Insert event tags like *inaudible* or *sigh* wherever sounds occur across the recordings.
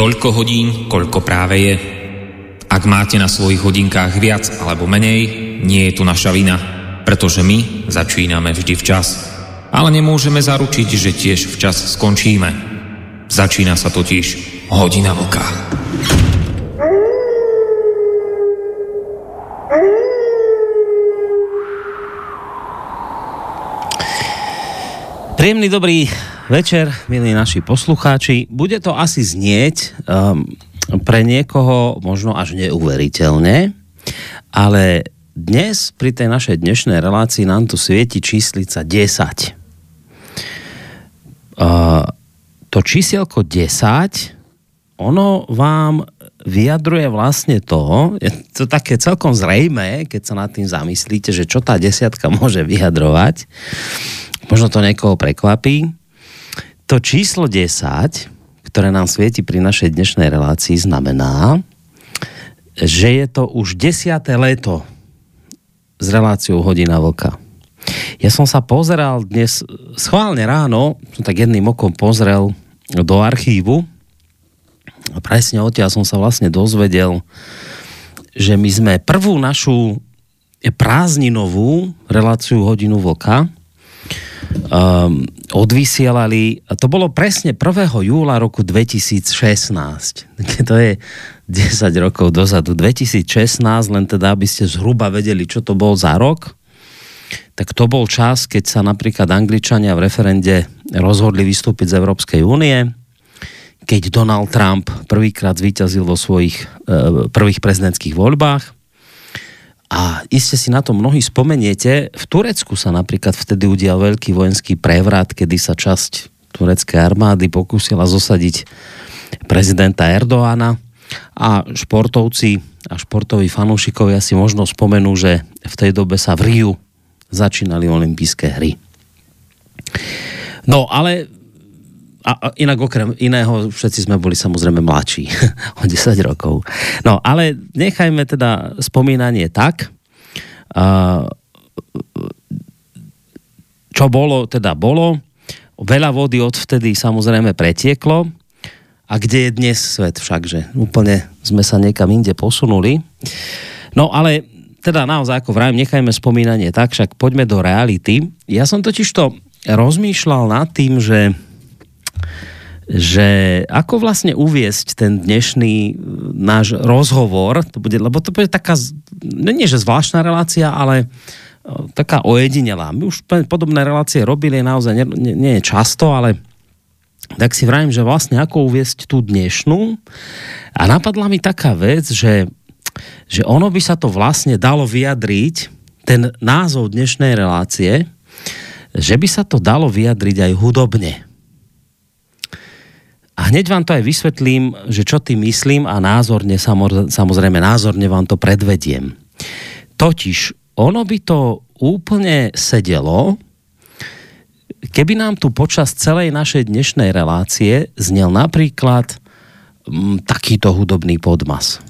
Toľko hodín, koľko práve je. Ak máte na svojich hodinkách viac alebo menej, nie je tu naša vina, pretože my začíname vždy včas. Ale nemôžeme zaručiť, že tiež včas skončíme. Začína sa totiž hodina vlka. Príjemný dobrý večer, milí naši poslucháči. Bude to asi znieť um, pre niekoho možno až neuveriteľne, ale dnes pri tej našej dnešnej relácii nám tu svieti číslica 10. Uh, to čísielko 10, ono vám vyjadruje vlastne to, je to také celkom zrejme, keď sa nad tým zamyslíte, že čo tá desiatka *laughs* môže vyjadrovať Možno to niekoho prekvapí. To číslo 10, ktoré nám svieti pri našej dnešnej relácii, znamená, že je to už desiaté leto s reláciou Hodina Vlka. Ja som sa pozeral dnes, schválne ráno, som tak jedným okom pozrel do archívu a presne odtiaľ som sa vlastne dozvedel, že my sme prvú našu prázdninovú reláciu Hodinu Vlka um, odvysielali, to bolo presne 1. júla roku 2016. *laughs* To je 10 rokov dozadu. 2016, len teda, aby ste zhruba vedeli, čo to bol za rok, tak to bol čas, keď sa napríklad Angličania v referende rozhodli vystúpiť z Európskej únie, keď Donald Trump prvýkrát zvíťazil vo svojich e, prvých prezidentských voľbách a iste si na to mnohí spomeniete. V Turecku sa napríklad vtedy udial veľký vojenský prevrat, kedy sa časť tureckej armády pokúsila zosadiť prezidenta Erdoána a športovci a športoví fanúšikovia si možno spomenú, že v tej dobe sa v Riu začínali olympijské hry. No, ale a, inak okrem iného, všetci sme boli samozrejme mladší *laughs* o 10 rokov. No, ale nechajme teda spomínanie tak. Čo bolo, teda bolo. Veľa vody odvtedy samozrejme pretieklo. A kde je dnes svet však, že úplne sme sa niekam inde posunuli. No ale teda naozaj, ako vrajím, nechajme spomínanie tak, však poďme do reality. Ja som totiž to rozmýšľal nad tým, že že ako vlastne uviesť ten dnešný e, náš rozhovor, to bude, lebo to bude taká, nie že zvláštna relácia, ale e, taká ojedinelá. My už podobné relácie robili naozaj nie, nie, často, ale tak si vravím, že vlastne ako uviesť tú dnešnú. A napadla mi taká vec, že, že ono by sa to vlastne dalo vyjadriť, ten názov dnešnej relácie, že by sa to dalo vyjadriť aj hudobne. A hneď vám to aj vysvetlím, že čo tým myslím a názorne, samozrejme názorne vám to predvediem. Totiž ono by to úplne sedelo, keby nám tu počas celej našej dnešnej relácie znel napríklad m, takýto hudobný podmas.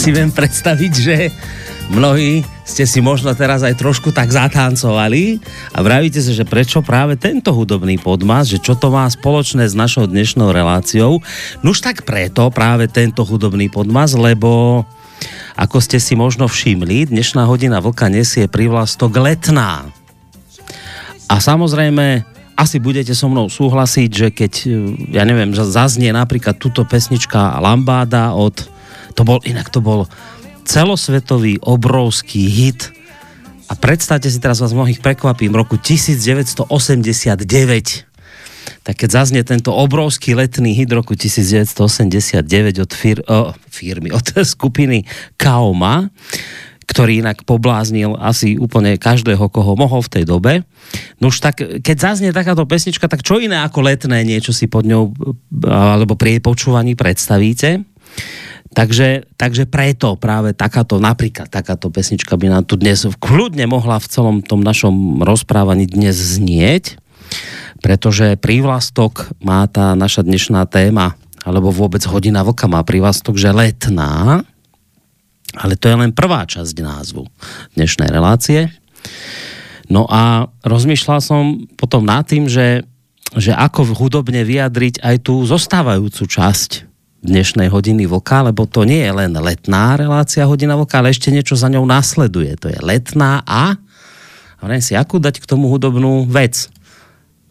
Si viem predstaviť, že mnohí ste si možno teraz aj trošku tak zatancovali a vravíte sa, že prečo práve tento hudobný podmas, že čo to má spoločné s našou dnešnou reláciou. Nuž tak preto práve tento hudobný podmas, lebo ako ste si možno všimli, dnešná hodina vlka nesie privlastok letná. A samozrejme, asi budete so mnou súhlasiť, že keď, ja neviem, zaznie napríklad túto pesnička Lambáda od to bol, inak to bol celosvetový obrovský hit a predstavte si, teraz vás mnohých prekvapím, roku 1989 tak keď zaznie tento obrovský letný hit roku 1989 od fir, oh, firmy, od skupiny Kaoma, ktorý inak pobláznil asi úplne každého, koho mohol v tej dobe. No už tak, keď zaznie takáto pesnička, tak čo iné ako letné niečo si pod ňou alebo pri jej počúvaní predstavíte? Takže, takže preto práve takáto, napríklad takáto pesnička by nám tu dnes kľudne mohla v celom tom našom rozprávaní dnes znieť, pretože prívlastok má tá naša dnešná téma, alebo vôbec hodina vlka má prívlastok, že letná, ale to je len prvá časť názvu dnešnej relácie. No a rozmýšľal som potom nad tým, že, že ako hudobne vyjadriť aj tú zostávajúcu časť dnešnej hodiny voka, lebo to nie je len letná relácia hodina voka, ale ešte niečo za ňou nasleduje. To je letná a hovorím si, akú dať k tomu hudobnú vec.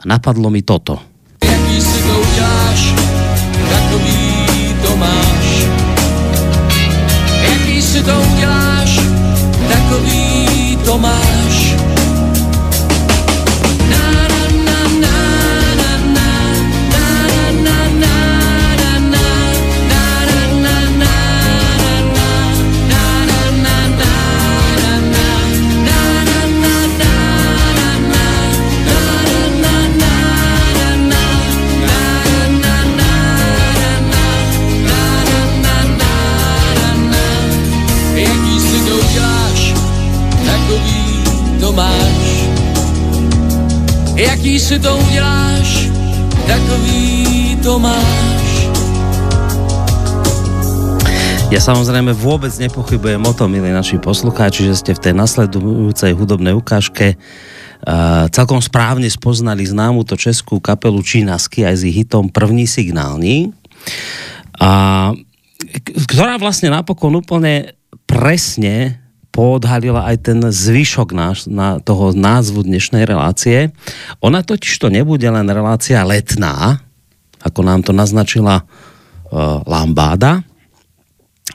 A napadlo mi toto. Jaký si to uděláš, takový to máš. Jaký si to uděláš, takový to máš. Jaký si to uděláš, takový to máš. Ja samozrejme vôbec nepochybujem o tom, milí naši poslucháči, že ste v tej nasledujúcej hudobnej ukážke uh, celkom správne spoznali známu to českú kapelu Čínasky aj s ich hitom První signálni. A, ktorá vlastne napokon úplne presne poodhalila aj ten zvyšok náš, na toho názvu dnešnej relácie. Ona totiž to nebude len relácia letná, ako nám to naznačila uh, Lambáda,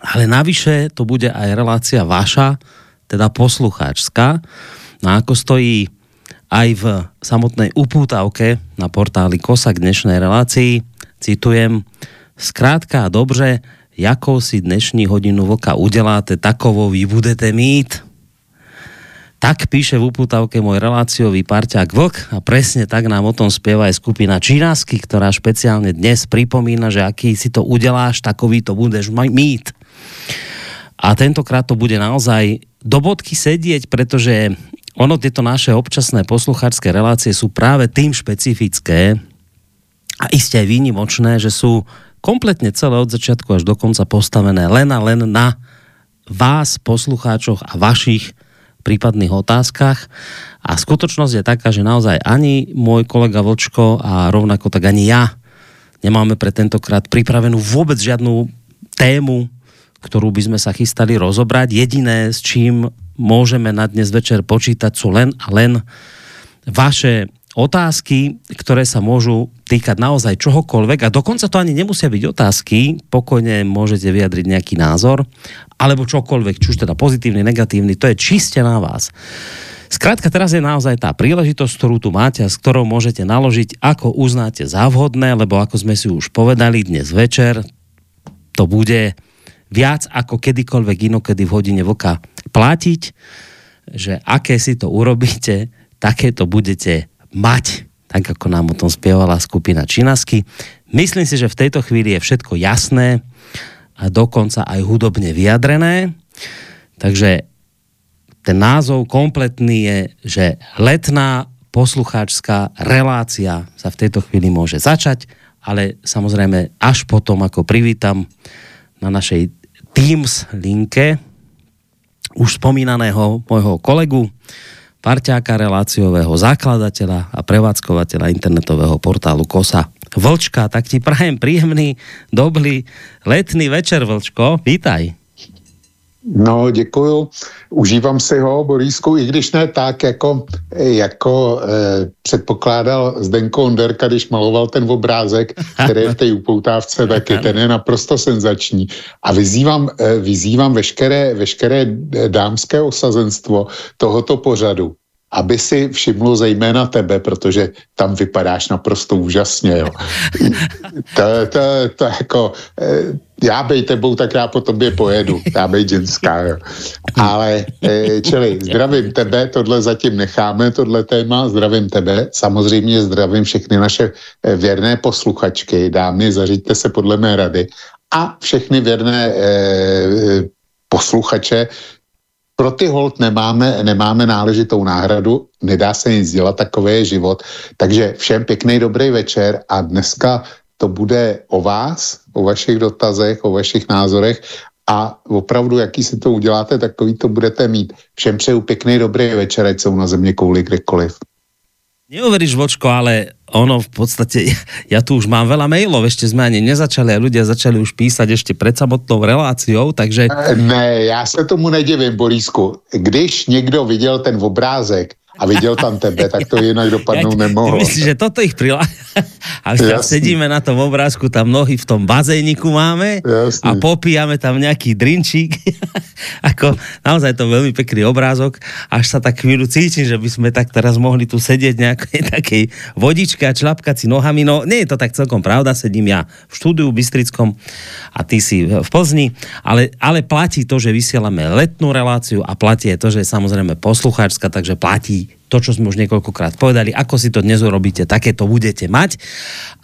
ale navyše to bude aj relácia vaša, teda poslucháčska. No ako stojí aj v samotnej upútavke na portáli Kosa k dnešnej relácii, citujem, skrátka a dobře, jakou si dnešní hodinu vlka uděláte, takovou vy budete mít. Tak píše v uputavke môj reláciový parťák Vlk a presne tak nám o tom spieva aj skupina Čínasky, ktorá špeciálne dnes pripomína, že aký si to udeláš, takový to budeš mít. A tentokrát to bude naozaj do bodky sedieť, pretože ono tieto naše občasné poslucháčské relácie sú práve tým špecifické a iste aj výnimočné, že sú kompletne celé od začiatku až do konca postavené len a len na vás, poslucháčoch a vašich prípadných otázkach. A skutočnosť je taká, že naozaj ani môj kolega Vlčko a rovnako tak ani ja nemáme pre tentokrát pripravenú vôbec žiadnu tému, ktorú by sme sa chystali rozobrať. Jediné, s čím môžeme na dnes večer počítať, sú len a len vaše otázky, ktoré sa môžu týkať naozaj čohokoľvek a dokonca to ani nemusia byť otázky, pokojne môžete vyjadriť nejaký názor, alebo čokoľvek, či už teda pozitívny, negatívny, to je čiste na vás. Skrátka, teraz je naozaj tá príležitosť, ktorú tu máte a s ktorou môžete naložiť, ako uznáte za vhodné, lebo ako sme si už povedali dnes večer, to bude viac ako kedykoľvek inokedy v hodine vlka platiť, že aké si to urobíte, také to budete mať, tak ako nám o tom spievala skupina Činasky. Myslím si, že v tejto chvíli je všetko jasné a dokonca aj hudobne vyjadrené. Takže ten názov kompletný je, že letná poslucháčská relácia sa v tejto chvíli môže začať, ale samozrejme až potom, ako privítam na našej Teams linke už spomínaného môjho kolegu, parťáka reláciového, zakladateľa a prevádzkovateľa internetového portálu KOSA. Vlčka, tak ti prajem príjemný, dobrý letný večer, Vlčko. Vítaj. No, děkuju. Užívám si ho, Borísku, i když ne tak, jako, jako eh, předpokládal Zdenko Onderka, když maloval ten obrázek, který je v té upoutávce, taky ten je naprosto senzační. A vyzývám, eh, vyzývám veškeré, veškeré dámské osazenstvo tohoto pořadu, aby si všimlo zejména tebe, protože tam vypadáš naprosto úžasně, jo. To, to, to jako, eh, já bej tebou, tak já po tobě pojedu, já bej ženská, jo. Ale, eh, čili zdravím tebe, tohle zatím necháme, tohle téma, zdravím tebe, samozřejmě zdravím všechny naše eh, věrné posluchačky, dámy, zařiďte se podle mé rady a všechny věrné e, posluchače. Pro ty hold nemáme, nemáme náležitou náhradu, nedá se nic dělat, takové je život. Takže všem pěkný dobrý večer a dneska to bude o vás, o vašich dotazech, o vašich názorech a opravdu, jaký si to uděláte, takový to budete mít. Všem přeju pěkný dobrý večer, ať jsou na země kouli kdekoliv. Neuveríš, Vočko, ale ono v podstate, ja tu už mám veľa mailov, ešte sme ani nezačali a ľudia začali už písať ešte pred samotnou reláciou, takže... Ne, já se tomu nedivím, Borísku. Když někdo viděl ten obrázek, a viděl tam tebe, tak to jinak dopadnout ja, nemohlo. Myslíš, že toto ich prilá... A sedíme na tom obrázku, tam nohy v tom bazéniku máme Jasný. a popíjame tam nejaký drinčík. *laughs* Ako naozaj to veľmi pekný obrázok. Až sa tak chvíľu cítim, že by sme tak teraz mohli tu sedieť nejakej *laughs* takej vodičke a člapkať si nohami. No nie je to tak celkom pravda, sedím ja v štúdiu v Bystrickom a ty si v Plzni, ale, ale platí to, že vysielame letnú reláciu a platí je to, že je samozrejme poslucháčska, takže platí to, čo sme už niekoľkokrát povedali, ako si to dnes urobíte, také to budete mať.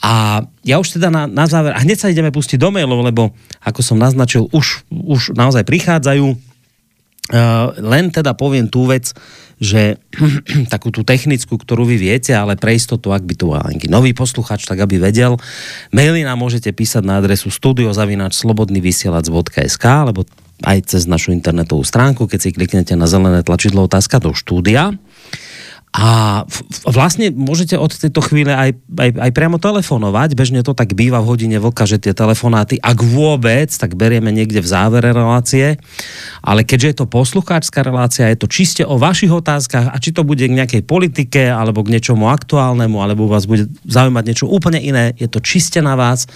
A ja už teda na, na záver, a hneď sa ideme pustiť do mailov, lebo ako som naznačil, už, už naozaj prichádzajú. Uh, len teda poviem tú vec, že *clears throat* takú tú technickú, ktorú vy viete, ale pre istotu, ak by tu nejaký nový posluchač, tak aby vedel, maily nám môžete písať na adresu studiozavinač.slobodnyvysielac.sk alebo aj cez našu internetovú stránku, keď si kliknete na zelené tlačidlo otázka do štúdia. A vlastne môžete od tejto chvíle aj, aj, aj priamo telefonovať. Bežne to tak býva v hodine vlka, že tie telefonáty, ak vôbec, tak berieme niekde v závere relácie. Ale keďže je to poslucháčská relácia, je to čiste o vašich otázkach a či to bude k nejakej politike, alebo k niečomu aktuálnemu, alebo vás bude zaujímať niečo úplne iné, je to čiste na vás.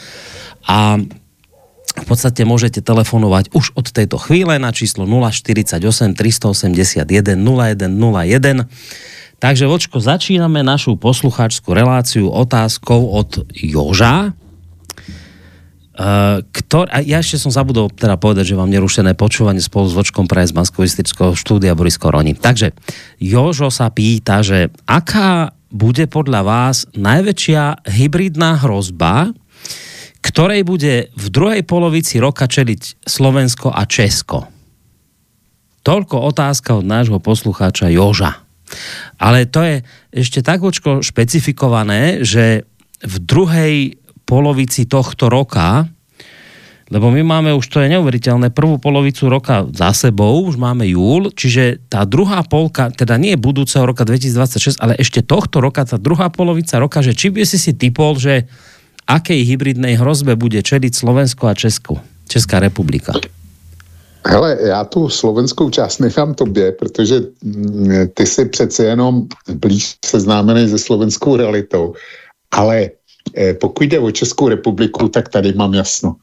A v podstate môžete telefonovať už od tejto chvíle na číslo 048 381 0101 Takže, Vočko, začíname našu poslucháčskú reláciu otázkou od Joža. Uh, ktor, a ja ešte som zabudol teda povedať, že vám nerušené počúvanie spolu s Vočkom pre z Maskovistického štúdia Boris Koroni. Takže Jožo sa pýta, že aká bude podľa vás najväčšia hybridná hrozba, ktorej bude v druhej polovici roka čeliť Slovensko a Česko? Toľko otázka od nášho poslucháča Joža. Ale to je ešte tak očko špecifikované, že v druhej polovici tohto roka, lebo my máme už, to je neuveriteľné, prvú polovicu roka za sebou, už máme júl, čiže tá druhá polka, teda nie budúceho roka 2026, ale ešte tohto roka, tá druhá polovica roka, že či by si si typol, že akej hybridnej hrozbe bude čeliť Slovensko a Česku, Česká republika? Hele, já tu slovenskou část nechám tobě, protože mm, ty jsi přece jenom blíž seznámený se slovenskou realitou. Ale eh, pokud jde o Českou republiku, tak tady mám jasno.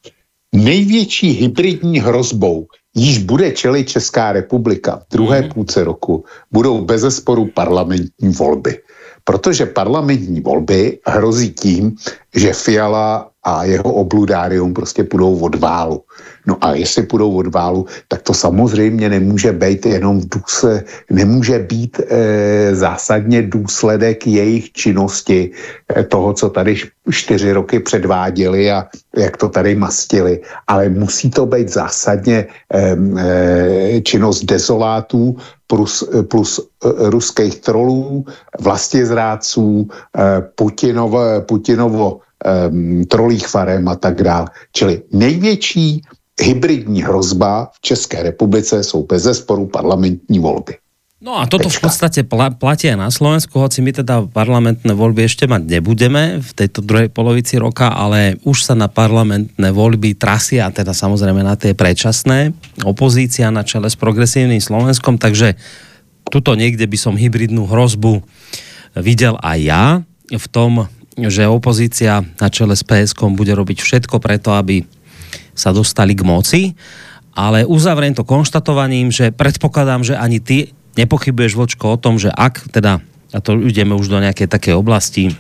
Největší hybridní hrozbou, již bude čelit Česká republika v druhé mm. půlce roku, budou bezesporu parlamentní volby. Protože parlamentní volby hrozí tím, že Fiala a jeho obludárium prostě půjdou od válu. No a jestli půjdou od válu, tak to samozřejmě nemůže být jenom v důsled, nemůže být e, zásadně důsledek jejich činnosti, e, toho, co tady čtyři roky předváděli a jak to tady mastili, ale musí to být zásadně e, e, činnost dezolátů plus, plus ruských trolů, vlastizrádců, Putinovo, Putinovo um, trolích farem a tak dále. Čili největší hybridní hrozba v České republice jsou bez zesporu parlamentní volby. No a toto v podstate pl- platí aj na Slovensku, hoci my teda parlamentné voľby ešte mať nebudeme v tejto druhej polovici roka, ale už sa na parlamentné voľby trasia, teda samozrejme na tie predčasné, opozícia na čele s progresívnym Slovenskom, takže tuto niekde by som hybridnú hrozbu videl aj ja v tom, že opozícia na čele s PSK bude robiť všetko preto, aby sa dostali k moci, ale uzavriem to konštatovaním, že predpokladám, že ani ty nepochybuješ, Vočko, o tom, že ak teda, a to ideme už do nejakej takej oblasti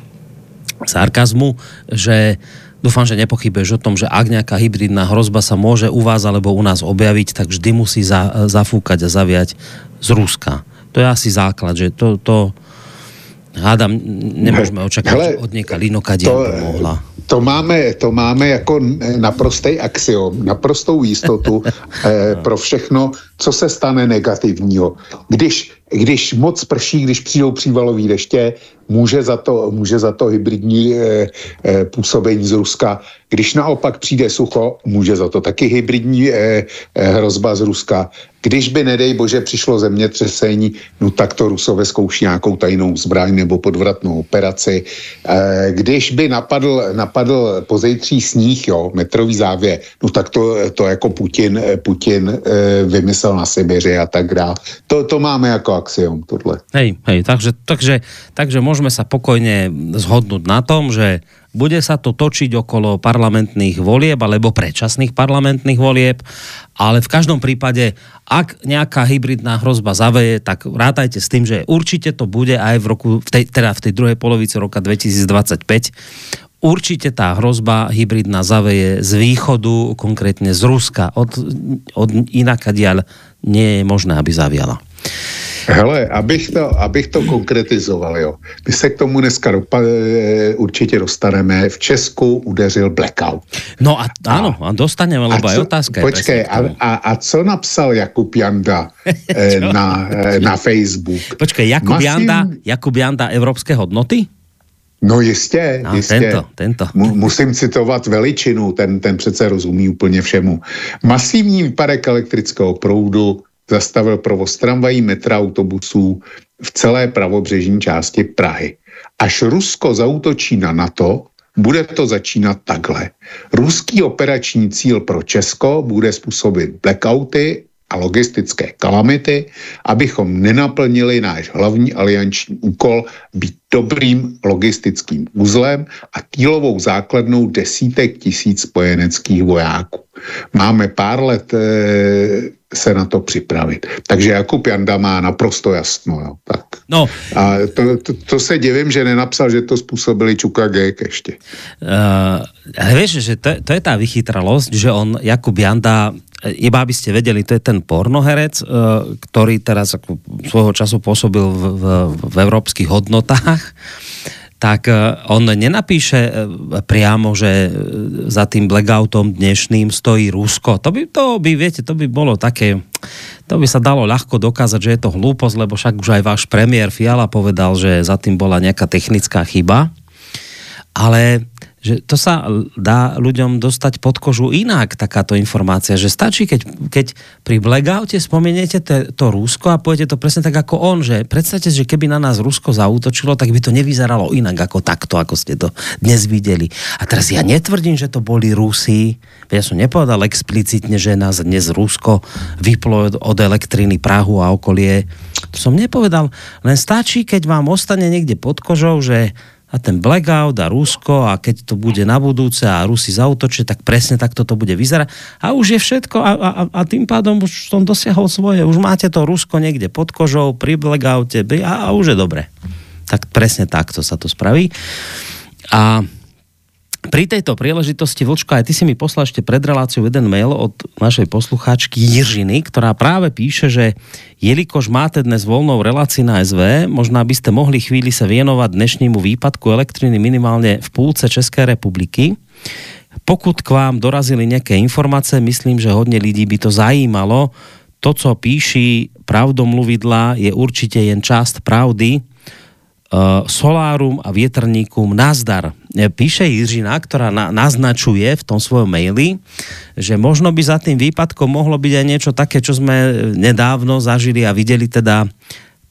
sarkazmu, že dúfam, že nepochybuješ o tom, že ak nejaká hybridná hrozba sa môže u vás alebo u nás objaviť, tak vždy musí za, zafúkať a zaviať z Ruska. To je asi základ, že to, to, Hádám, nemůžeme očekávat od něka linokadě to, mohla. To máme, to máme jako naprostý axiom, naprostou jistotu *laughs* eh, pro všechno, co se stane negativního. Když, když moc prší, když přijdou přívalový deště, může za to, může za to hybridní eh, eh, působení z Ruska. Když naopak přijde sucho, může za to taky hybridní eh, eh, hrozba z Ruska. Když by, nedej bože, přišlo zemětřesení, no tak to Rusové zkouší nějakou tajnou zbraň nebo podvratnou operaci. Eh, když by napadl, napadl pozejtří sníh, jo, metrový závě, no tak to, to jako Putin, Putin eh, vymyslel na Sibiři a tak dále. To, to máme jako axiom, tohle. Hej, hej, takže, takže, takže môžeme sa pokojne zhodnúť na tom, že bude sa to točiť okolo parlamentných volieb alebo predčasných parlamentných volieb, ale v každom prípade, ak nejaká hybridná hrozba zaveje, tak rátajte s tým, že určite to bude aj v roku, v tej, teda v tej druhej polovici roka 2025. Určite tá hrozba hybridná zaveje z východu, konkrétne z Ruska. Od, od inakadiaľ nie je možné, aby zaviala. Hele, abych to, abych to konkretizoval, jo. My se k tomu dneska dopa, e, určitě dostaneme. V Česku udeřil blackout. No a ano, a, a dostaneme, lebo aj otázka Počkej, a, a, a co napsal Jakub Janda *laughs* e, na, e, na Facebook? Počkej, Jakub, Masím... Janda, Jakub Janda Evropské hodnoty? No jistě, no, jistě. Tento, tento. Musím citovat veličinu, ten, ten přece rozumí úplně všemu. Masivní výpadek elektrického proudu, zastavil provoz tramvají, metra, autobusů v celé pravobřežní části Prahy. Až Rusko zautočí na NATO, bude to začínat takhle. Ruský operační cíl pro Česko bude způsobit blackouty a logistické kalamity, abychom nenaplnili náš hlavní alianční úkol být dobrým logistickým uzlem a týlovou základnou desítek tisíc spojeneckých vojáků. Máme pár let e, se na to připravit. Takže Jakub Janda má naprosto jasno. Jo. Tak. No. A to, to, to se divím, že nenapsal, že to způsobili Čuka Gek ještě. Uh, vieš, že to, to je tá vychytralosť, že on, Jakub Janda, iba aby ste vedeli, to je ten pornoherec, uh, ktorý teraz ako svojho času pôsobil v, v, v európskych hodnotách tak e, on nenapíše e, priamo, že e, za tým blackoutom dnešným stojí Rusko. To by, to by, viete, to by bolo také, to by sa dalo ľahko dokázať, že je to hlúposť, lebo však už aj váš premiér Fiala povedal, že za tým bola nejaká technická chyba. Ale že to sa dá ľuďom dostať pod kožu inak, takáto informácia, že stačí, keď, keď pri blackoute spomeniete to, to Rusko a poviete to presne tak ako on, že predstavte, že keby na nás Rusko zautočilo, tak by to nevyzeralo inak ako takto, ako ste to dnes videli. A teraz ja netvrdím, že to boli Rusi, ja som nepovedal explicitne, že nás dnes Rusko vyplo od elektriny Prahu a okolie. To som nepovedal, len stačí, keď vám ostane niekde pod kožou, že a ten blackout a Rusko a keď to bude na budúce a Rusi zautočia, tak presne takto to bude vyzerať. A už je všetko a, a, a tým pádom už som dosiahol svoje. Už máte to Rusko niekde pod kožou, pri blackoute a, a už je dobre. Tak presne takto sa to spraví. A pri tejto príležitosti, Vlčko, aj ty si mi poslal ešte pred reláciou jeden mail od našej poslucháčky Jiřiny, ktorá práve píše, že jelikož máte dnes voľnou relácii na SV, možná by ste mohli chvíli sa vienovať dnešnímu výpadku elektriny minimálne v púlce Českej republiky. Pokud k vám dorazili nejaké informácie, myslím, že hodne lidí by to zajímalo. To, co píši pravdomluvidla, je určite jen část pravdy, solárum a vietrníkum nazdar. E, píše Jiřina, ktorá na, naznačuje v tom svojom maili, že možno by za tým výpadkom mohlo byť aj niečo také, čo sme nedávno zažili a videli teda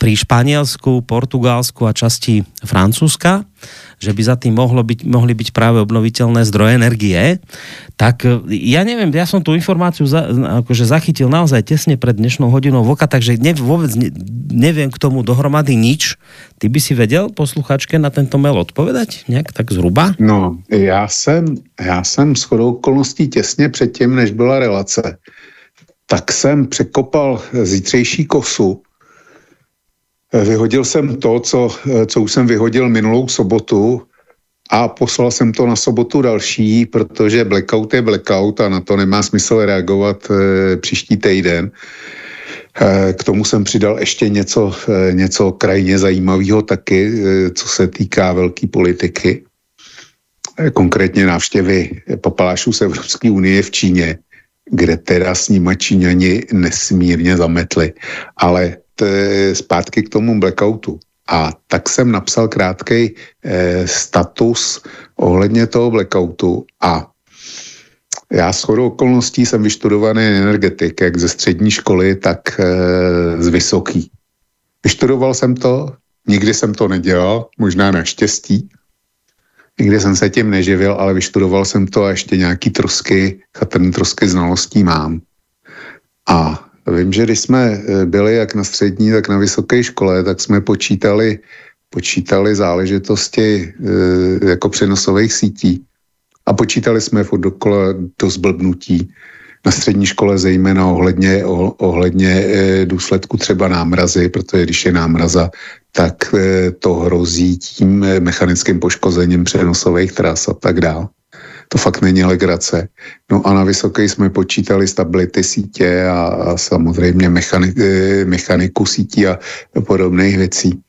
pri Španielsku, Portugalsku a časti Francúzska, že by za tým mohlo byť, mohli byť práve obnoviteľné zdroje energie, tak e, ja neviem, ja som tú informáciu za, akože zachytil naozaj tesne pred dnešnou hodinou voka, takže ne, vôbec ne, neviem k tomu dohromady nič. Ty by si vedel posluchačke na tento mail odpovedať? Nejak tak zhruba? No, já jsem, já jsem s chodou okolností těsně předtím, než byla relace, tak jsem překopal zítřejší kosu Vyhodil jsem to, co, co už jsem vyhodil minulou sobotu a poslal jsem to na sobotu další, protože blackout je blackout a na to nemá smysl reagovat e, příští týden. Eh, k tomu jsem přidal ještě něco, eh, něco krajně zajímavého taky, eh, co se týká velké politiky. Konkrétně návštěvy papalášů z Evropské unie v Číně, kde teda s nima Číňani nesmírně zametli. Ale zpátky k tomu blackoutu. A tak jsem napsal krátký eh, status ohledně toho blackoutu a já s chodou okolností jsem vyštudovaný energetik, jak ze střední školy, tak e, z vysoký. Vyštudoval jsem to, nikdy jsem to nedělal, možná naštěstí. Nikdy jsem se tím neživil, ale vyštudoval jsem to a ještě nějaký trosky, chatrný trosky znalostí mám. A vím, že když jsme e, byli jak na střední, tak na vysoké škole, tak jsme počítali, počítali záležitosti e, jako přenosových sítí a počítali jsme furt dokola do zblbnutí na střední škole zejména ohledně, ohledně e, důsledku třeba námrazy, protože když je námraza, tak e, to hrozí tím e, mechanickým poškozením přenosových tras a tak dále. To fakt není legrace. No a na vysoké jsme počítali stability sítě a, a samozřejmě mechani, mechaniku sítí a podobných věcí.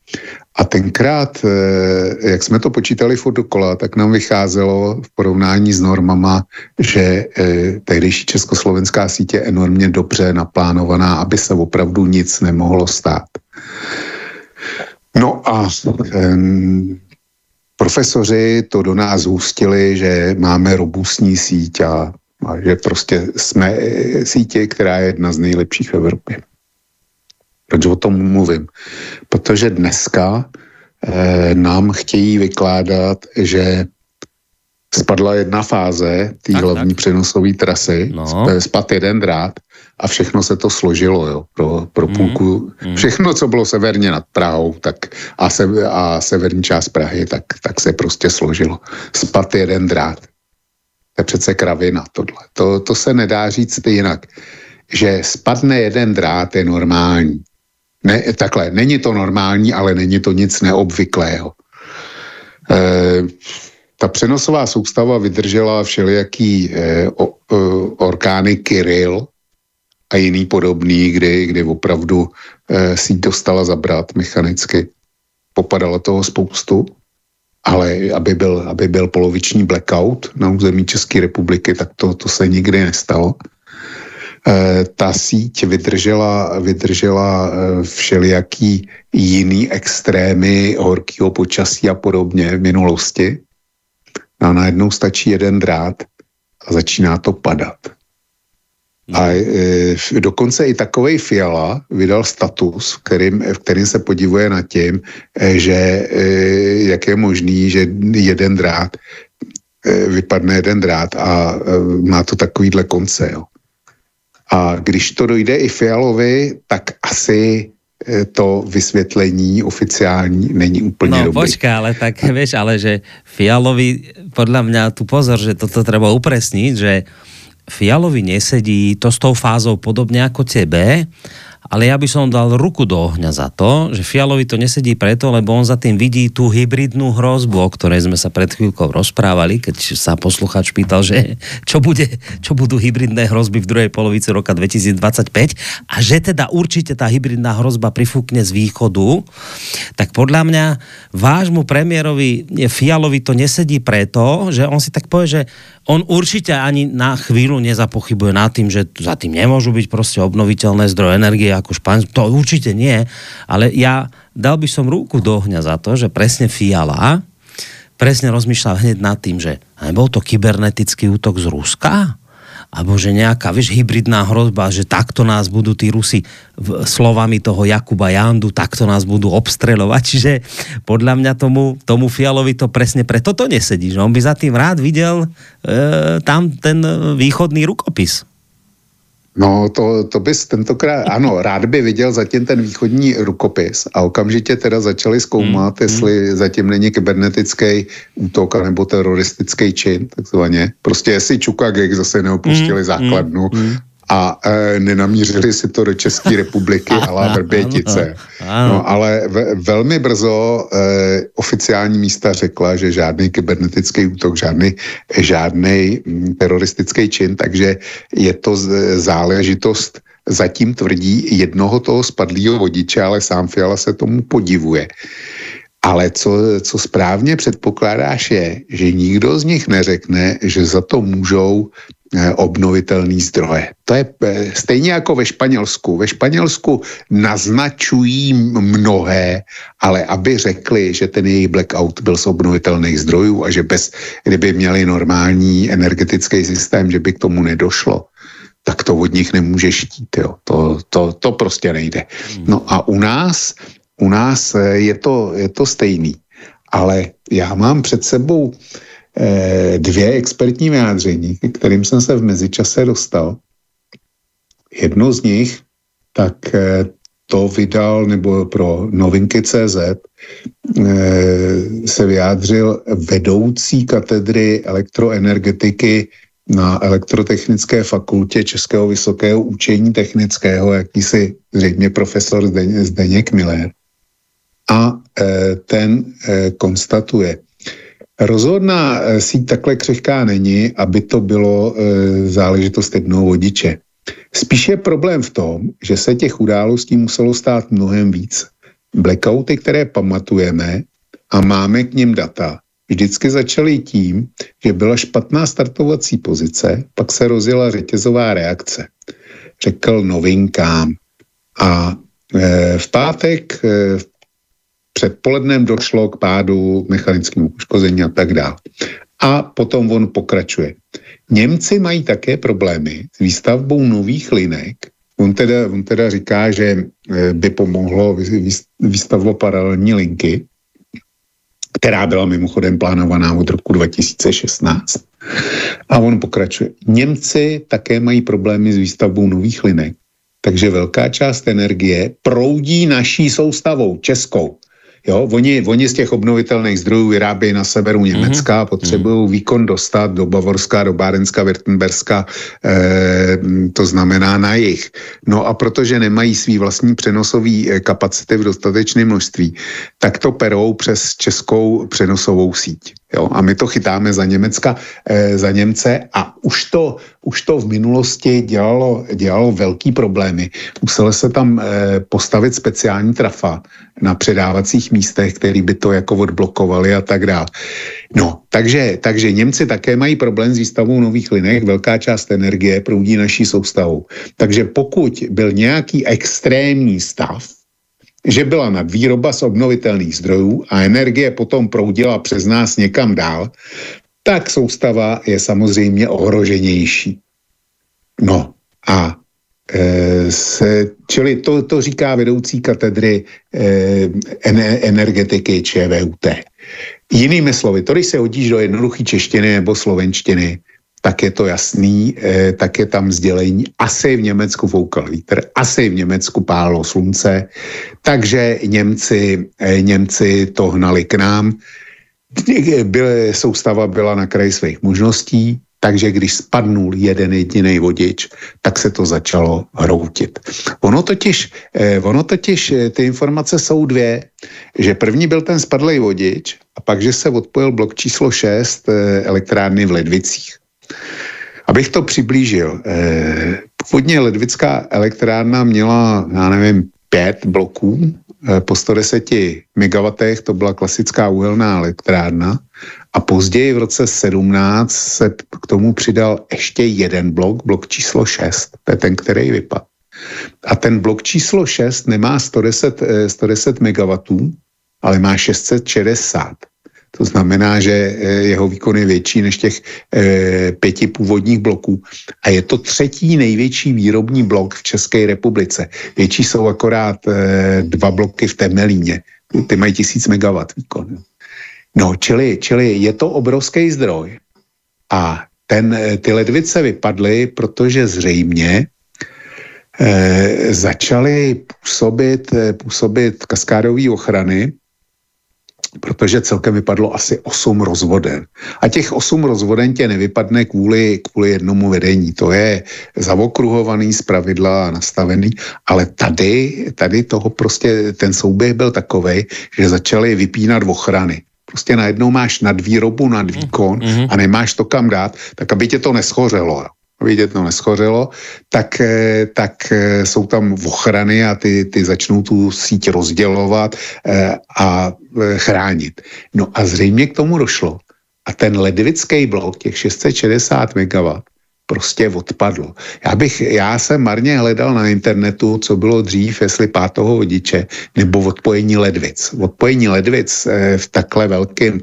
A tenkrát, eh, jak jsme to počítali furt dokola, tak nám vycházelo v porovnání s normama, že eh, tehdejší československá sítě je enormně dobře naplánovaná, aby se opravdu nic nemohlo stát. No a profesoři to do nás zůstili, že máme robustní síť a, a že prostě jsme eh, sítě, která je jedna z nejlepších v Evropě. Proč o tom mluvím? Protože dneska eh, nám chtějí vykládat, že spadla jedna fáze té hlavní přenosové trasy, no. spad jeden drát a všechno se to složilo jo, pro, pro mm, půlku. Mm. Všechno, co bylo severně nad Prahou tak a, se, a severní část Prahy, tak, tak se prostě složilo. Spad jeden drát. To je přece kravina tohle. To, to se nedá říct jinak. Že spadne jeden drát je normální. Ne, takhle, není to normální, ale není to nic neobvyklého. E, ta přenosová soustava vydržela všelijaký e, o, e, orkány Kyril a jiný podobný, kdy, kdy opravdu e, síť dostala zabrat mechanicky. Popadalo toho spoustu, ale aby byl, aby byl poloviční blackout na území České republiky, tak to, to se nikdy nestalo. Eh, ta síť vydržela, vydržela eh, všelijaký jiný extrémy horkého počasí a podobně v minulosti. A najednou stačí jeden drát a začíná to padat. A e, dokonce i takovej Fiala vydal status, v kterým, v kterým se podivuje nad tím, e, že e, jak je možný, že jeden drát e, vypadne jeden drát a e, má to takovýhle konce. Jo. A když to dojde i Fialovi, tak asi e, to vysvětlení oficiální není úplně no, dobrý. počká, ale tak *laughs* vieš, ale že Fialovi, podľa mňa tu pozor, že toto treba upresniť, že Fialovi nesedí to s tou fázou podobne ako tebe, ale ja by som dal ruku do ohňa za to, že Fialovi to nesedí preto, lebo on za tým vidí tú hybridnú hrozbu, o ktorej sme sa pred chvíľkou rozprávali, keď sa posluchač pýtal, že čo, bude, čo budú hybridné hrozby v druhej polovici roka 2025 a že teda určite tá hybridná hrozba prifúkne z východu, tak podľa mňa vášmu premiérovi Fialovi to nesedí preto, že on si tak povie, že on určite ani na chvíľu nezapochybuje nad tým, že za tým nemôžu byť proste obnoviteľné zdroje energie ako Španielsko. To určite nie, ale ja dal by som ruku do ohňa za to, že presne Fiala presne rozmýšľal hneď nad tým, že nebol to kybernetický útok z Ruska? alebo že nejaká, vieš, hybridná hrozba, že takto nás budú tí Rusi v, slovami toho Jakuba Jandu, takto nás budú obstreľovať. Čiže podľa mňa tomu, tomu Fialovi to presne preto to nesedí, že on by za tým rád videl e, tam ten východný rukopis. No, to, to bys tentokrát, ano, rád by viděl zatím ten východní rukopis a okamžitě teda začali zkoumat, mm, jestli mm. zatím není kybernetický útok nebo teroristický čin, takzvaně. Prostě jestli Čukagek zase neopustili mm, základnu mm, a e, nenamířili si to do České republiky *laughs* a Vrbětice. No, ale ve, velmi brzo e, oficiální místa řekla, že žádný kybernetický útok, žádný, žádný mm, teroristický čin, takže je to záležitost zatím tvrdí jednoho toho spadlého vodiče, ale sám Fiala se tomu podivuje. Ale co, co správně předpokládáš je, že nikdo z nich neřekne, že za to můžou eh, obnovitelný zdroje. To je eh, stejně jako ve Španělsku. Ve Španělsku naznačují mnohé, ale aby řekli, že ten jejich blackout byl z obnovitelných zdrojů a že bez, kdyby měli normální energetický systém, že by k tomu nedošlo, tak to od nich nemůže štít. Jo. To, to, to prostě nejde. No a u nás u nás eh, je to, je to stejný. Ale já mám před sebou eh, dvě expertní vyjádření, kterým jsem se v mezičase dostal. Jedno z nich, tak eh, to vydal, nebo pro novinky CZ eh, se vyjádřil vedoucí katedry elektroenergetiky na elektrotechnické fakultě Českého vysokého učení technického, jakýsi zřejmě profesor Zdeněk Miller a ten konstatuje. Rozhodná e, síť takhle křehká není, aby to bylo záležitost jednoho vodiče. Spíš je problém v tom, že se těch událostí muselo stát mnohem víc. Blackouty, které pamatujeme a máme k ním data, vždycky začaly tím, že byla špatná startovací pozice, pak se rozjela řetězová reakce. Řekl novinkám. A v pátek v předpolednem došlo k pádu, mechanickému poškození a tak dále. A potom on pokračuje. Němci mají také problémy s výstavbou nových linek. On teda, on teda říká, že eh, by pomohlo výstavba paralelní linky, která byla mimochodem plánovaná od roku 2016. A on pokračuje. Němci také mají problémy s výstavbou nových linek, takže velká část energie proudí naší soustavou, českou. Jo, oni, oni z těch obnovitelných zdrojů vyrábějí na severu Německa mm-hmm. a potřebují výkon dostat do Bavorska, do Bárenska, Württemberska, eh, to znamená na jich. No a protože nemají svý vlastní přenosový eh, kapacity v dostatečném množství, tak to perou přes českou přenosovou síť. Jo? A my to chytáme za Německa, eh, za Němce a už to, už to v minulosti dělalo, dělalo velký problémy. Muselo se tam eh, postavit speciální trafa na předávacích místech, který by to jako odblokovali a tak dále. No, takže, takže Němci také mají problém s výstavou nových linek, velká část energie proudí naší soustavou. Takže pokud byl nějaký extrémní stav, že byla nadvýroba z obnovitelných zdrojů a energie potom proudila přes nás někam dál, tak soustava je samozřejmě ohroženější. No a e, se, čili to, to říká vedoucí katedry e, energetiky ČVUT. Jinými slovy, to, když se hodíš do jednoduché češtiny nebo slovenštiny, tak je to jasný, eh, tak je tam sdělení, asi v Německu foukal vítr, asi v Německu pálo slunce, takže Němci, eh, Němci to hnali k nám. Byl, soustava byla na kraji svých možností, takže když spadnul jeden jediný vodič, tak se to začalo hroutit. Ono totiž, eh, ono totiž eh, ty informace jsou dvě, že první byl ten spadlej vodič a pak, že se odpojil blok číslo 6 eh, elektrárny v Ledvicích. Abych to přiblížil, eh, původně Ledvická elektrárna měla, já nevím, pět bloků eh, po 110 MW, to byla klasická uhelná elektrárna a později v roce 17 se k tomu přidal ještě jeden blok, blok číslo 6, to je ten, který vypadl. A ten blok číslo 6 nemá 110, 110 MW, ale má 660. To znamená, že eh, jeho výkon je větší než těch e, pěti původních bloků. A je to třetí největší výrobní blok v České republice. Větší jsou akorát e, dva bloky v Temelíně. Ty mají tisíc megawatt výkon. No, čili, čili je to obrovský zdroj. A ten, ty ledvice vypadly, protože zřejmě e, začaly působit, působit kaskádové ochrany protože celkem vypadlo asi 8 rozvoden. A těch 8 rozvoden tě nevypadne kvůli, kvůli jednomu vedení. To je zavokruhovaný z pravidla a nastavený, ale tady, tady toho prostě ten souběh byl takový, že začali vypínat ochrany prostě najednou máš nadvýrobu, nadvýkon mm-hmm. a nemáš to kam dát, tak aby tě to neschořelo. Aby dětno neschořilo, tak, eh, tak eh, jsou tam ochrany a ty, ty začnou tu síť rozdělovat eh, a chránit. No a zřejmě k tomu došlo. A ten ledvický blok, těch 660 MW, prostě odpadlo. Já, bych, já jsem marně hledal na internetu, co bylo dřív, jestli pátého vodiče nebo odpojení ledvic. Odpojení ledvic eh, v takhle velkém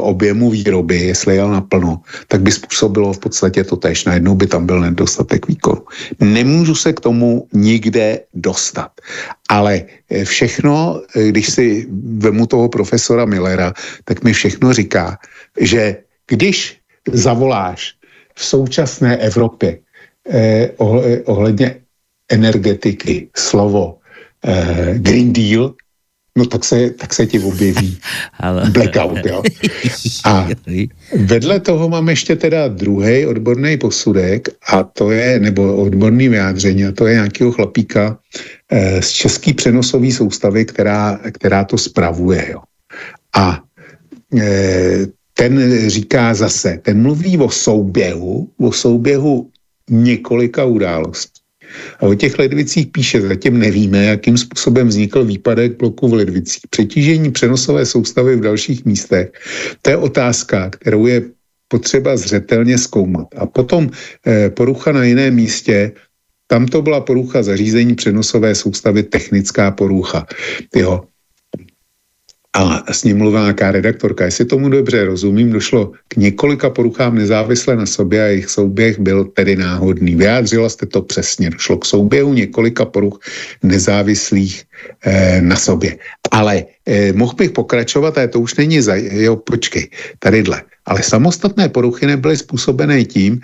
objemu výroby, jestli jel naplno, tak by způsobilo v podstatě to tež. Najednou by tam byl nedostatek výkonu. Nemůžu se k tomu nikde dostat. Ale eh, všechno, eh, když si vemu toho profesora Millera, tak mi všechno říká, že když zavoláš v současné Evropě eh, ohledně energetiky slovo eh, Green Deal, no tak se, tak se ti objeví *laughs* blackout. Jo? *laughs* A vedle toho mám ještě teda druhý odborný posudek a to je, nebo odborný vyjádření, a to je nějakého chlapíka eh, z český přenosové soustavy, která, která to spravuje. Jo? A eh, ten říká zase, ten mluví o souběhu, o souběhu několika událostí. A o těch ledvicích píše, zatím nevíme, jakým způsobem vznikl výpadek bloku v ledvicích. Přetížení přenosové soustavy v dalších místech. To je otázka, kterou je potřeba zřetelně zkoumat. A potom eh, porucha na jiném místě, tam to byla porucha zařízení přenosové soustavy, technická porucha. Jo. A s ním nějaká redaktorka. Jestli tomu dobře rozumím, došlo k několika poruchám nezávisle na sobě a jejich souběh byl tedy náhodný. Vyjádřila jste to přesně. Došlo k souběhu několika poruch nezávislých eh, na sobě. Ale eh, mohl bych pokračovat, ale to už není za... Jo, počkej, tadyhle. Ale samostatné poruchy nebyly způsobené tím,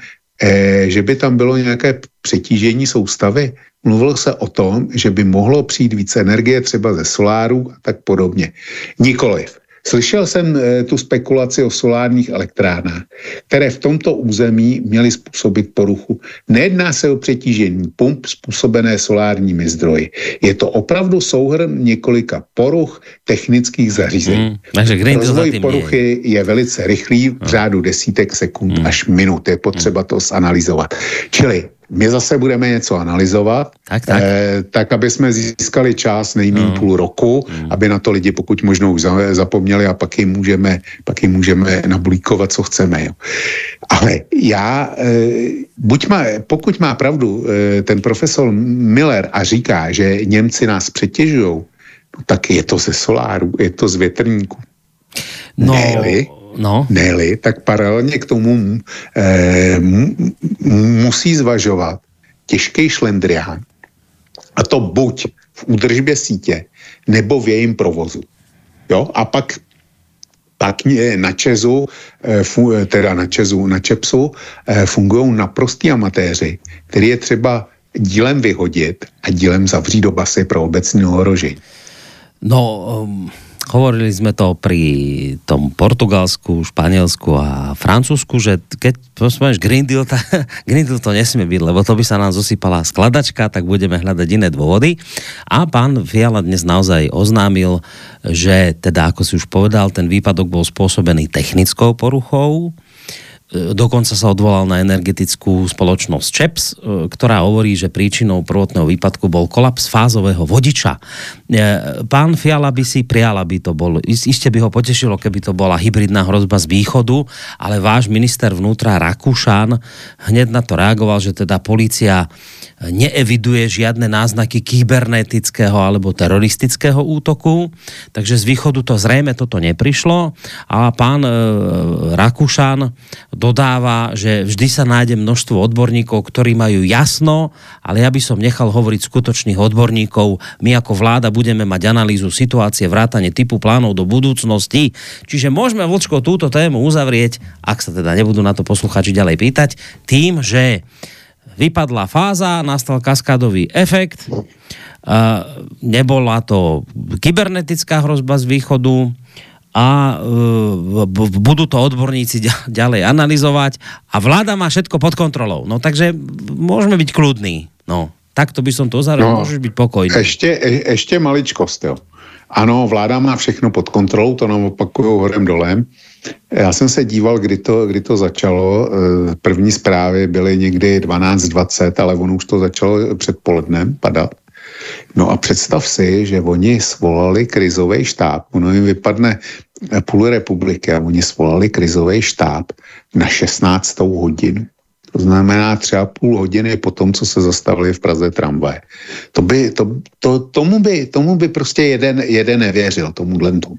že by tam bylo nějaké přetížení soustavy. Mluvilo se o tom, že by mohlo přijít více energie třeba ze soláru a tak podobně. Nikoliv. Slyšel jsem e, tu spekulaci o solárních elektrárnách, které v tomto území měly způsobit poruchu. Nejedná se o přetížení pump způsobené solárními zdroji. Je to opravdu souhrn několika poruch technických zařízení. Hmm, Rozvoj poruchy je. je velice rychlý, v řádu desítek sekund hmm. až minut. Je potřeba to zanalizovat. Čili my zase budeme něco analyzovat, tak, tak. Eh, tak aby jsme získali čas nejméně no. půl roku, mm. aby na to lidi pokud možno už zapomněli a pak jim můžeme, pak jim můžeme nabulíkovat, co chceme. Jo. Ale já, eh, buď má, pokud má pravdu eh, ten profesor Miller a říká, že Němci nás přetěžují, no, tak je to ze soláru, je to z větrníku. No, ne no. ne tak paralelně k tomu eh, musí zvažovat těžký šlendrián. A to buď v údržbě sítě, nebo v jejím provozu. Jo? A pak pak na Čezu, eh, teda na Čezu, na Čepsu eh, fungují naprostí amatéři, který je třeba dílem vyhodit a dílem zavřít do basy pro obecní ohrožení. No, um, hovorili sme to pri tom Portugalsku, Španielsku a Francúzsku, že keď spomínaš Green Deal, tá, *laughs* Green Deal to nesmie byť, lebo to by sa nám zosypala skladačka, tak budeme hľadať iné dôvody. A pán Fiala dnes naozaj oznámil, že teda, ako si už povedal, ten výpadok bol spôsobený technickou poruchou, dokonca sa odvolal na energetickú spoločnosť ČEPS, e, ktorá hovorí, že príčinou prvotného výpadku bol kolaps fázového vodiča. E, pán Fiala by si prijal, aby to bol, iste by ho potešilo, keby to bola hybridná hrozba z východu, ale váš minister vnútra Rakúšan hneď na to reagoval, že teda policia neeviduje žiadne náznaky kybernetického alebo teroristického útoku, takže z východu to zrejme toto neprišlo a pán e, Rakúšan dodáva, že vždy sa nájde množstvo odborníkov, ktorí majú jasno, ale ja by som nechal hovoriť skutočných odborníkov. My ako vláda budeme mať analýzu situácie, vrátane typu plánov do budúcnosti. Čiže môžeme vočko túto tému uzavrieť, ak sa teda nebudú na to posluchači ďalej pýtať, tým, že vypadla fáza, nastal kaskádový efekt, uh, nebola to kybernetická hrozba z východu a uh, budú to odborníci ďalej analyzovať a vláda má všetko pod kontrolou. No takže môžeme byť kľudní. No, takto by som to uzavřel, no, môžeš byť pokojný. Ešte, e, ešte maličkost, jo. Ano, vláda má všechno pod kontrolou, to nám opakují horem dolem. Já jsem se díval, kdy to, kdy to začalo. Eh, první zprávy byly někdy 12.20, ale ono už to začalo předpolednem padat. No a představ si, že oni svolali krizový štáb. Ono jim vypadne půl republiky a oni svolali krizový štáb na 16. hodinu. To znamená třeba půl hodiny po tom, co se zastavili v Praze tramvaje. To by, to, to, tomu, by, tomu by prostě jeden, jeden nevěřil, tomu tomu.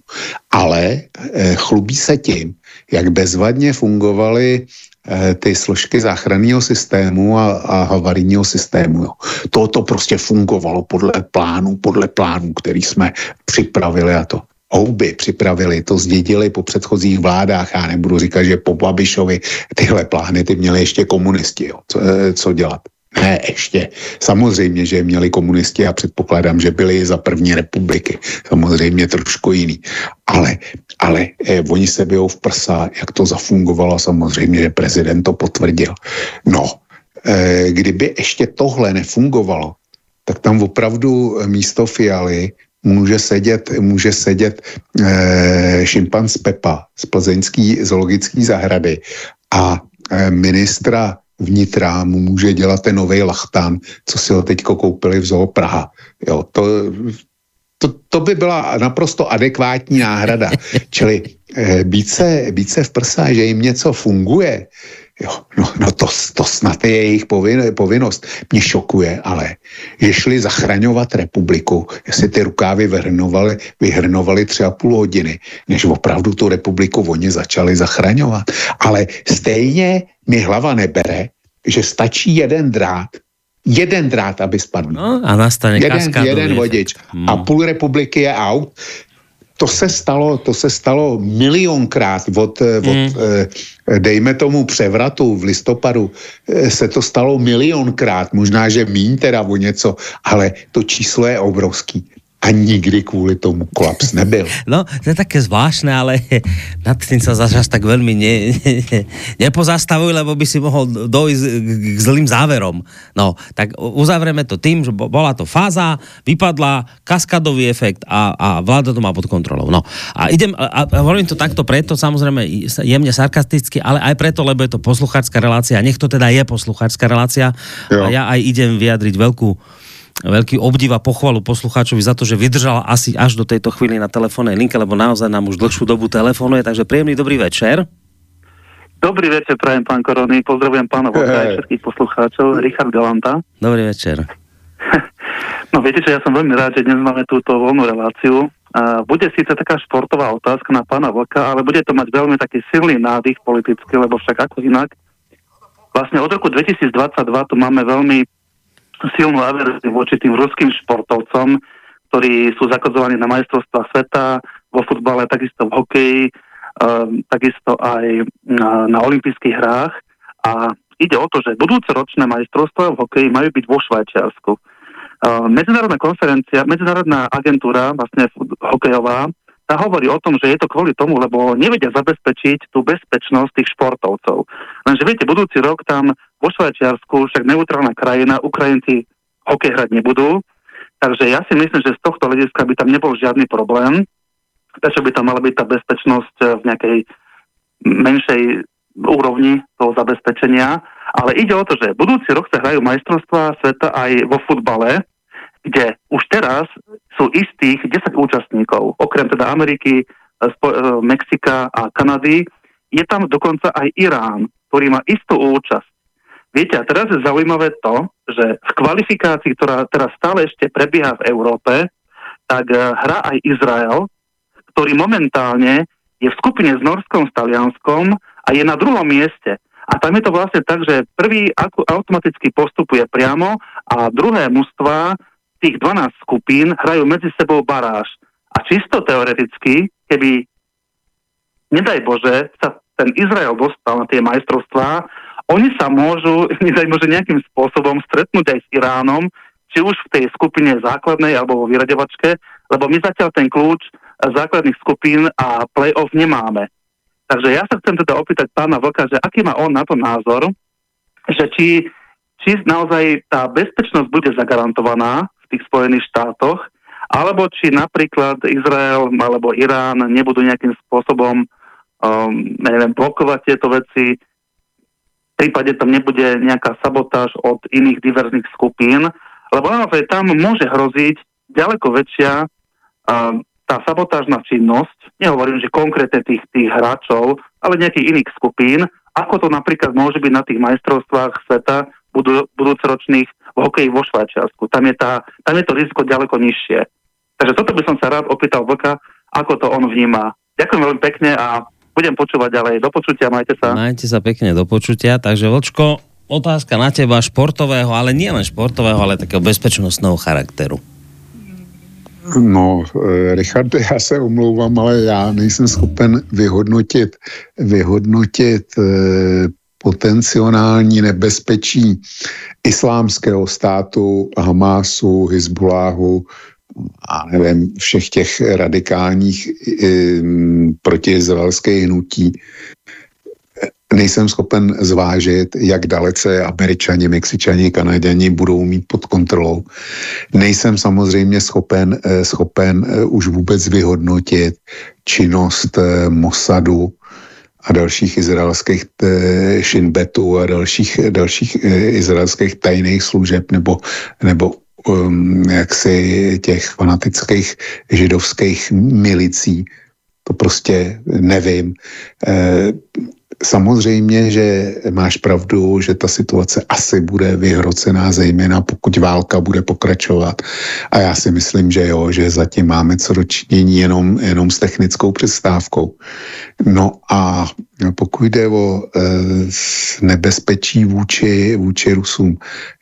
Ale eh, chlubí se tím, jak bezvadně fungovaly eh, ty složky záchranného systému a, a havarijního systému. To, prostě fungovalo podle plánu, podle plánu, který jsme připravili a to houby připravili, to zdědili po předchozích vládách. Já nebudu říkat, že po Babišovi tyhle plány ty měli ještě komunisti. Jo. Co, eh, co dělat? Ne, ještě. Samozřejmě, že měli komunisti a předpokládám, že byli za první republiky. Samozřejmě trošku jiný. Ale, ale eh, oni se bijou v prsa, jak to zafungovalo. Samozřejmě, že prezident to potvrdil. No, eh, kdyby ještě tohle nefungovalo, tak tam opravdu místo Fialy může sedět, může sedět e, šimpanz Pepa z plzeňský zoologické zahrady a e, ministra vnitra mu může dělat ten nový lachtan, co si ho teď koupili v Zoo Praha. Jo, to, to, to by byla naprosto adekvátní náhrada. *laughs* Čili e, být, se, být se v prsa, že jim něco funguje, Jo, no, no to, to snad je jejich povin, povinnost. Mě šokuje, ale že šli zachraňovat republiku, jestli ty rukávy vyhrnovali, vyhrnovali tři a půl hodiny, než opravdu tu republiku oni začali zachraňovat. Ale stejně mi hlava nebere, že stačí jeden drát, jeden drát, aby spadl. No, a nastane jeden, jeden vodič. Hmm. A půl republiky je out to se stalo, to se stalo milionkrát od, eh, od mm. dejme tomu převratu v listopadu, eh, se to stalo milionkrát, možná, že míň teda o něco, ale to číslo je obrovský a nikdy kvůli tomu kolaps nebyl. *laughs* No, to je také zvláštne, ale *laughs* nad tým sa zažas tak veľmi ne, ne, nepozastavuj, lebo by si mohol dojsť k zlým záverom. No, tak uzavreme to tým, že bola to fáza, vypadla kaskadový efekt a, a vláda to má pod kontrolou. No, a idem, a, a hovorím to takto preto, samozrejme jemne sarkasticky, ale aj preto, lebo je to poslucháčská relácia, nech to teda je poslucháčská relácia jo. a ja aj idem vyjadriť veľkú veľký obdiv a pochvalu poslucháčovi za to, že vydržal asi až do tejto chvíli na telefónnej linke, lebo naozaj nám už dlhšiu dobu telefonuje, takže príjemný dobrý večer. Dobrý večer, prajem pán Korony, pozdravujem pána Vlka aj všetkých poslucháčov, Richard Galanta. Dobrý večer. *laughs* No viete, že ja som veľmi rád, že dnes máme túto voľnú reláciu. A bude síce taká športová otázka na pána Vlka, ale bude to mať veľmi taký silný nádych politicky, lebo však ako inak. Vlastne od roku 2022 tu máme veľmi silnú averziu voči tým ruským športovcom, ktorí sú zakozovaní na majstrovstvá sveta, vo futbale, takisto v hokeji, um, takisto aj na, na olympijských hrách. A ide o to, že budúce ročné majstrovstvá v hokeji majú byť vo Švajčiarsku. Uh, medzinárodná konferencia, medzinárodná agentúra, vlastne hokejová, tá hovorí o tom, že je to kvôli tomu, lebo nevedia zabezpečiť tú bezpečnosť tých športovcov. Lenže viete, budúci rok tam vo Švajčiarsku, však neutrálna krajina, Ukrajinci hokej hrať nebudú, takže ja si myslím, že z tohto hľadiska by tam nebol žiadny problém, prečo by tam mala byť tá bezpečnosť v nejakej menšej úrovni toho zabezpečenia. Ale ide o to, že budúci rok sa hrajú majstrovstvá sveta aj vo futbale, kde už teraz sú istých 10 účastníkov, okrem teda Ameriky, eh, eh, Mexika a Kanady, je tam dokonca aj Irán, ktorý má istú účasť. Viete, a teraz je zaujímavé to, že v kvalifikácii, ktorá teraz stále ešte prebieha v Európe, tak eh, hrá aj Izrael, ktorý momentálne je v skupine s Norskom, s Talianskom a je na druhom mieste. A tam je to vlastne tak, že prvý automaticky postupuje priamo a druhé mužstva tých 12 skupín hrajú medzi sebou baráž. A čisto teoreticky, keby, nedaj Bože, sa ten Izrael dostal na tie majstrovstvá, oni sa môžu, *laughs* nedaj Bože, nejakým spôsobom stretnúť aj s Iránom, či už v tej skupine základnej alebo vo vyraďovačke, lebo my zatiaľ ten kľúč základných skupín a play-off nemáme. Takže ja sa chcem teda opýtať pána Vlka, že aký má on na to názor, že či, či naozaj tá bezpečnosť bude zagarantovaná tých Spojených štátoch alebo či napríklad Izrael alebo Irán nebudú nejakým spôsobom um, neviem, blokovať tieto veci, v prípade tam nebude nejaká sabotáž od iných diverzných skupín, lebo naozaj tam môže hroziť ďaleko väčšia uh, tá sabotážna činnosť, nehovorím, že konkrétne tých, tých hráčov, ale nejakých iných skupín, ako to napríklad môže byť na tých majstrovstvách sveta budú, budúcoročných v hokeji vo Švajčiarsku. Tam je, tá, tam je to riziko ďaleko nižšie. Takže toto by som sa rád opýtal Vlka, ako to on vníma. Ďakujem veľmi pekne a budem počúvať ďalej. Do počutia, majte sa. Majte sa pekne do počutia. Takže Vlčko, otázka na teba športového, ale nie len športového, ale takého bezpečnostného charakteru. No, eh, Richard, *laughs* já se omlouvám, ale já nejsem schopen vyhodnotit, vyhodnotit eh, potenciální nebezpečí islámského státu, Hamásu, Hezbolláhu, a nevím, všech těch radikálních um, protiizraelských hnutí nejsem schopen zvážit, jak dalece američani, mexičani, kanaděni budou mít pod kontrolou. Nejsem samozřejmě schopen, eh, schopen eh, už vůbec vyhodnotit činnost eh, Mossadu a dalších izraelských šinbetů a dalších, dalších izraelských tajných služeb nebo, nebo um, jaksi těch fanatických židovských milicí. To prostě nevím. E, Samozřejmě, že máš pravdu, že ta situace asi bude vyhrocená, zejména pokud válka bude pokračovat. A já si myslím, že jo, že zatím máme co dočinění jenom, jenom s technickou přestávkou. No a pokud jde o e, nebezpečí vůči, vůči Rusům,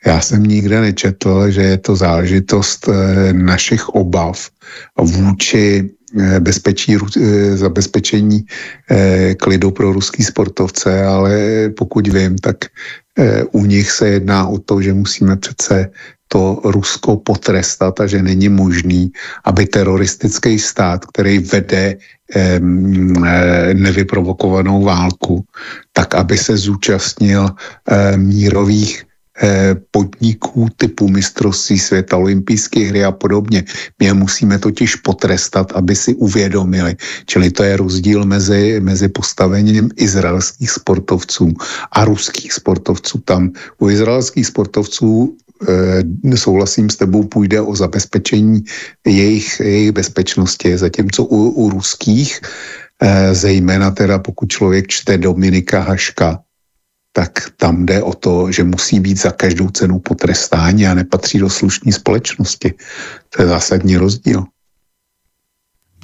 já jsem nikde nečetl, že je to záležitost e, našich obav vůči bezpečí, eh, zabezpečení eh, klidu pro ruský sportovce, ale pokud vím, tak u nich se jedná o to, že musíme přece to Rusko potrestat a že není možný, aby teroristický stát, který vede eh, nevyprovokovanou válku, tak aby se zúčastnil eh, mírových Eh, podniků typu mistrovství světa, olympijské hry a podobně. My je musíme totiž potrestat, aby si uvědomili. Čili to je rozdíl mezi, mezi postavením izraelských sportovců a ruských sportovců. Tam u izraelských sportovců e, souhlasím s tebou, půjde o zabezpečení jejich, jejich bezpečnosti, zatímco u, u ruských, e, zejména teda pokud člověk čte Dominika Haška, tak tam jde o to, že musí být za každou cenu potrestání a nepatří do slušní společnosti. To je zásadní rozdíl.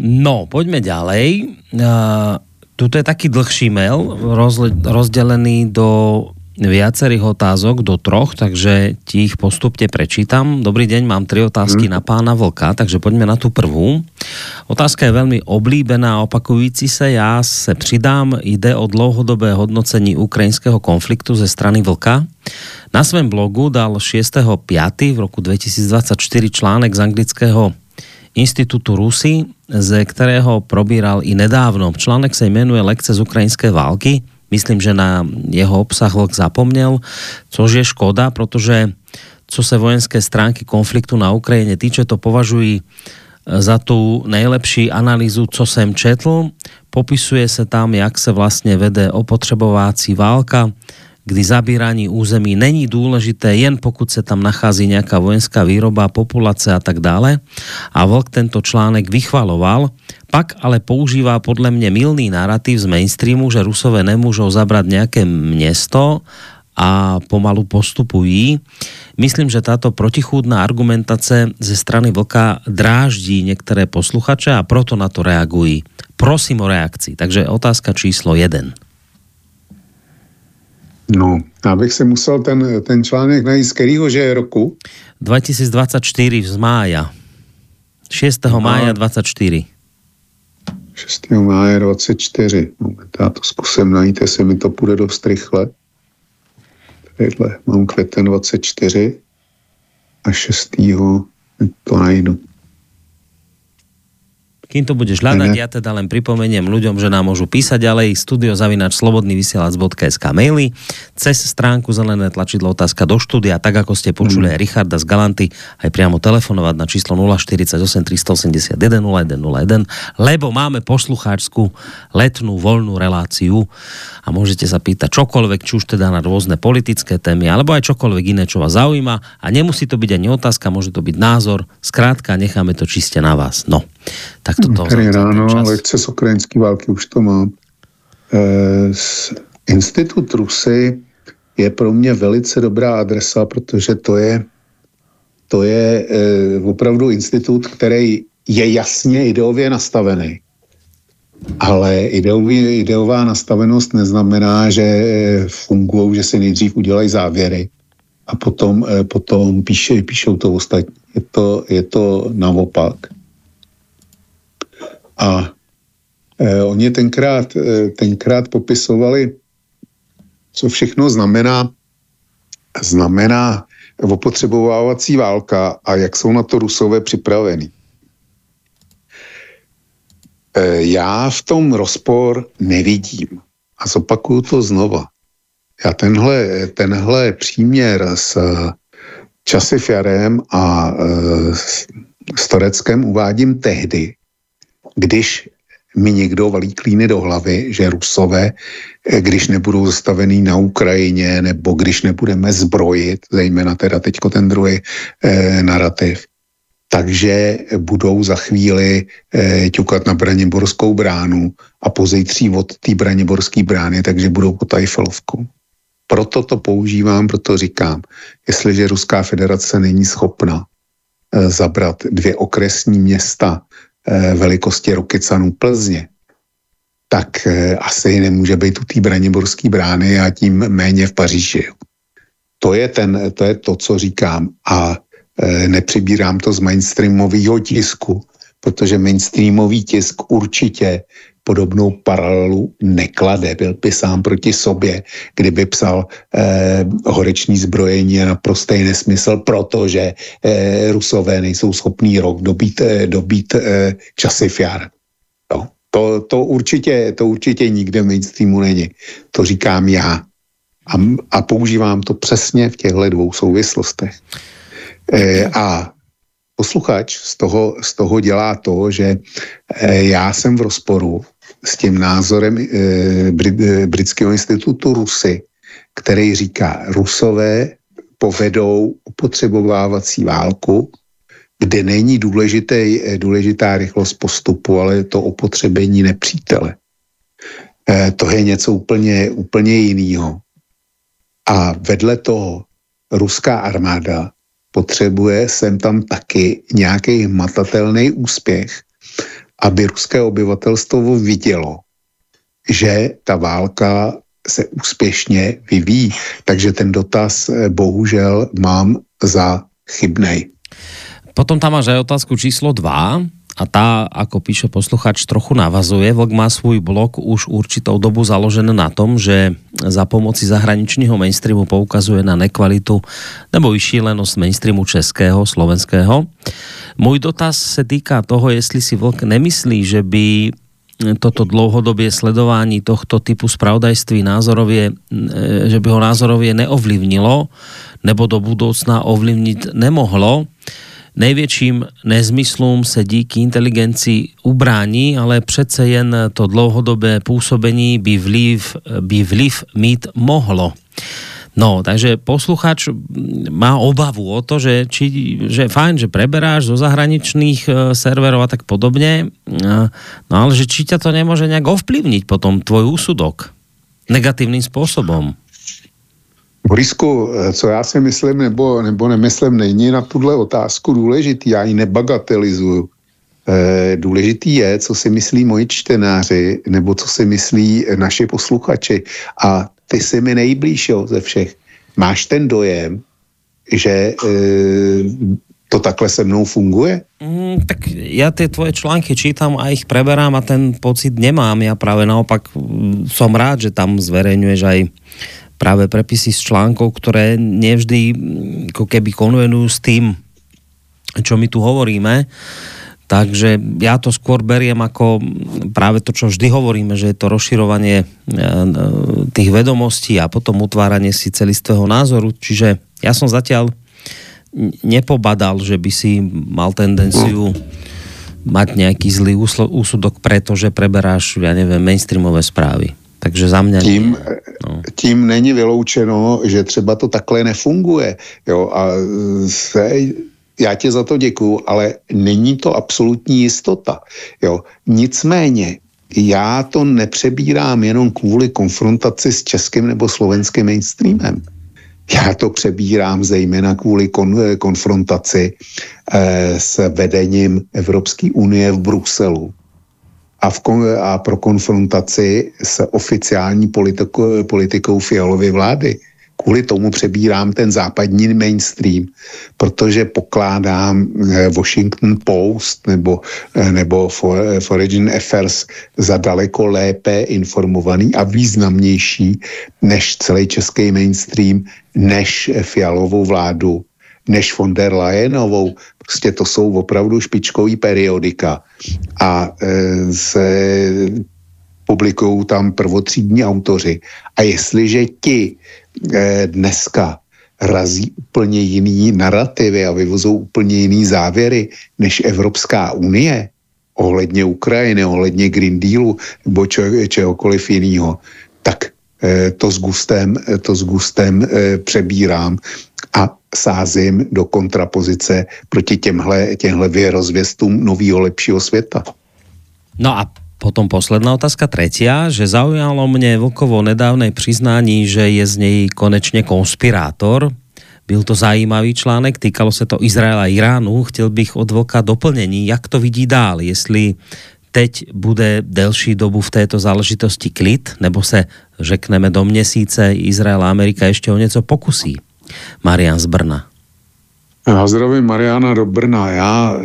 No, poďme ďalej. Uh, tuto je taký dlhší mail, rozdelený do viacerých otázok do troch, takže ti ich postupne prečítam. Dobrý deň, mám tri otázky hmm. na pána Vlka, takže poďme na tú prvú. Otázka je veľmi oblíbená a opakující sa. Ja se přidám. Ide o dlouhodobé hodnocení ukrajinského konfliktu ze strany Vlka. Na svém blogu dal 6.5. v roku 2024 článek z anglického Institutu Rusy, ze kterého probíral i nedávno. Článek se jmenuje Lekce z ukrajinské války Myslím, že na jeho obsah Vlk zapomněl, což je škoda, protože co se vojenské stránky konfliktu na Ukrajině týče, to považují e, za tu nejlepší analýzu, co jsem četl. Popisuje se tam, jak se vlastně vede opotřebovácí válka, kdy zabírání území není důležité, jen pokud se tam nachází nějaká vojenská výroba, populace a tak dále. A Vlk tento článek vychvaloval, pak ale používá podle mě milný narrativ z mainstreamu, že Rusové nemůžou zabrat nějaké město a pomalu postupují. Myslím, že táto protichůdná argumentace ze strany Vlka dráždí některé posluchače a proto na to reagují. Prosím o reakci. Takže otázka číslo 1. No, já bych si musel ten, ten článek najít z kterého, že je roku? 2024 z mája. 6. No. mája 24. 6. máje 24. Moment, já to zkusím najít, jestli mi to půjde dost rychle. Tadyhle mám květen 24 a 6. to najdu. Kým to budeš hľadať, ja teda len pripomeniem ľuďom, že nám môžu písať ďalej studiozavinač slobodnyvysielac.sk maily cez stránku zelené tlačidlo otázka do štúdia, tak ako ste počuli mm. aj Richarda z Galanty, aj priamo telefonovať na číslo 048 381 0101, lebo máme poslucháčskú letnú voľnú reláciu a môžete sa pýtať čokoľvek, či už teda na rôzne politické témy, alebo aj čokoľvek iné, čo vás zaujíma. A nemusí to byť ani otázka, môže to byť názor. Skrátka, necháme to čiste na vás. No, tak toto... Dobrý ráno, lekce z ukrajinské války, už to mám. E, Institut Rusy je pro mě velice dobrá adresa, protože to je, to je e, opravdu institut, který je jasně ideově nastavený. Ale ideový, ideová nastavenost neznamená, že fungují, že si nejdřív udělají závěry a potom, potom píše, píšou to ostatní. Je to, je to naopak. A eh, oni tenkrát, eh, tenkrát popisovali, co všechno znamená, znamená opotřebovávací válka a jak jsou na to Rusové připraveni. E, já v tom rozpor nevidím. A zopakuju to znova. Já tenhle, tenhle příměr s Časifiarem a e, s Toreckem uvádím tehdy, když mi někdo valí klíny do hlavy, že Rusové, e, když nebudou zastavený na Ukrajině, nebo když nebudeme zbrojit, zejména teda teďko ten druhý eh, narrativ, takže budou za chvíli e, ťukat na Braniborskou bránu a pozejtří od té Braniborské brány, takže budou pod Eiffelovkou. Proto to používám, proto říkám, jestliže Ruská federace není schopna e, zabrat dvě okresní města velikosti Rokycanů Plzně, tak e, asi nemůže být u té Braniborské brány a tím méně v Paříži. To je, ten, to je to, co říkám. A Eh, nepřibírám to z mainstreamového tisku, protože mainstreamový tisk určitě podobnou paralelu neklade. Byl by sám proti sobě, kdyby psal eh, horeční zbrojení je naprostý nesmysl, protože eh, Rusové nejsou schopní rok dobít, eh, dobít eh, časifiar. No, to, to, určitě, to určitě nikde v mainstreamu není. To říkám já. A, a používám to přesně v těchto dvou souvislostech. E, a posluchač z toho, z toho dělá to, že e, já jsem v rozporu s tím názorem e, Britského institutu Rusy, který říká, Rusové povedou opotřebovávací válku, kde není důležité, důležitá rychlost postupu, ale je to opotřebení nepřítele. To je něco úplně, úplně jiného. A vedle toho ruská armáda potřebuje sem tam taky nějaký matatelný úspěch, aby ruské obyvatelstvo vidělo, že ta válka se úspěšně vyvíjí. Takže ten dotaz eh, bohužel mám za chybnej. Potom tam máš aj otázku číslo 2 a tá, ako píše posluchač, trochu navazuje. Vlk má svůj blog už určitou dobu založený na tom, že za pomoci zahraničního mainstreamu poukazuje na nekvalitu nebo i šílenosť mainstreamu českého, slovenského. Můj dotaz se týká toho, jestli si Vlk nemyslí, že by toto dlouhodobě sledování tohto typu spravodajství názorově, že by ho názorově neovlivnilo, nebo do budoucna ovlivniť nemohlo největším nezmyslům se díky inteligencii ubrání, ale přece jen to dlouhodobé působení by vliv, by vliv mít mohlo. No, takže posluchač má obavu o to, že, či, že fajn, že preberáš zo zahraničných e, serverov a tak podobne, e, no ale že či ťa to nemôže nejak ovplyvniť potom tvoj úsudok negatívnym spôsobom. Borisku, eh, co já si myslím nebo, nebo nemyslím, není na tuhle otázku důležitý, já ji nebagatelizuju. E, důležitý je, co si myslí moji čtenáři, nebo co si myslí naši posluchači. A ty jsi mi nejblíž jo, ze všech. Máš ten dojem, že e, to takhle se mnou funguje? Mm, tak ja tie tvoje články čítam a ich preberám a ten pocit nemám. Ja práve naopak mm, som rád, že tam zverejňuješ aj práve prepisy z článkov, ktoré nevždy ako keby konvenujú s tým, čo my tu hovoríme. Takže ja to skôr beriem ako práve to, čo vždy hovoríme, že je to rozširovanie e, tých vedomostí a potom utváranie si celistvého názoru. Čiže ja som zatiaľ nepobadal, že by si mal tendenciu mať nejaký zlý úsudok, pretože preberáš, ja neviem, mainstreamové správy. Takže za mě... Tím, no. tím není vyloučeno, že třeba to takhle nefunguje. Jo, a se, já tě za to děkuju, ale není to absolutní jistota. Jo. Nicméně, já to nepřebírám jenom kvůli konfrontaci s českým nebo slovenským mainstreamem. Já to přebírám zejména kvůli kon, konfrontaci eh, s vedením Evropské unie v Bruselu a, v, a pro konfrontaci s oficiální politikou, politikou Fialovy vlády. Kvůli tomu přebírám ten západní mainstream, protože pokládám eh, Washington Post nebo, eh, nebo Foreign Affairs za daleko lépe informovaný a významnější než celý český mainstream, než Fialovou vládu, než von der Leyenovou. Prostě to jsou opravdu špičkový periodika. A e, se publikují tam prvotřídní autoři. A jestliže ti Eh, dneska razí úplně jiný narrativy a vyvozou úplně jiný závěry než Evropská unie ohledně Ukrajiny, ohledně Green Dealu nebo če, čehokoliv jiného, tak eh, to s gustem, to s gustem eh, přebírám a sázím do kontrapozice proti těmhle, těmhle věrozvěstům nového lepšího světa. No a Potom posledná otázka, tretia, že zaujalo mne Vlkovo nedávnej přiznání, že je z něj konečně konspirátor. Byl to zajímavý článek, týkalo se to Izraela a Iránu. Chtěl bych od Vlka doplnění, jak to vidí dál, jestli teď bude delší dobu v této záležitosti klid, nebo se řekneme do měsíce Izrael a Amerika ještě o něco pokusí. Marian z Brna. Já zdravím Mariana do Brna. Já,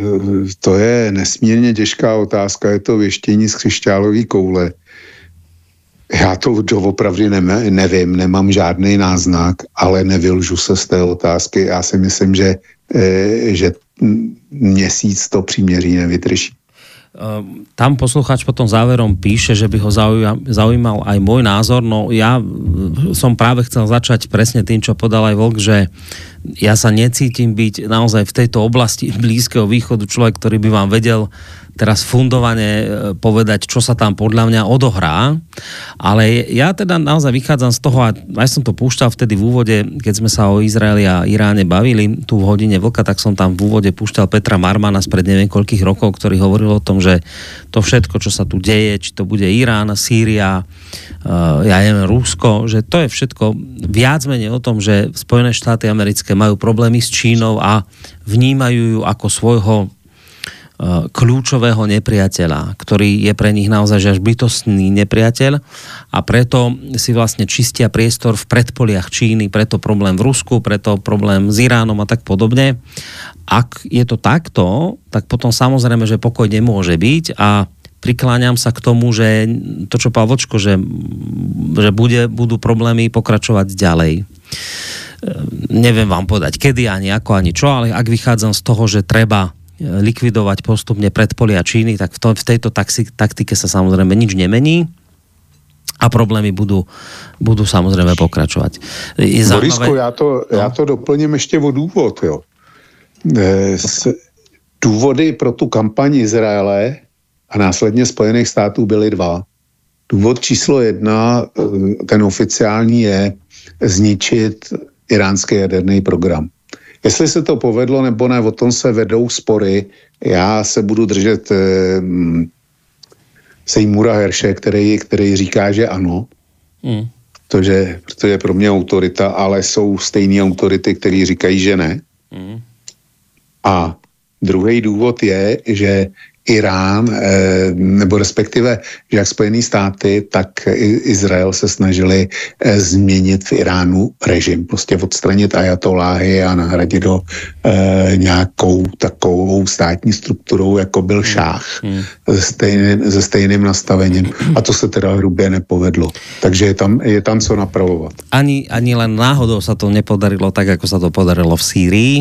to je nesmírně těžká otázka, je to věštění z křišťálové koule. Já to doopravdy nevím, nemám žádný náznak, ale nevylžu se z té otázky. Já si myslím, že, eh, že měsíc to příměří nevydrží. Ehm, tam posluchač potom záverom píše, že by ho zaujímal aj môj názor, no ja som práve chcel začať presne tým, čo podal aj Volk, že ja sa necítim byť naozaj v tejto oblasti Blízkeho východu človek, ktorý by vám vedel teraz fundovane e, povedať, čo sa tam podľa mňa odohrá, ale ja teda naozaj vychádzam z toho, a aj som to púšťal vtedy v úvode, keď sme sa o Izraeli a Iráne bavili tu v hodine vlka, tak som tam v úvode púšťal Petra Marmana spred neviem koľkých rokov, ktorý hovoril o tom, že to všetko, čo sa tu deje, či to bude Irán, Sýria, uh, ja neviem, Rusko, že to je všetko viac menej o tom, že Spojené štáty americké majú problémy s Čínou a vnímajú ju ako svojho kľúčového nepriateľa, ktorý je pre nich naozaj až bytostný nepriateľ a preto si vlastne čistia priestor v predpoliach Číny, preto problém v Rusku, preto problém s Iránom a tak podobne. Ak je to takto, tak potom samozrejme, že pokoj nemôže byť a prikláňam sa k tomu, že to, čo povedal Vočko, že, že bude, budú problémy pokračovať ďalej eh, neviem vám povedať kedy, ani ako, ani čo, ale ak vychádzam z toho, že treba likvidovať postupne predpolia Číny, tak v, to, v tejto taxi, taktike sa samozrejme nič nemení a problémy budou, budou samozřejmě pokračovat. Borisku, já to, no. já to doplním ještě o důvod. Jo. E, důvody pro tu kampaň Izraele a následně Spojených států byly dva. Důvod číslo jedna, e, ten oficiální je zničit iránský jaderný program. Jestli se to povedlo nebo ne, o tom se vedou spory. Já se budu držet eh, Seymoura Herše, který, který říká, že ano. Mm. Protože, protože pro mě autorita, ale jsou stejné autority, které říkají, že ne. Mm. A druhý důvod je, že Irán, eh, nebo respektive, jak Spojené státy, tak Izrael se snažili eh, změnit v Iránu režim, prostě odstranit ajatoláhy a nahradit e, nějakou takovou státní strukturou, jako byl hmm. šách hmm. se, stejným, se stejným nastavením. A to se teda hrubě nepovedlo. Takže je tam, je tam co napravovat. Ani, ani len náhodou sa to nepodarilo tak, ako sa to podarilo v Sýrii.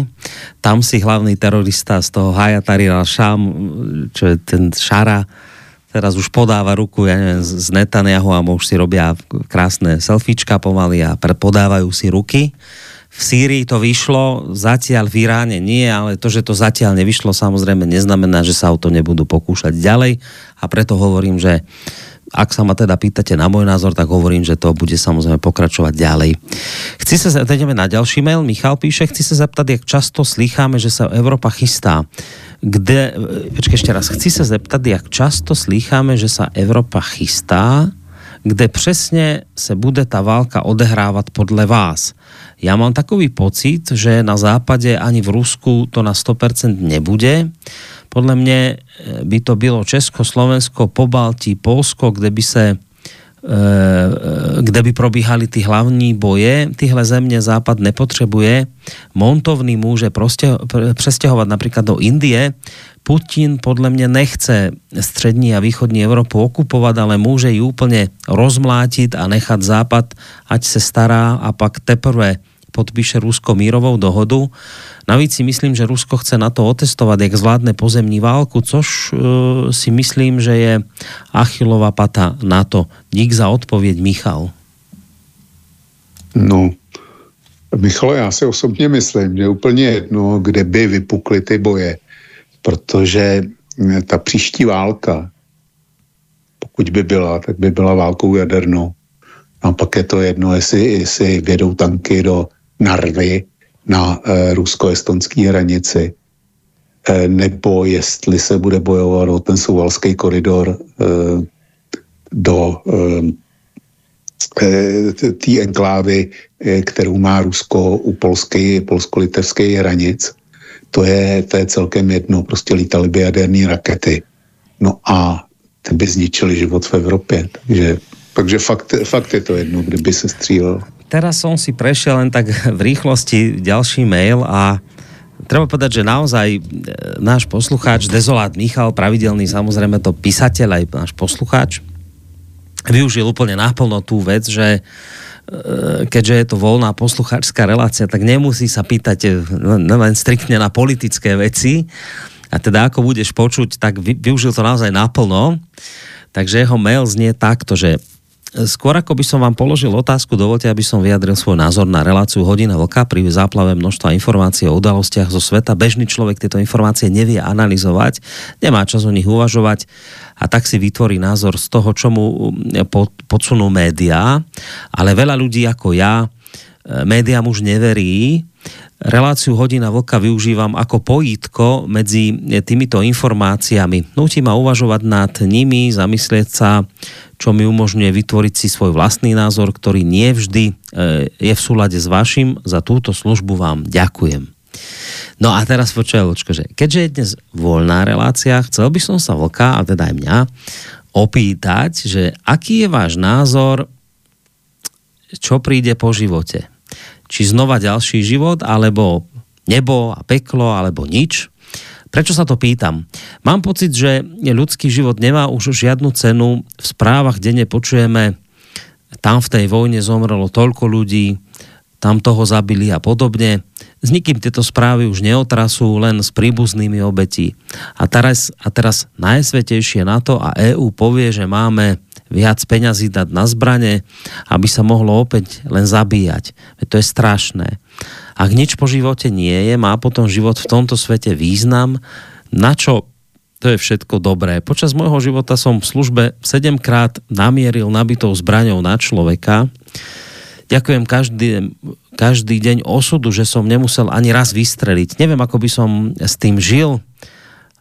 Tam si hlavný terorista z toho Hayatari al-Sham, čo je ten Šara, teraz už podáva ruku ja neviem, z Netanyahu a už si robia krásne selfiečka pomaly a podávajú si ruky. V Sýrii to vyšlo, zatiaľ v Iráne nie, ale to, že to zatiaľ nevyšlo, samozrejme neznamená, že sa o to nebudú pokúšať ďalej a preto hovorím, že ak sa ma teda pýtate na môj názor, tak hovorím, že to bude samozrejme pokračovať ďalej. Chci sa, ideme na ďalší mail. Michal píše, chci sa zeptať, jak často slycháme, že sa Európa chystá kde, počkej ešte raz, chci sa zeptat, jak často slýcháme, že sa Evropa chystá, kde přesně se bude ta válka odehrávat podle vás. Já mám takový pocit, že na západe ani v Rusku to na 100% nebude. Podle mne eh, by to bylo Česko, Slovensko, Pobaltí, Polsko, kde by se kde by probíhali ty hlavní boje. Tyhle země Západ nepotřebuje. Montovný může přestěhovat například do Indie. Putin podle mě nechce střední a východní Evropu okupovat, ale může ji úplně rozmlátit a nechat Západ, ať se stará a pak teprve podpíše Rusko mírovou dohodu. Navíc si myslím, že Rusko chce na to otestovat, jak zvládne pozemní válku, což uh, si myslím, že je Achilova pata na to. Dík za odpověď, Michal. No, Michal, já si osobně myslím, že je úplně jedno, kde by vypukly ty boje, protože eh, ta příští válka, pokud by byla, tak by byla válkou jadernou. A pak je to jedno, jestli, jestli vědou tanky do Narvy na e, rusko-estonské hranici, e, nebo jestli se bude bojovat o ten suvalský koridor e, do té enklávy, kterou má Rusko u polské, polsko-litevské hranic. To je, to je celkem jedno. Prostě lítaly by jaderné rakety. No a ty by zničili život v Evropě. Takže, takže fakt, fakt je to jedno, kdyby se střílel teraz som si prešiel len tak v rýchlosti ďalší mail a treba povedať, že naozaj e, náš poslucháč Dezolát Michal, pravidelný samozrejme to písateľ aj náš poslucháč, využil úplne náplno tú vec, že e, keďže je to voľná poslucháčská relácia, tak nemusí sa pýtať len, len striktne na politické veci. A teda ako budeš počuť, tak využil to naozaj naplno. Takže jeho mail znie takto, že Skôr ako by som vám položil otázku, dovolte, aby som vyjadril svoj názor na reláciu Hodina vlka pri záplave množstva informácií o udalostiach zo sveta. Bežný človek tieto informácie nevie analyzovať, nemá čas o nich uvažovať a tak si vytvorí názor z toho, čo mu podsunú médiá. Ale veľa ľudí ako ja e, médiám už neverí, reláciu Hodina Vlka využívam ako pojítko medzi týmito informáciami. Nutí ma uvažovať nad nimi, zamyslieť sa, čo mi umožňuje vytvoriť si svoj vlastný názor, ktorý nie vždy e, je v súlade s vašim. Za túto službu vám ďakujem. No a teraz počujem, že keďže je dnes voľná relácia, chcel by som sa Vlka, a teda aj mňa, opýtať, že aký je váš názor, čo príde po živote či znova ďalší život, alebo nebo a peklo, alebo nič. Prečo sa to pýtam? Mám pocit, že ľudský život nemá už žiadnu cenu. V správach denne počujeme, tam v tej vojne zomrelo toľko ľudí, tam toho zabili a podobne. S nikým tieto správy už neotrasú, len s príbuznými obetí. A teraz, a teraz najsvetejšie na to a EU povie, že máme viac peňazí dať na zbrane, aby sa mohlo opäť len zabíjať. To je strašné. Ak nič po živote nie je, má potom život v tomto svete význam, na čo to je všetko dobré. Počas môjho života som v službe 7 krát namieril nabitou zbraňou na človeka. Ďakujem každý, každý deň osudu, že som nemusel ani raz vystreliť. Neviem, ako by som s tým žil,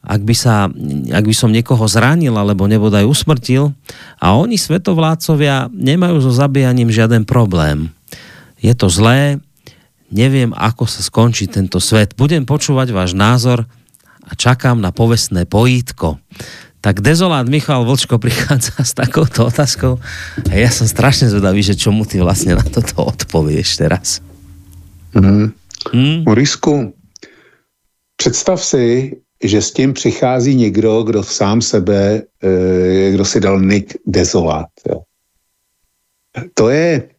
ak by, sa, ak by som niekoho zranil alebo nebodaj usmrtil a oni svetovládcovia nemajú so zabíjaním žiaden problém. Je to zlé, neviem, ako sa skončí tento svet. Budem počúvať váš názor a čakám na povestné pojítko. Tak dezolát Michal Vlčko prichádza s takouto otázkou a ja som strašne zvedavý, že čomu ty vlastne na toto odpovieš teraz. Mm. Mm. Morisku, představ si, že s tím přichází někdo, kdo sám sebe, eh, kdo si dal nick dezolát. Jo. To je,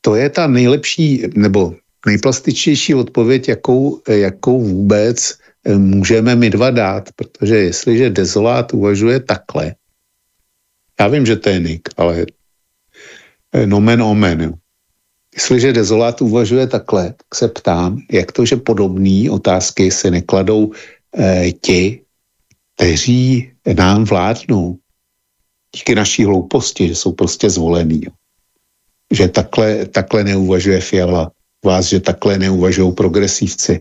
to je ta nejlepší, nebo nejplastičtější odpověď, jakou, jakou vůbec eh, můžeme my dva dát, protože jestliže dezolát uvažuje takhle, já vím, že to je Nick, ale eh, nomen omen, jo. Jestliže dezolát uvažuje takhle, tak se ptám, jak to, že podobné otázky se nekladou eh, ti, kteří nám vládnou díky naší hlouposti, že jsou prostě zvolení. Jo. Že takhle, takhle neuvažuje Fiala, vás, že takhle neuvažují progresivci,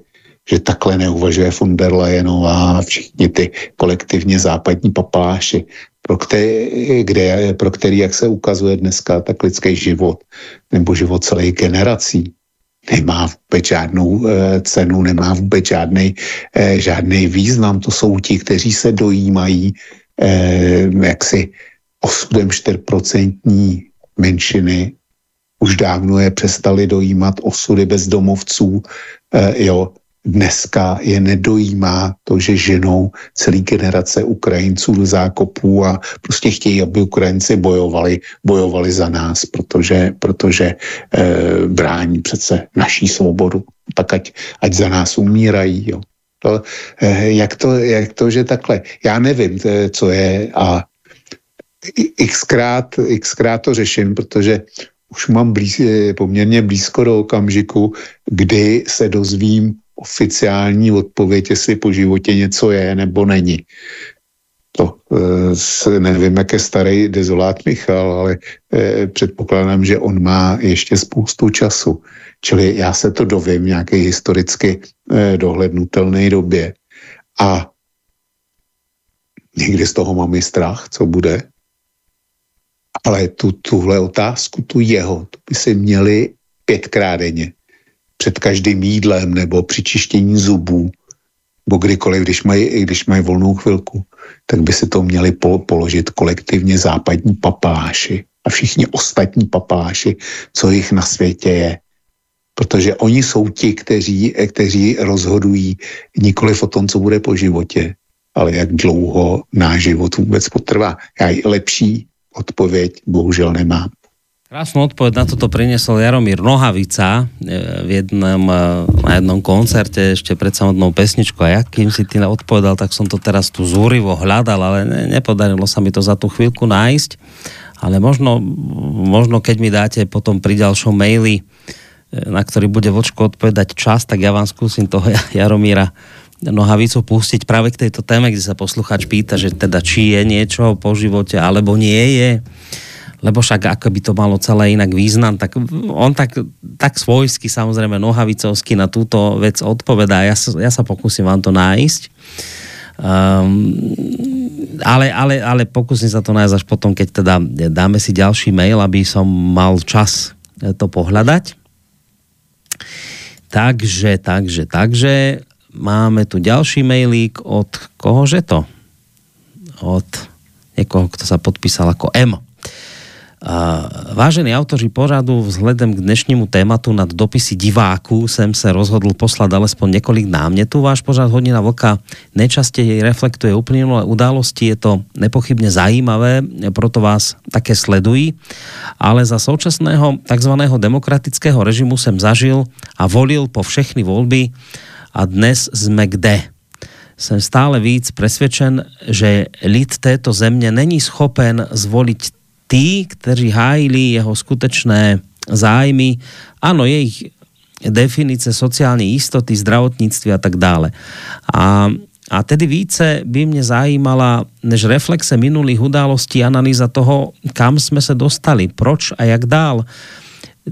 že takhle neuvažuje von der Leyenová a všichni ty kolektivně západní papáši, pro který, kde, pro který, jak se ukazuje dneska, tak lidský život nebo život celých generací nemá vůbec žádnou e, cenu, nemá vůbec žádný, e, žádný význam. To jsou ti, kteří se dojímají e, jaksi osudem 4% menšiny už dávno je přestali dojímat osudy bezdomovců, e, jo, dneska je nedojímá to, že ženou celý generace Ukrajinců do zákopů a prostě chtějí, aby Ukrajinci bojovali, bojovali za nás, protože, protože e, brání přece naší svobodu. Tak ať, ať za nás umírají. Jo. To, e, jak, to, jak to, že takhle? Já nevím, co je a xkrát, xkrát to řeším, protože už mám blíz, poměrně blízko do okamžiku, kdy se dozvím oficiální odpověď, jestli po životě něco je nebo není. To e, nevím, jak je starý dezolát Michal, ale e, předpokládám, že on má ještě spoustu času. Čili já se to dovím v nějaké historicky e, dohlednutelné době. A někdy z toho mám i strach, co bude. Ale tu, tuhle otázku, tu jeho, tu by si měli pětkrát denně před každým jídlem nebo při čištění zubů, nebo kdykoliv, když mají, když mají volnou chvilku, tak by si to měli položit kolektivně západní papáši a všichni ostatní papáši, co jich na světě je. Protože oni jsou ti, kteří, kteří rozhodují nikoliv o tom, co bude po životě, ale jak dlouho náš život vůbec potrvá. Já lepší odpověď bohužel nemám. Krásnu odpoveď na toto priniesol Jaromír Nohavica e, v jednom, e, na jednom koncerte ešte pred samotnou pesničkou a ja kým si ty odpovedal, tak som to teraz tu zúrivo hľadal, ale ne, nepodarilo sa mi to za tú chvíľku nájsť. Ale možno, možno keď mi dáte potom pri ďalšom maili, e, na ktorý bude vočko odpovedať čas, tak ja vám skúsim toho Jaromíra Nohavicu pustiť práve k tejto téme, kde sa posluchač pýta, že teda či je niečo po živote, alebo nie je lebo však ako by to malo celé inak význam, tak on tak, tak svojsky samozrejme nohavicovsky na túto vec odpovedá. Ja sa, ja sa pokúsim vám to nájsť. Um, ale, ale, ale pokúsim sa to nájsť až potom, keď teda dáme si ďalší mail, aby som mal čas to pohľadať. Takže, takže, takže máme tu ďalší mailík od kohože to? Od niekoho, kto sa podpísal ako M. Vážení autoři pořadu, vzhledem k dnešnímu tématu nad dopisy diváků jsem se rozhodl poslat alespoň několik námětů. Váš pořad Hodina Vlka nejčastěji reflektuje uplynulé události, je to nepochybně zajímavé, proto vás také sledují, ale za současného tzv. demokratického režimu jsem zažil a volil po všechny volby a dnes jsme kde? Jsem stále víc presvedčen, že lid této země není schopen zvoliť tí, kteří hájili jeho skutečné zájmy, áno, je ich definice sociálnej istoty, zdravotníctví a tak dále. A, a tedy více by mě zajímala, než reflexe minulých událostí, analýza toho, kam jsme se dostali, proč a jak dál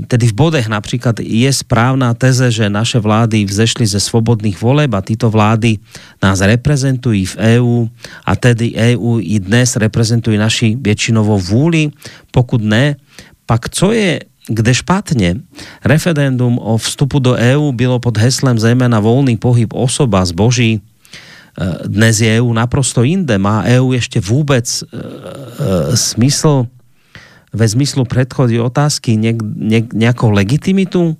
tedy v bodech napríklad je správna teze, že naše vlády vzešli ze svobodných voleb a títo vlády nás reprezentují v EÚ a tedy EÚ i dnes reprezentují naši většinovou vůli. Pokud ne, pak co je kde špatne? Referendum o vstupu do EÚ bylo pod heslem zejména volný pohyb osoba zboží. E, dnes je EÚ naprosto inde. Má EÚ ešte vůbec e, e, smysl ve zmyslu predchody otázky ne, ne, nejakou legitimitu?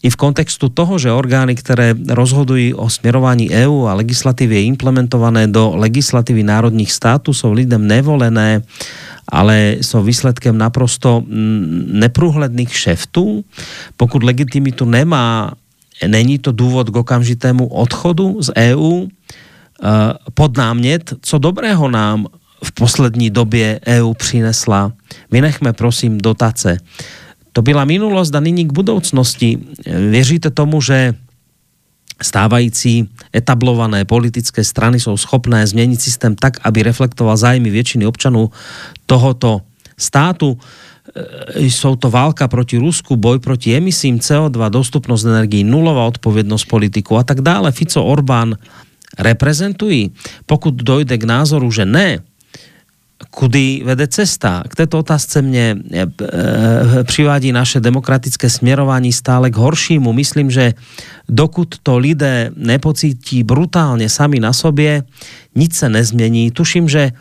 I v kontextu toho, že orgány, ktoré rozhodujú o smerovaní EÚ a legislatívy je implementované do legislatívy národných států, sú lidem nevolené, ale sú výsledkem naprosto mm, neprůhledných šeftů. Pokud legitimitu nemá, není to důvod k okamžitému odchodu z EÚ. Pod námět, co dobrého nám v poslední době EU přinesla. Vynechme prosím dotace. To byla minulost a nyní k budoucnosti. Věříte tomu, že stávající etablované politické strany jsou schopné změnit systém tak, aby reflektoval zájmy většiny občanů tohoto státu. Jsou to válka proti Rusku, boj proti emisím CO2, dostupnost energií, nulová odpovědnost politiku a tak dále. Fico, Orbán reprezentují. Pokud dojde k názoru, že ne, kudy vede cesta. K této otázce mě e, e, přivádí naše demokratické směrování stále k horšímu. Myslím, že dokud to lidé nepocítí brutálně sami na sobě, nic se nezmění. Tuším, že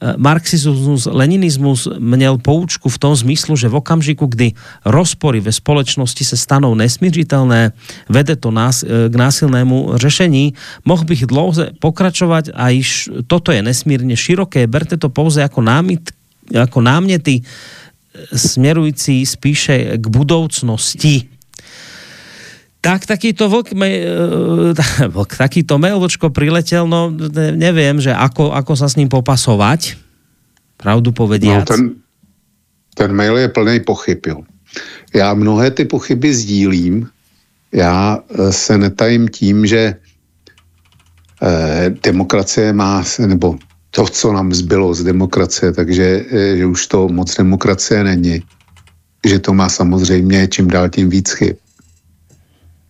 Eh, marxismus, leninizmus měl poučku v tom zmyslu, že v okamžiku, kdy rozpory ve společnosti se stanou nesmířitelné, vede to nás, eh, k násilnému řešení. Mohl bych dlouze pokračovat a již toto je nesmírně široké. Berte to pouze jako, námit, jako náměty eh, smerující spíše k budoucnosti tak takýto vlk, me, uh, *laughs* vlk takýto mailvočko priletel, no neviem, že ako, ako sa s ním popasovať, pravdu povediac. No, ten, ten mail je plný pochyb, jo. Já mnohé ty pochyby sdílím. Já eh, se netajím tím, že eh, demokracie má, nebo to, co nám zbylo z demokracie, takže eh, že už to moc demokracie není. Že to má samozřejmě čím dál tím víc chyb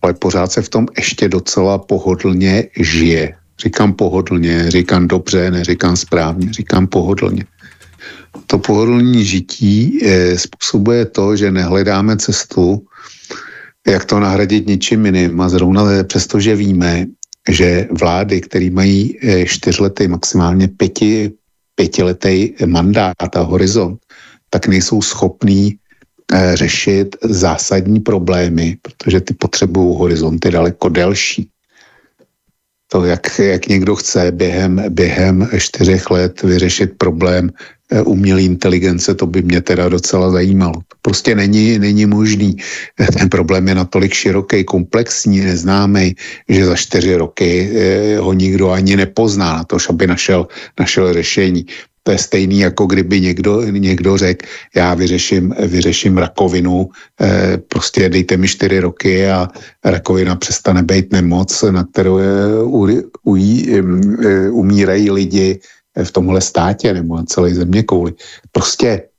ale pořád se v tom ještě docela pohodlně žije. Říkám pohodlně, říkám dobře, neříkám správně, říkám pohodlně. To pohodlní žití e, způsobuje to, že nehledáme cestu, jak to nahradit ničím jiným. A zrovna přestože víme, že vlády, které mají e, čtyřletý, maximálně pěti, pětiletý mandát a horizont, tak nejsou schopní Eh, řešit zásadní problémy, protože ty potřebují horizonty daleko delší. To, jak, jak někdo chce během, během čtyřech let vyřešit problém eh, umělé inteligence, to by mě teda docela zajímalo. To prostě není, není možný. Ten problém je natolik široký, komplexní, neznámý, že za čtyři roky eh, ho nikdo ani nepozná na to, aby našel, našel řešení. To je stejný, jako kdyby někdo, někdo řekl, já vyřeším, vyřeším rakovinu, eh, prostě dejte mi čtyři roky a rakovina přestane být nemoc, na kterou je, u, u, umírají lidi v tomhle státě nebo na celé země kouli. Prostě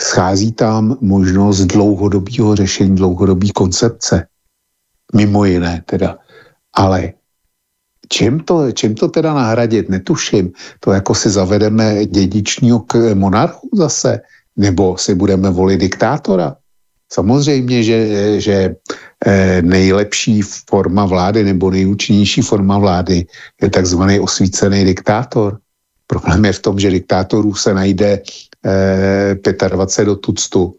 schází tam možnost dlouhodobého řešení, dlouhodobé koncepce. Mimo jiné teda. Ale Čím to, čím to teda nahradit, netuším. To jako si zavedeme dědičního k monarchu zase, nebo si budeme volit diktátora. Samozřejmě, že, že eh, nejlepší forma vlády nebo nejúčinnější forma vlády je takzvaný osvícený diktátor. Problém je v tom, že diktátorů se najde 25 eh, do tuctu,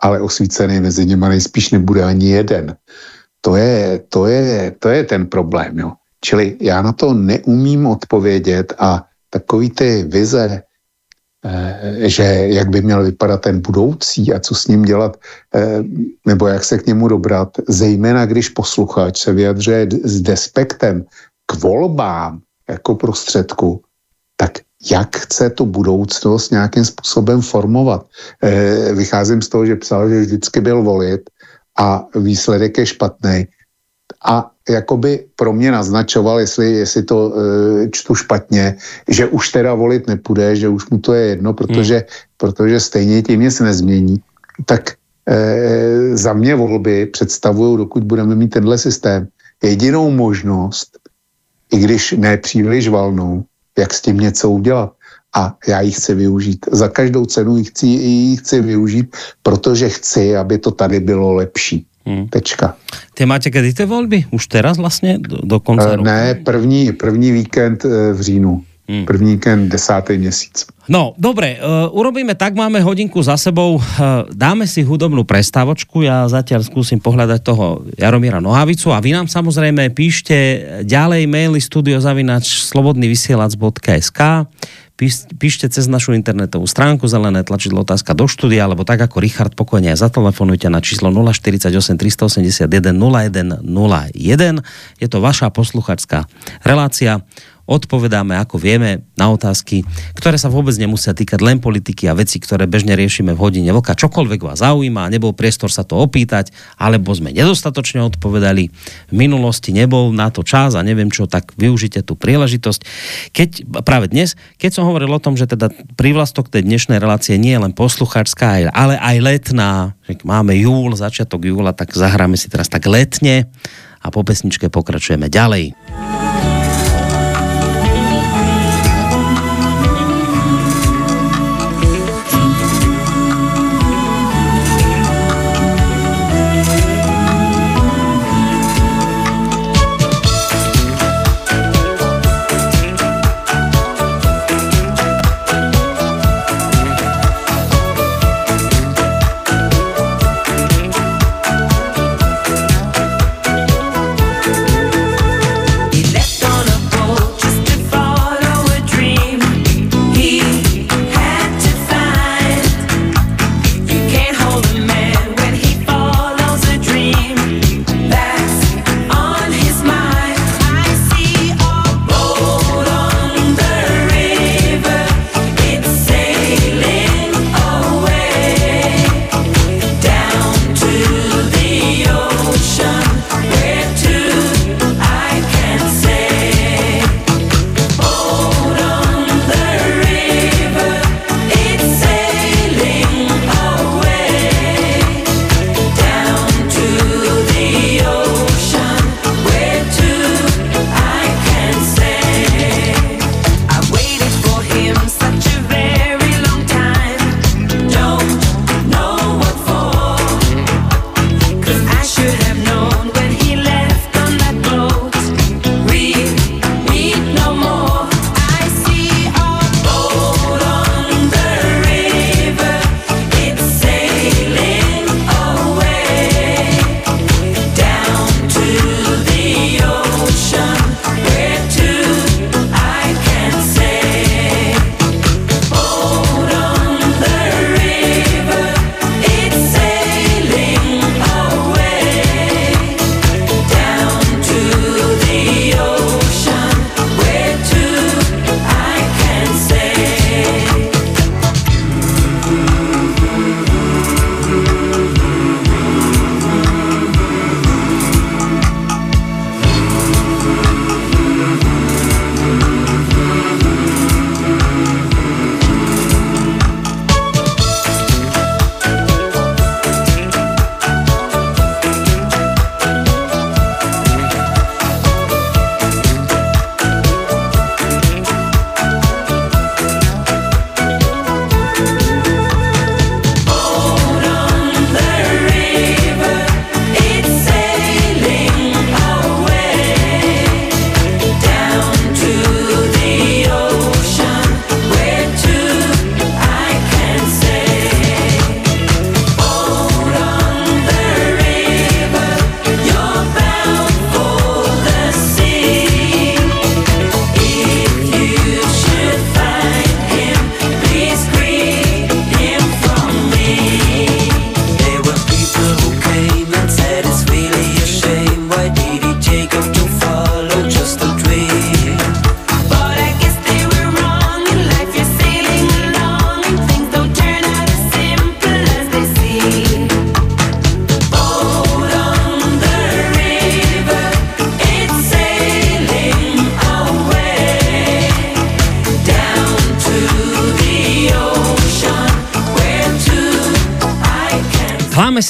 ale osvícený mezi nimi nejspíš nebude ani jeden. To je, to je, to je ten problém. Jo. Čili já na to neumím odpovědět a takový ty vize, eh, že jak by měl vypadat ten budoucí a co s ním dělat, eh, nebo jak se k němu dobrat, zejména když posluchač se vyjadřuje s despektem k volbám jako prostředku, tak jak chce tu budoucnost nějakým způsobem formovat. Eh, vycházím z toho, že psal, že vždycky byl volit a výsledek je špatný a jakoby pro mě naznačoval, jestli, jestli to e, čtu špatně, že už teda volit nepůjde, že už mu to je jedno, protože, hmm. protože stejně tím nic nezmění. Tak e, za mě volby představují, dokud budeme mít tenhle systém, jedinou možnost, i když ne příliš valnou, jak s tím něco udělat. A já ji chci využít. Za každou cenu ji chci, ji chci využít, protože chci, aby to tady bylo lepší. Hmm. Tečka. Ty máte kedy ty volby? Už teraz vlastně? Do, do konce uh, Ne, první, první víkend uh, v říjnu. Hmm. První ken desátý měsíc. No, dobre, uh, urobíme tak, máme hodinku za sebou, uh, dáme si hudobnú prestávočku, ja zatiaľ skúsim pohľadať toho Jaromíra Nohavicu a vy nám samozrejme píšte ďalej maily studiozavinač slobodnyvysielac.sk píšte cez našu internetovú stránku zelené tlačidlo otázka do štúdia, alebo tak ako Richard pokojne zatelefonujte na číslo 048 381 0101. Je to vaša posluchačská relácia odpovedáme, ako vieme, na otázky, ktoré sa vôbec nemusia týkať len politiky a veci, ktoré bežne riešime v hodine vlka. Čokoľvek vás zaujíma, nebol priestor sa to opýtať, alebo sme nedostatočne odpovedali, v minulosti nebol na to čas a neviem čo, tak využite tú príležitosť. Keď práve dnes, keď som hovoril o tom, že teda prívlastok tej dnešnej relácie nie je len posluchačská, ale aj letná, máme júl, začiatok júla, tak zahráme si teraz tak letne a po pesničke pokračujeme ďalej.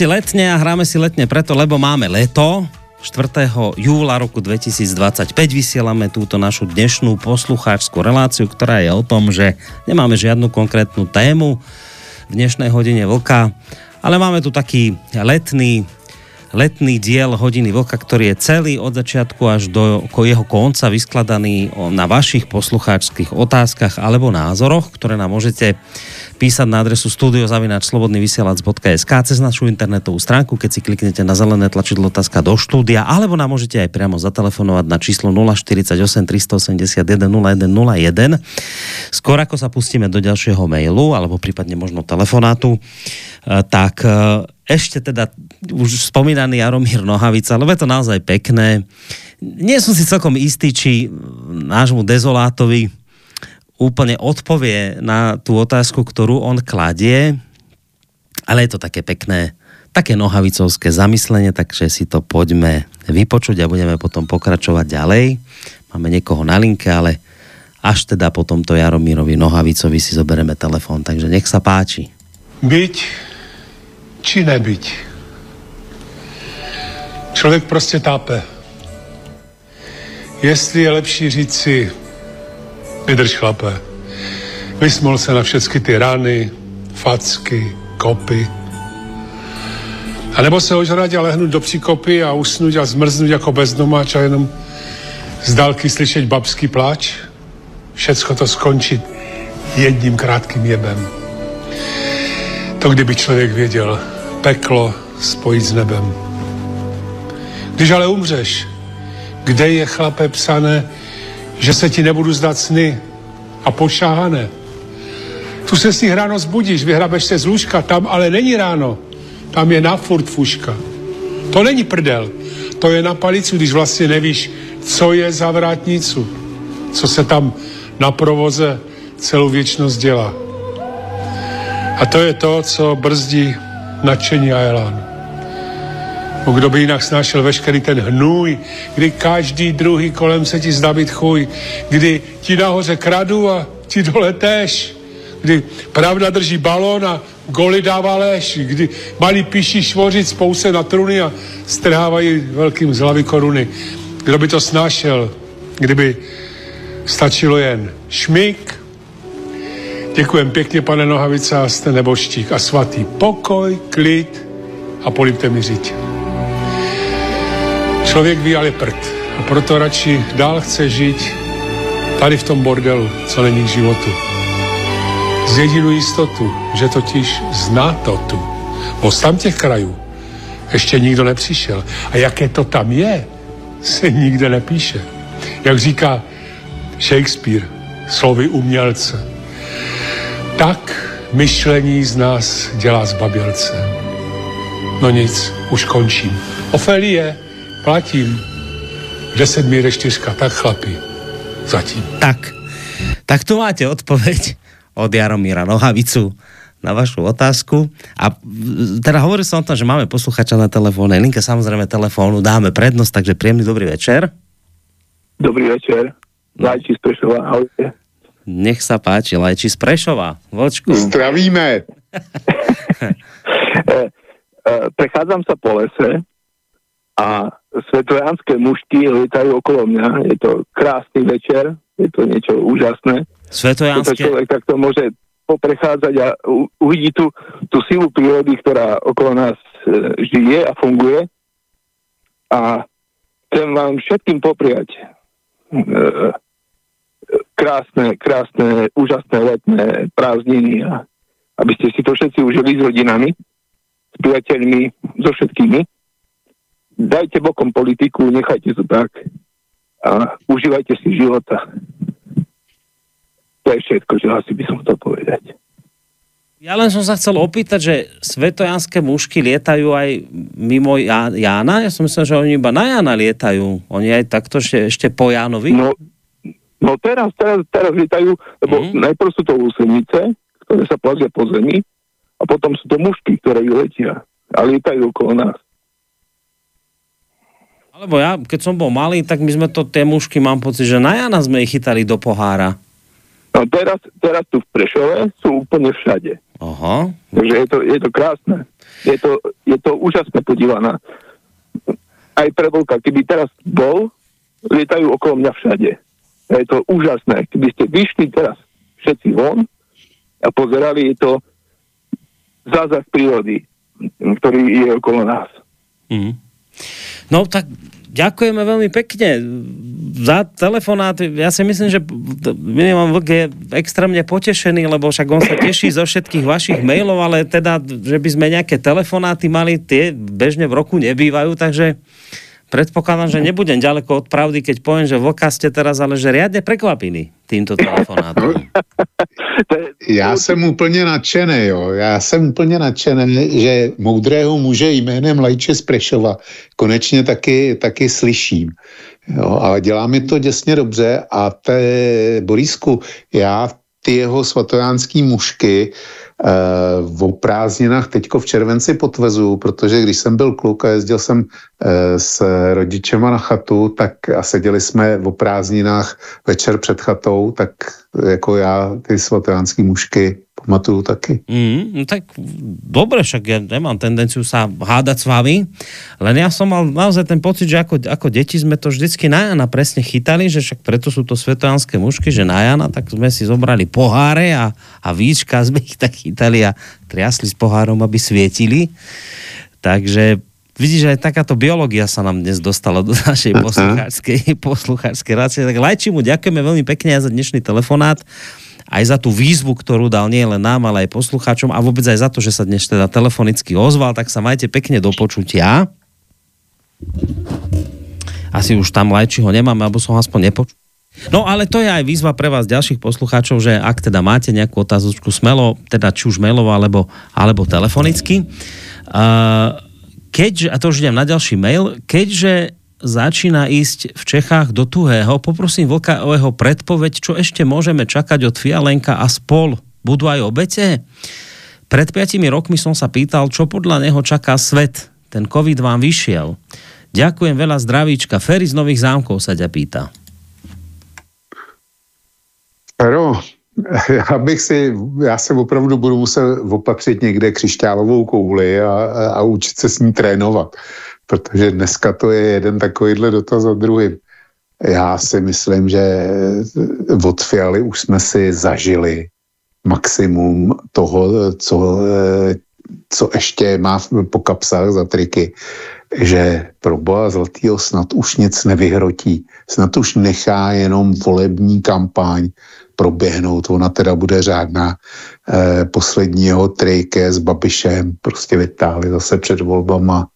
Si letne a hráme si letne preto, lebo máme leto. 4. júla roku 2025 vysielame túto našu dnešnú poslucháčskú reláciu, ktorá je o tom, že nemáme žiadnu konkrétnu tému v dnešnej hodine vlka, ale máme tu taký letný letný diel Hodiny Vlka, ktorý je celý od začiatku až do jeho konca vyskladaný na vašich poslucháčských otázkach alebo názoroch, ktoré nám môžete písať na adresu studiozavinačslobodnyvysielac.sk cez našu internetovú stránku, keď si kliknete na zelené tlačidlo otázka do štúdia, alebo nám môžete aj priamo zatelefonovať na číslo 048 381 0101. Skôr ako sa pustíme do ďalšieho mailu, alebo prípadne možno telefonátu, eh, tak eh, ešte teda už spomínaný Jaromír Nohavica, lebo je to naozaj pekné. Nie som si celkom istý, či nášmu dezolátovi úplne odpovie na tú otázku, ktorú on kladie, ale je to také pekné, také nohavicovské zamyslenie, takže si to poďme vypočuť a budeme potom pokračovať ďalej. Máme niekoho na linke, ale až teda po tomto Jaromírovi Nohavicovi si zoberieme telefón, takže nech sa páči. Byť či nebyť. Člověk prostě tápe. Jestli je lepší říct Vydrž, chlape. Vysmol se na všechny ty rany, facky, kopy. A nebo se ožrat a lehnout do příkopy a usnout a zmrznout jako bezdomáč a jenom z dálky slyšet babský pláč. Všecko to skončit jedním krátkým jebem. To kdyby člověk věděl, peklo spojit s nebem. Když ale umřeš, kde je chlape psané, že se ti nebudu zdát sny a pošáhané. Tu se s ní ráno zbudíš, vyhrabeš se z lůžka, tam ale není ráno, tam je na furt fuška. To není prdel, to je na palicu, když vlastně nevíš, co je za vrátnicu, co se tam na provoze celou věčnost dělá. A to je to, co brzdí nadšení a elán. No kdo by jinak snášel veškerý ten hnůj, kdy každý druhý kolem se ti zdá chuj, kdy ti nahoře kradu a ti dole tež, kdy pravda drží balón a goly dává lež, kdy malí píší švořit spouse na truny a strhávají velkým z hlavy koruny. Kdo by to snášel, kdyby stačilo jen šmik, Děkujem pěkně, pane Nohavica, jste neboštík a svatý pokoj, klid a polipte mi říct. Člověk ví ale prd a proto radši dál chce žít tady v tom bordelu, co není k životu. Z jedinou jistotu, že totiž zná to tu. Z tam těch krajů ještě nikdo nepřišel. A jaké to tam je, se nikde nepíše. Jak říká Shakespeare, slovy umělce. Tak myšlení z nás dělá zbabělce. No nic, už končím. Ofelie, platím. 10 míre 4, tak chlapi. Zatím. Tak, tak tu máte odpoveď od Jaromíra Nohavicu na vašu otázku. A teda hovoril som o tom, že máme posluchača na telefóne. Linke samozrejme telefónu dáme prednosť, takže príjemný dobrý večer. Dobrý večer. Lajči z Prešova, ahojte. Nech sa páči, Lajči z Prešova. Vočku. Zdravíme. E, *laughs* *laughs* e, prechádzam sa po lese a svetojánske mušky lietajú okolo mňa. Je to krásny večer, je to niečo úžasné. Svetojánske... Keď človek takto môže poprechádzať a uvidí tú, tú silu prírody, ktorá okolo nás e, žije a funguje. A chcem vám všetkým popriať e, krásne, krásne, úžasné letné prázdniny a aby ste si to všetci užili s rodinami, s priateľmi, so všetkými dajte bokom politiku, nechajte to tak a užívajte si života. To je všetko, čo asi by som chcel povedať. Ja len som sa chcel opýtať, že svetojanské mušky lietajú aj mimo Jána? Ja som myslel, že oni iba na Jána lietajú. Oni aj takto ešte, ešte po Jánovi? No, no teraz, teraz, teraz lietajú, lebo mm. najprv sú to úsenice, ktoré sa plazia po zemi a potom sú to mušky, ktoré letia a lietajú okolo nás. Lebo ja, keď som bol malý, tak my sme to, tie mušky, mám pocit, že na Jana sme ich chytali do pohára. No teraz, teraz tu v Prešove sú úplne všade. Aha. Takže je to, je to krásne. Je to, je to úžasné podívaná. Aj pre Vlka, keby teraz bol, lietajú okolo mňa všade. Je to úžasné. Keby ste vyšli teraz všetci von a pozerali, je to zázrak prírody, ktorý je okolo nás. Mm. No tak ďakujeme veľmi pekne za telefonát. Ja si myslím, že minimum Vlk je extrémne potešený, lebo však on sa teší zo všetkých vašich mailov, ale teda, že by sme nejaké telefonáty mali, tie bežne v roku nebývajú, takže predpokladám, že nebudem ďaleko od pravdy, keď poviem, že vlka ste teraz ale že riadne prekvapení týmto telefonátom. *laughs* Já jsem úplně nadšený, jo. Já jsem úplně nadšený, že moudrého muže jménem Lajče z Prešova konečně taky, taky slyším. Jo, a dělá mi to děsně dobře a te, Borisku, já ty jeho svatojánský mušky, v prázdninách teďko v červenci potvezu, protože když jsem byl kluk a jezdil jsem eh, s rodičema na chatu, tak a seděli jsme v prázdninách večer před chatou, tak jako já ty svatojánský mušky pamatuju taky. Mm, no tak dobre, však ja nemám tendenciu sa hádať s vami, len ja som mal naozaj ten pocit, že ako, ako deti sme to vždycky na Jana presne chytali, že však preto sú to svetojánske mušky, že na Jana, tak sme si zobrali poháre a, a víčka sme ich tak chytali a triasli s pohárom, aby svietili. Takže vidíš, že aj takáto biológia sa nám dnes dostala do našej posluchárskej, posluchárskej rácie. Tak Lajči mu ďakujeme veľmi pekne za dnešný telefonát aj za tú výzvu, ktorú dal nie len nám, ale aj poslucháčom a vôbec aj za to, že sa dnes teda telefonicky ozval, tak sa majte pekne do počutia. Asi už tam ho nemáme, alebo som aspoň nepočul. No ale to je aj výzva pre vás ďalších poslucháčov, že ak teda máte nejakú otázočku smelo, teda či už mailovo alebo, alebo telefonicky, uh, keďže, a to už idem na ďalší mail, keďže začína ísť v Čechách do tuhého. Poprosím Vlka o jeho predpoveď, čo ešte môžeme čakať od Fialenka a spol. Budú aj obete? Pred 5 rokmi som sa pýtal, čo podľa neho čaká svet. Ten COVID vám vyšiel. Ďakujem veľa zdravíčka. Ferry z Nových zámkov sa ťa pýta. Fero, *laughs* já bych si, já se opravdu budu muset opatřit někde křišťálovou kouli a, a učit se s ní trénovat protože dneska to je jeden takovýhle dotaz za druhým. Já si myslím, že od Fialy už jsme si zažili maximum toho, co, co ještě má po kapsách za triky, že pro boha zlatýho snad už nic nevyhrotí. Snad už nechá jenom volební kampaň proběhnout. Ona teda bude řádná. Eh, posledního trejke s Babišem prostě vytáhli zase před volbama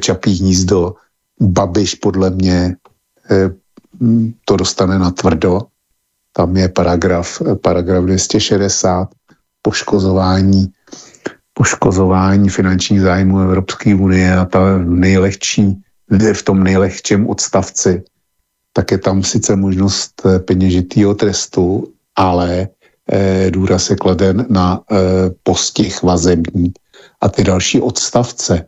Čapí hnízdo, Babiš podle mě eh, to dostane na tvrdo. Tam je paragraf, eh, paragraf 260, poškozování, poškozování finančních zájmů Evropské unie a ta nejlehčí, v tom nejlehčím odstavci, tak je tam sice možnost peněžitýho trestu, ale eh, důraz je kladen na eh, postih vazební. A ty další odstavce,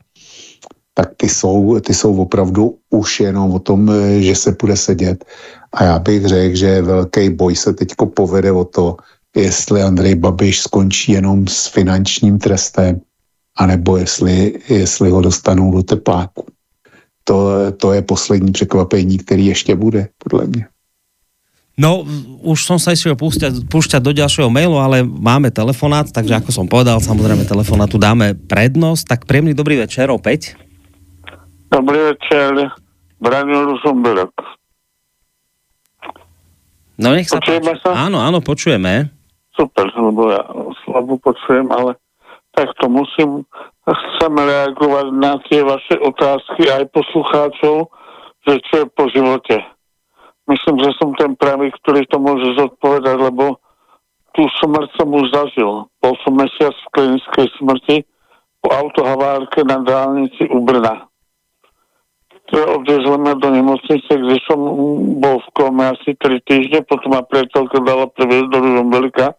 tak ty jsou, ty jsou opravdu už jenom o tom, eh, že se bude sedět. A já bych řekl, že velký boj se teďko povede o to, jestli Andrej Babiš skončí jenom s finančním trestem, anebo jestli, jestli ho dostanou do tepláku. To, to je poslední překvapení, který ještě bude, podle mě. No, už som sa išiel púšťať, púšťať do ďalšieho mailu, ale máme telefonát, takže ako som povedal, samozrejme telefonátu dáme prednosť. Tak príjemný dobrý večer opäť. Dobrý večer, Branil Rusomberok. No nech sa počujeme páči. sa? Áno, áno, počujeme. Super, lebo ja slabo počujem, ale takto musím, chcem reagovať na tie vaše otázky aj poslucháčov, že čo je po živote. Myslím, že som ten pravý, ktorý to môže zodpovedať, lebo tú smrť som už zažil. Bol som mesiac v klinickej smrti po autohavárke na dálnici u Brna odvezli ma do nemocnice, kde som bol v kome asi 3 týždne, potom ma priateľka dala previesť do Ružomberka,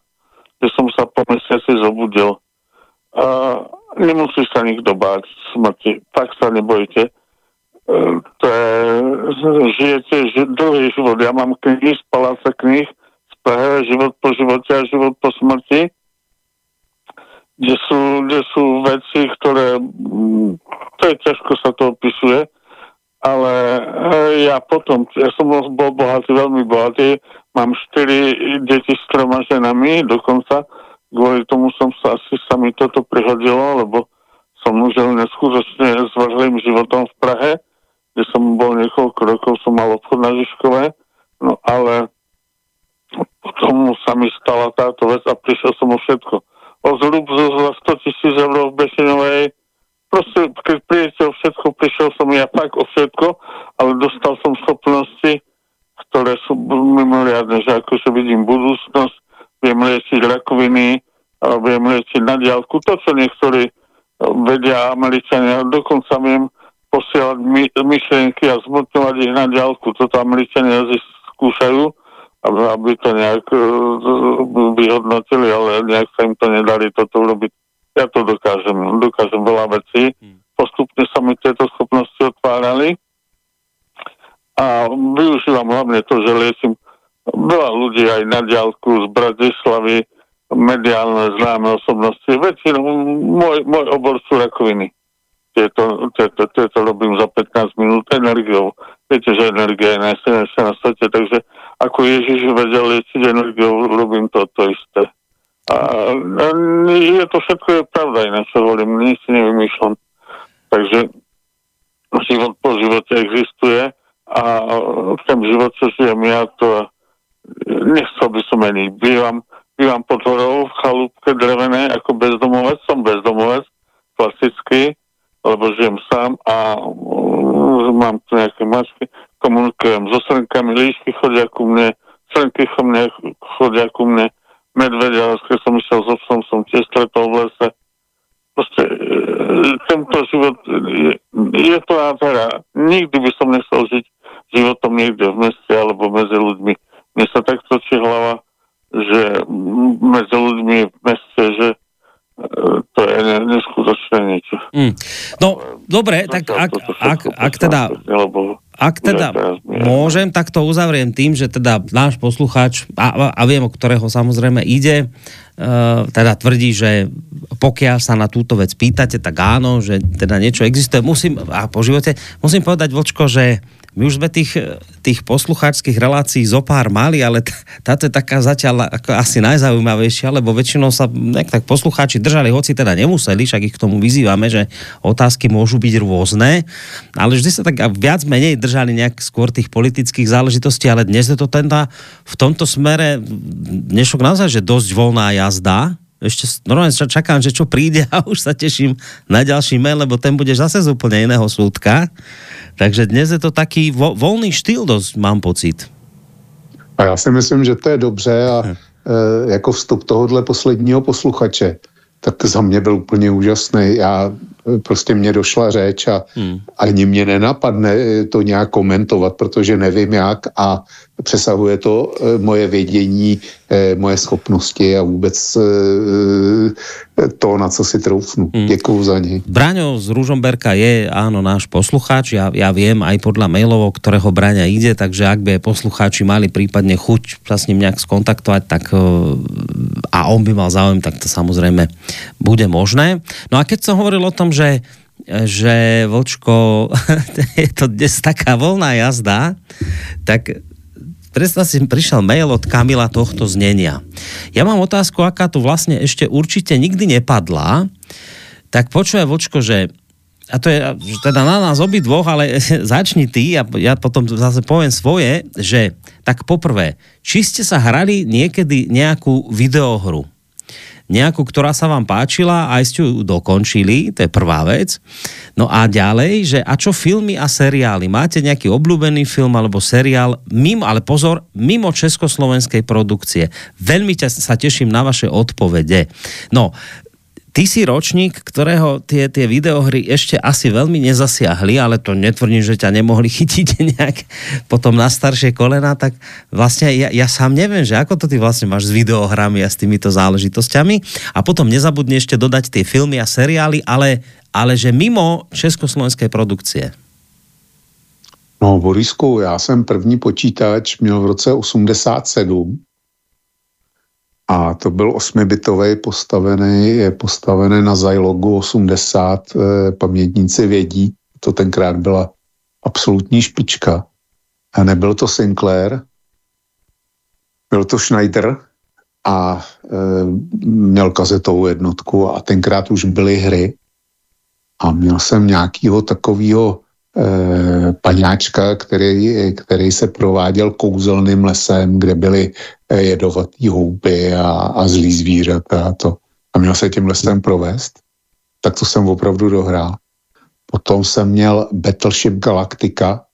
kde som sa po mesiaci zobudil. A nemusí sa nikto báť smrti, tak sa nebojte. E, to je, žijete ži, druhý život. Ja mám knihy z Paláca knih, z Prahe, život po živote a život po smrti, kde sú, kde sú veci, ktoré, to je ťažko sa to opisuje, ale ja potom, ja som bol bohatý, veľmi bohatý, mám štyri deti s troma ženami, dokonca. Kvôli tomu som sa asi sa mi toto prihodilo, lebo som žil neskutočne zvažlým životom v Prahe, kde som bol niekoľko rokov, som mal obchod na Žižkové, no ale potom sa mi stala táto vec a prišiel som o všetko. O zrub za 100 tisíc eur v Bešeňovej, proste keď prídete o všetko, prišiel som ja tak o všetko, ale dostal som schopnosti, ktoré sú mimoriadne, že akože vidím budúcnosť, viem liečiť rakoviny, viem liečiť na diálku, to, čo niektorí vedia Američania. Dokonca viem posielať my, myšlienky a zmotňovať ich na ďalku. Toto Američania skúšajú, aby, to nejak uh, vyhodnotili, ale nejak sa im to nedali toto urobiť. Ja to dokážem. Dokážem veľa vecí. Hmm. Postupne sa mi tieto schopnosti otvárali a využívam hlavne to, že liečím veľa ľudí aj na diálku z Bratislavy, mediálne známe osobnosti. Väčšinou môj, môj obor sú rakoviny. Tieto, tieto, tieto robím za 15 minút energiou. Viete, že energia je najsilnejšia na svete, takže ako Ježiš vedel liečiť energiou, robím to, to isté. A, je to všetko je pravda, ináč čo hovorím, nič si nevymýšľam. Takže život po živote existuje a ten život, čo žijem ja, to nechcel by som meniť. Bývam bývam pod horou v chalúbke drevenej ako bezdomovec, som bezdomovec, klasický, lebo žijem sám a uh, mám tu nejaké mačky, komunikujem so srnkami, líšky chodia ku mne, srnky chodia ku mne, medvedia, keď som išiel so psom, som tiež stretol v lese. Proste e, tento život, je, je to nádhera. Nikdy by som nechcel žiť životom niekde v meste alebo medzi ľuďmi. Mne sa tak točí hlava, že medzi ľuďmi v meste, že to je neskutočné niečo. Mm. No, dobre, tak ak, ak, ak teda... Ak teda môžem, tak to uzavriem tým, že teda náš poslucháč, a, a viem, o ktorého samozrejme ide, uh, teda tvrdí, že pokiaľ sa na túto vec pýtate, tak áno, že teda niečo existuje. Musím, a po živote, musím povedať, Vočko, že my už sme tých, tých poslucháčských relácií zo pár mali, ale táto je taká zatiaľ ako asi najzaujímavejšia, lebo väčšinou sa nejak tak poslucháči držali, hoci teda nemuseli, však ich k tomu vyzývame, že otázky môžu byť rôzne, ale vždy sa tak viac menej držali nejak skôr tých politických záležitostí, ale dnes je to teda v tomto smere dnešok naozaj, že dosť voľná jazda, ešte normálne čakám, že čo príde *laughs* a už sa teším na ďalší mail, lebo ten bude zase z úplne iného súdka. Takže dnes je to taký vo, volný štýl dosť, mám pocit. A já si myslím, že to je dobře a e, jako vstup tohohle posledního posluchače, tak za mě byl úplně úžasný. Já e, prostě mě došla řeč a hmm. ani mě nenapadne e, to nějak komentovat, protože nevím jak a přesahuje to e, moje vědění, e, moje schopnosti a vůbec e, to, na co si troufnu. Mm. Děkuju za ní. Braňo z Ružomberka je, áno, náš poslucháč. Ja, ja viem aj podľa mailov, ktorého Braňa ide, takže ak by poslucháči mali prípadne chuť sa s ním nejak skontaktovať, tak a on by mal záujem, tak to samozrejme bude možné. No a keď som hovoril o tom, že že Vočko, *laughs* je to dnes taká voľná jazda, tak predstav si, prišiel mail od Kamila tohto znenia. Ja mám otázku, aká tu vlastne ešte určite nikdy nepadla, tak počuje Vočko, že a to je teda na nás obi dvoch, ale *laughs* začni ty a ja potom zase poviem svoje, že tak poprvé, či ste sa hrali niekedy nejakú videohru? Nejakú, ktorá sa vám páčila, aj ste ju dokončili, to je prvá vec. No a ďalej, že a čo filmy a seriály? Máte nejaký obľúbený film alebo seriál mimo, ale pozor, mimo československej produkcie. Veľmi ťa, sa teším na vaše odpovede. No, Ty si ročník, ktorého tie, tie videohry ešte asi veľmi nezasiahli, ale to netvrdím, že ťa nemohli *laughs* chytiť nejak potom na staršie kolena, tak vlastne ja, ja sám neviem, že ako to ty vlastne máš s videohrami a s týmito záležitosťami. A potom nezabudni ešte dodať tie filmy a seriály, ale, ale že mimo československej produkcie. No, Borisku, já jsem první počítač měl v roce 87 a to byl osmibitový postavený, je postavený na Zylogu 80, eh, pamětníci vědí, to tenkrát byla absolutní špička. A nebyl to Sinclair, byl to Schneider a e, měl kazetovou jednotku a tenkrát už byly hry. a měl jsem nějakýho takového eh, paňáčka, který, který se prováděl kouzelným lesem, kde byly jedovatý houby a, a zlý zvířata a to. A měl se tím lesem provést. Tak to jsem opravdu dohrál. Potom jsem měl Battleship Galactica,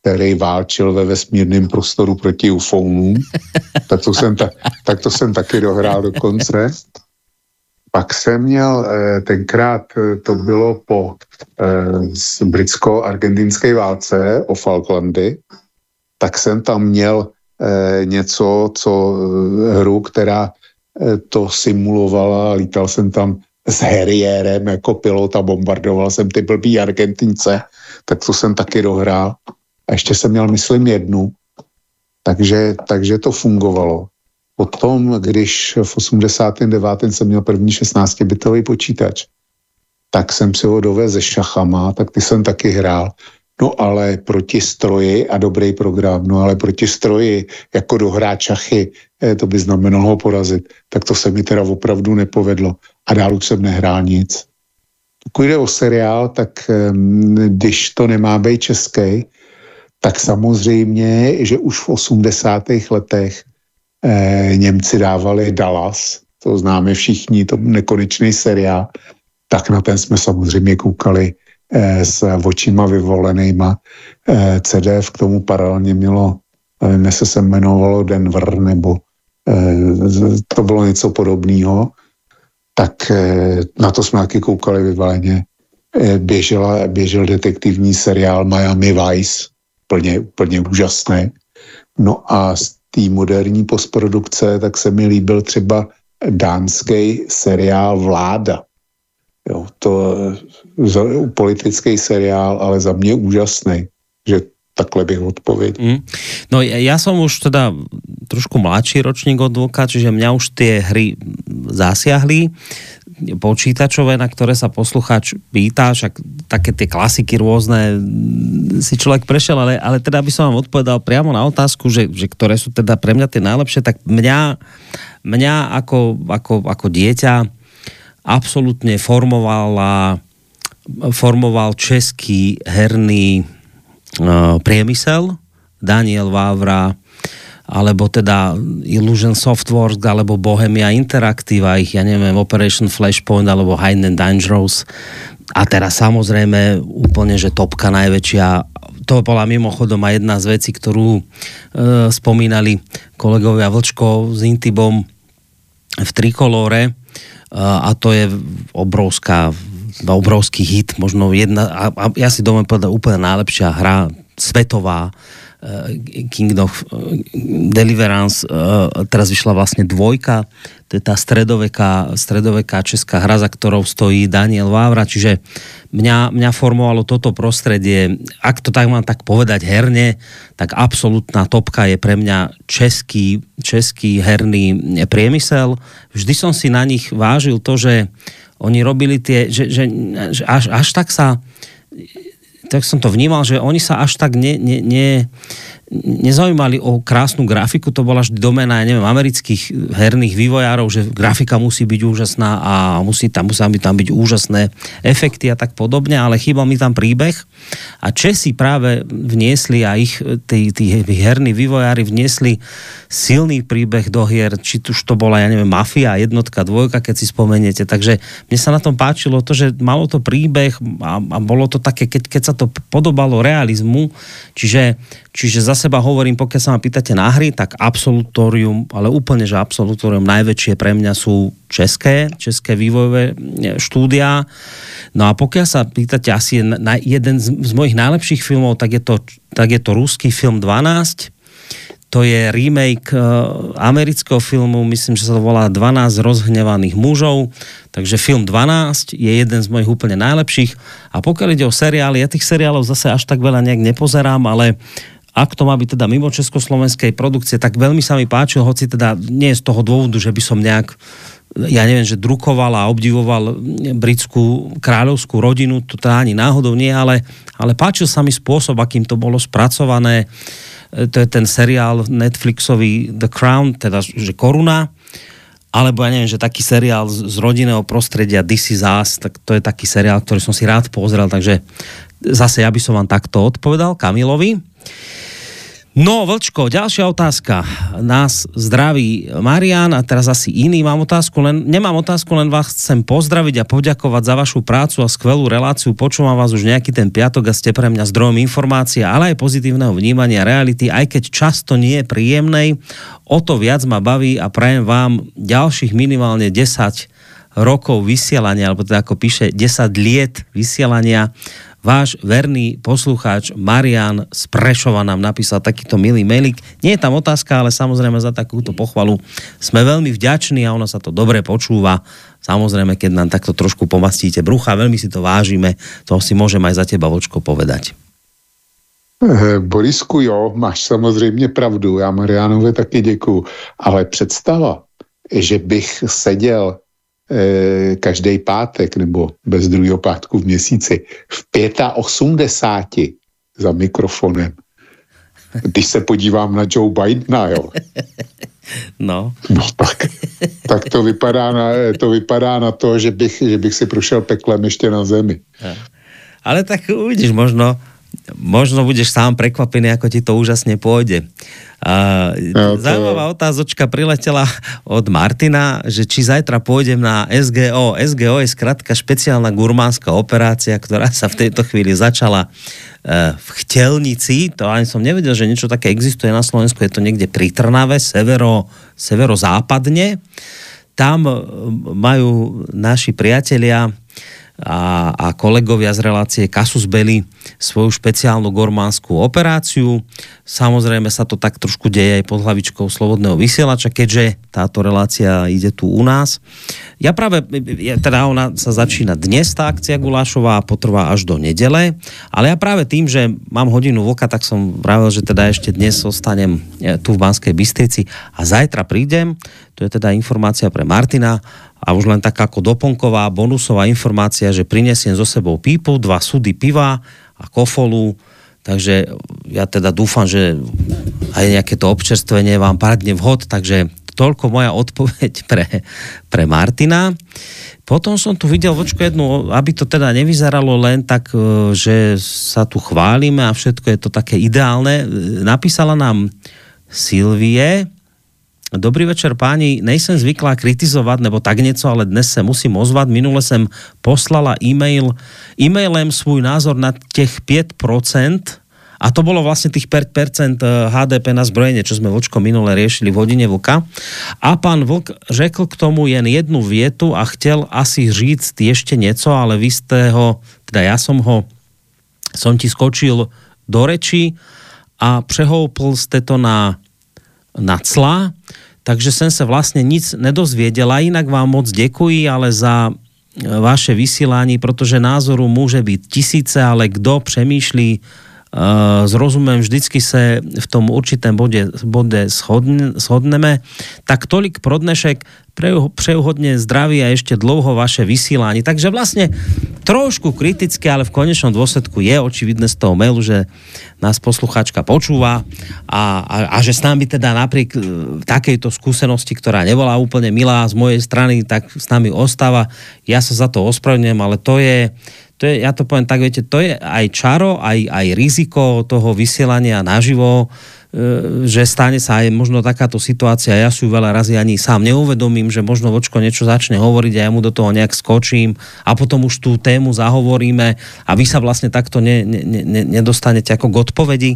který válčil ve vesmírném prostoru proti ufounům. *laughs* tak, to jsem ta, tak to jsem taky dohrál dokonce. Pak jsem měl eh, tenkrát, eh, to bylo po eh, britsko-argentinské válce o Falklandy, tak jsem tam měl něco, co hru, která to simulovala, lítal jsem tam s Harrierem jako pilot a bombardoval jsem ty blbý Argentince, tak to jsem taky dohrál. A ještě jsem měl, myslím, jednu, takže, takže to fungovalo. Potom, když v 89. jsem měl první 16-bitový počítač, tak jsem si ho dovez ze šachama, tak ty jsem taky hrál. No ale proti stroji a dobrý program, no ale proti stroji, jako dohrát šachy, eh, to by znamenalo porazit. Tak to se mi teda opravdu nepovedlo. A dál už jsem nehrál nic. Pokud jde o seriál, tak když to nemá být český, tak samozřejmě, že už v 80. letech eh, Němci dávali Dallas, to známe všichni, to nekonečný seriál, tak na ten jsme samozřejmě koukali s očima vyvolenýma. Eh, CDF k tomu paralelně mělo, nevím, jestli se jmenovalo Denver, nebo eh, to bylo něco podobného, tak eh, na to jsme taky koukali vyvaleně. Eh, běžela, běžel detektivní seriál Miami Vice, úplně, úplně úžasný. No a z té moderní postprodukce, tak se mi líbil třeba dánský seriál Vláda. Jo, to je politický seriál, ale za mě úžasný, že takhle bych odpověděl. Mm. No ja, ja som už teda trošku mladší ročník od Vlka, čiže mňa už tie hry zasiahli počítačové, na ktoré sa posluchač pýta, však také tie klasiky rôzne si človek prešiel, ale, ale teda by som vám odpovedal priamo na otázku, že, že ktoré sú teda pre mňa tie najlepšie, tak mňa, mňa ako, ako, ako dieťa absolútne formovala formoval český herný uh, priemysel, Daniel Vávra, alebo teda Illusion Softworks, alebo Bohemia Interactive, a ich, ja neviem, Operation Flashpoint, alebo Hidden and Dangerous. A teraz samozrejme úplne, že topka najväčšia, to bola mimochodom aj jedna z vecí, ktorú e, spomínali kolegovia Vlčko s Intibom v Trikolore, a to je obrovská obrovský hit, možno jedna, a, a ja si domem povedať úplne najlepšia hra svetová, Kingdom of Deliverance, eh, teraz vyšla vlastne dvojka, to je tá stredoveká, stredoveká česká hra, za ktorou stojí Daniel Vávra, čiže mňa, mňa formovalo toto prostredie, ak to tak mám tak povedať herne, tak absolútna topka je pre mňa český, český herný priemysel. Vždy som si na nich vážil to, že oni robili tie, že, že, že až, až tak sa tak som to vnímal, že oni sa až tak ne, ne, ne, nezaujímali o krásnu grafiku, to bola vždy domena, ja neviem, amerických herných vývojárov, že grafika musí byť úžasná a musí tam, musí tam byť úžasné efekty a tak podobne, ale chýbal mi tam príbeh. A Česi práve vniesli a ich tí, tí herní vývojári vniesli silný príbeh do hier, či už to bola, ja neviem, Mafia, jednotka, dvojka, keď si spomeniete, takže mne sa na tom páčilo to, že malo to príbeh a, a bolo to také, keď, keď sa to podobalo realizmu, čiže Čiže za seba hovorím, pokiaľ sa ma pýtate na hry, tak absolutórium, ale úplne, že absolutórium najväčšie pre mňa sú české, české vývojové štúdia. No a pokiaľ sa pýtate asi jeden z, mojich najlepších filmov, tak je to, tak je to ruský film 12. To je remake uh, amerického filmu, myslím, že sa to volá 12 rozhnevaných mužov. Takže film 12 je jeden z mojich úplne najlepších. A pokiaľ ide o seriály, ja tých seriálov zase až tak veľa nejak nepozerám, ale ak to má byť teda mimo československej produkcie, tak veľmi sa mi páčil, hoci teda nie je z toho dôvodu, že by som nejak ja neviem, že drukoval a obdivoval britskú kráľovskú rodinu, to teda ani náhodou nie, ale, ale páčil sa mi spôsob, akým to bolo spracované. To je ten seriál Netflixový The Crown, teda že Koruna. alebo ja neviem, že taký seriál z, z rodinného prostredia This is Us, tak to je taký seriál, ktorý som si rád pozrel, takže zase ja by som vám takto odpovedal Kamilovi. No, Vlčko, ďalšia otázka. Nás zdraví Marian a teraz asi iný. Mám otázku, len, nemám otázku, len vás chcem pozdraviť a poďakovať za vašu prácu a skvelú reláciu. Počúvam vás už nejaký ten piatok a ste pre mňa zdrojom informácie, ale aj pozitívneho vnímania reality, aj keď často nie je príjemnej. O to viac ma baví a prajem vám ďalších minimálne 10 rokov vysielania, alebo teda ako píše 10 liet vysielania váš verný poslucháč Marian z Prešova nám napísal takýto milý mailik. Nie je tam otázka, ale samozrejme za takúto pochvalu sme veľmi vďační a ono sa to dobre počúva. Samozrejme, keď nám takto trošku pomastíte brucha, veľmi si to vážime, to si môžem aj za teba, Vočko, povedať. Eh, Borisku, jo, máš samozřejmě pravdu, já Marianovi taky děkuju, ale představa, že bych seděl Eh, každý pátek nebo bez druhého pátku v měsíci v 85 za mikrofonem. Když se podívám na Joe Bidena, jo. No. No tak, tak to, vypadá na, to vypadá na to, že bych, že bych si prošel peklem ještě na zemi. Ale tak uvidíš, možno, možno budeš sám prekvapený, ako ti to úžasne pôjde. Uh, to... Zaujímavá otázočka priletela od Martina, že či zajtra pôjdem na SGO. SGO je skratka špeciálna gurmánska operácia, ktorá sa v tejto chvíli začala uh, v Chtelnici. To ani som nevedel, že niečo také existuje na Slovensku. Je to niekde pri Trnave, severo, severozápadne. Tam uh, majú naši priatelia a, a kolegovia z relácie Kasus Belli svoju špeciálnu gormánskú operáciu. Samozrejme sa to tak trošku deje aj pod hlavičkou Slobodného vysielača, keďže táto relácia ide tu u nás. Ja práve, teda ona sa začína dnes, tá akcia Gulášová a potrvá až do nedele, ale ja práve tým, že mám hodinu voka, tak som vravel, že teda ešte dnes ostanem e, tu v Banskej Bystrici a zajtra prídem, to je teda informácia pre Martina, a už len taká ako doplnková bonusová informácia, že prinesiem so sebou pípu, dva sudy piva a kofolu, takže ja teda dúfam, že aj nejaké to občerstvenie vám padne vhod, takže toľko moja odpoveď *laughs* pre, pre Martina. Potom som tu videl vočko jednu, aby to teda nevyzeralo len tak, e, že sa tu chválime a všetko je to také ideálne. Napísala nám Silvie, Dobrý večer páni, nejsem zvyklá kritizovat nebo tak něco, ale dnes se musím ozvat. Minule jsem poslala e-mail, e-mailem svůj názor na těch 5%, a to bolo vlastne tých 5% HDP na zbrojenie, čo sme Vlčko minule riešili v hodine Vlka. A pán Vlk řekl k tomu jen jednu vietu a chtěl asi říct ešte nieco, ale vy ste ho, teda ja som ho, som ti skočil do reči a prehoupl ste to na na cla, takže jsem se vlastně nic nedozvěděla. Jinak vám moc děkuji, ale za e, vaše vysílání, protože názoru může být tisíce, ale kdo přemýšlí s rozumem vždycky se v tom určitém bode shodne, shodneme. Tak tolik pro dnešek preuhodne zdraví a ešte dlouho vaše vysílání. Takže vlastne trošku kritické, ale v konečnom dôsledku je očividné z toho mailu, že nás posluchačka počúva a, a, a že s nami teda napriek e, takejto skúsenosti, ktorá nebola úplne milá z mojej strany, tak s nami ostáva. Ja sa za to ospravedlňujem, ale to je, to je, ja to poviem tak, viete, to je aj čaro, aj, aj riziko toho vysielania naživo, E, že stane sa aj možno takáto situácia, ja si ju veľa razy ani sám neuvedomím, že možno vočko niečo začne hovoriť a ja mu do toho nejak skočím a potom už tú tému zahovoríme a vy sa vlastne takto ne, ne, ne, nedostanete ako k odpovedi.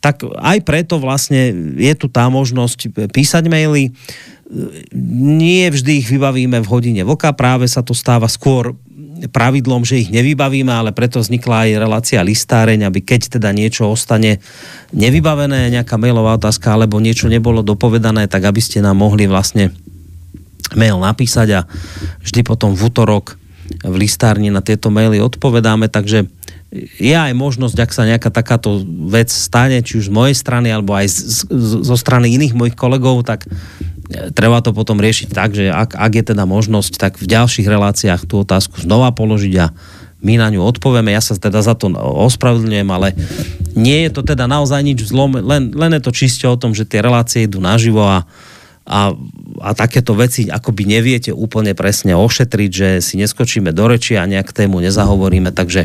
Tak aj preto vlastne je tu tá možnosť písať maily, nie vždy ich vybavíme v hodine voka, práve sa to stáva skôr pravidlom, že ich nevybavíme, ale preto vznikla aj relácia listáreň, aby keď teda niečo ostane nevybavené, nejaká mailová otázka, alebo niečo nebolo dopovedané, tak aby ste nám mohli vlastne mail napísať a vždy potom v útorok v listárni na tieto maily odpovedáme, takže je aj možnosť, ak sa nejaká takáto vec stane, či už z mojej strany, alebo aj z, z, zo strany iných mojich kolegov, tak treba to potom riešiť tak, že ak, ak je teda možnosť, tak v ďalších reláciách tú otázku znova položiť a my na ňu odpovieme. Ja sa teda za to ospravedlňujem, ale nie je to teda naozaj nič zlom, len, len je to čiste o tom, že tie relácie idú naživo a, a a takéto veci akoby neviete úplne presne ošetriť, že si neskočíme do reči a nejak tému nezahovoríme, takže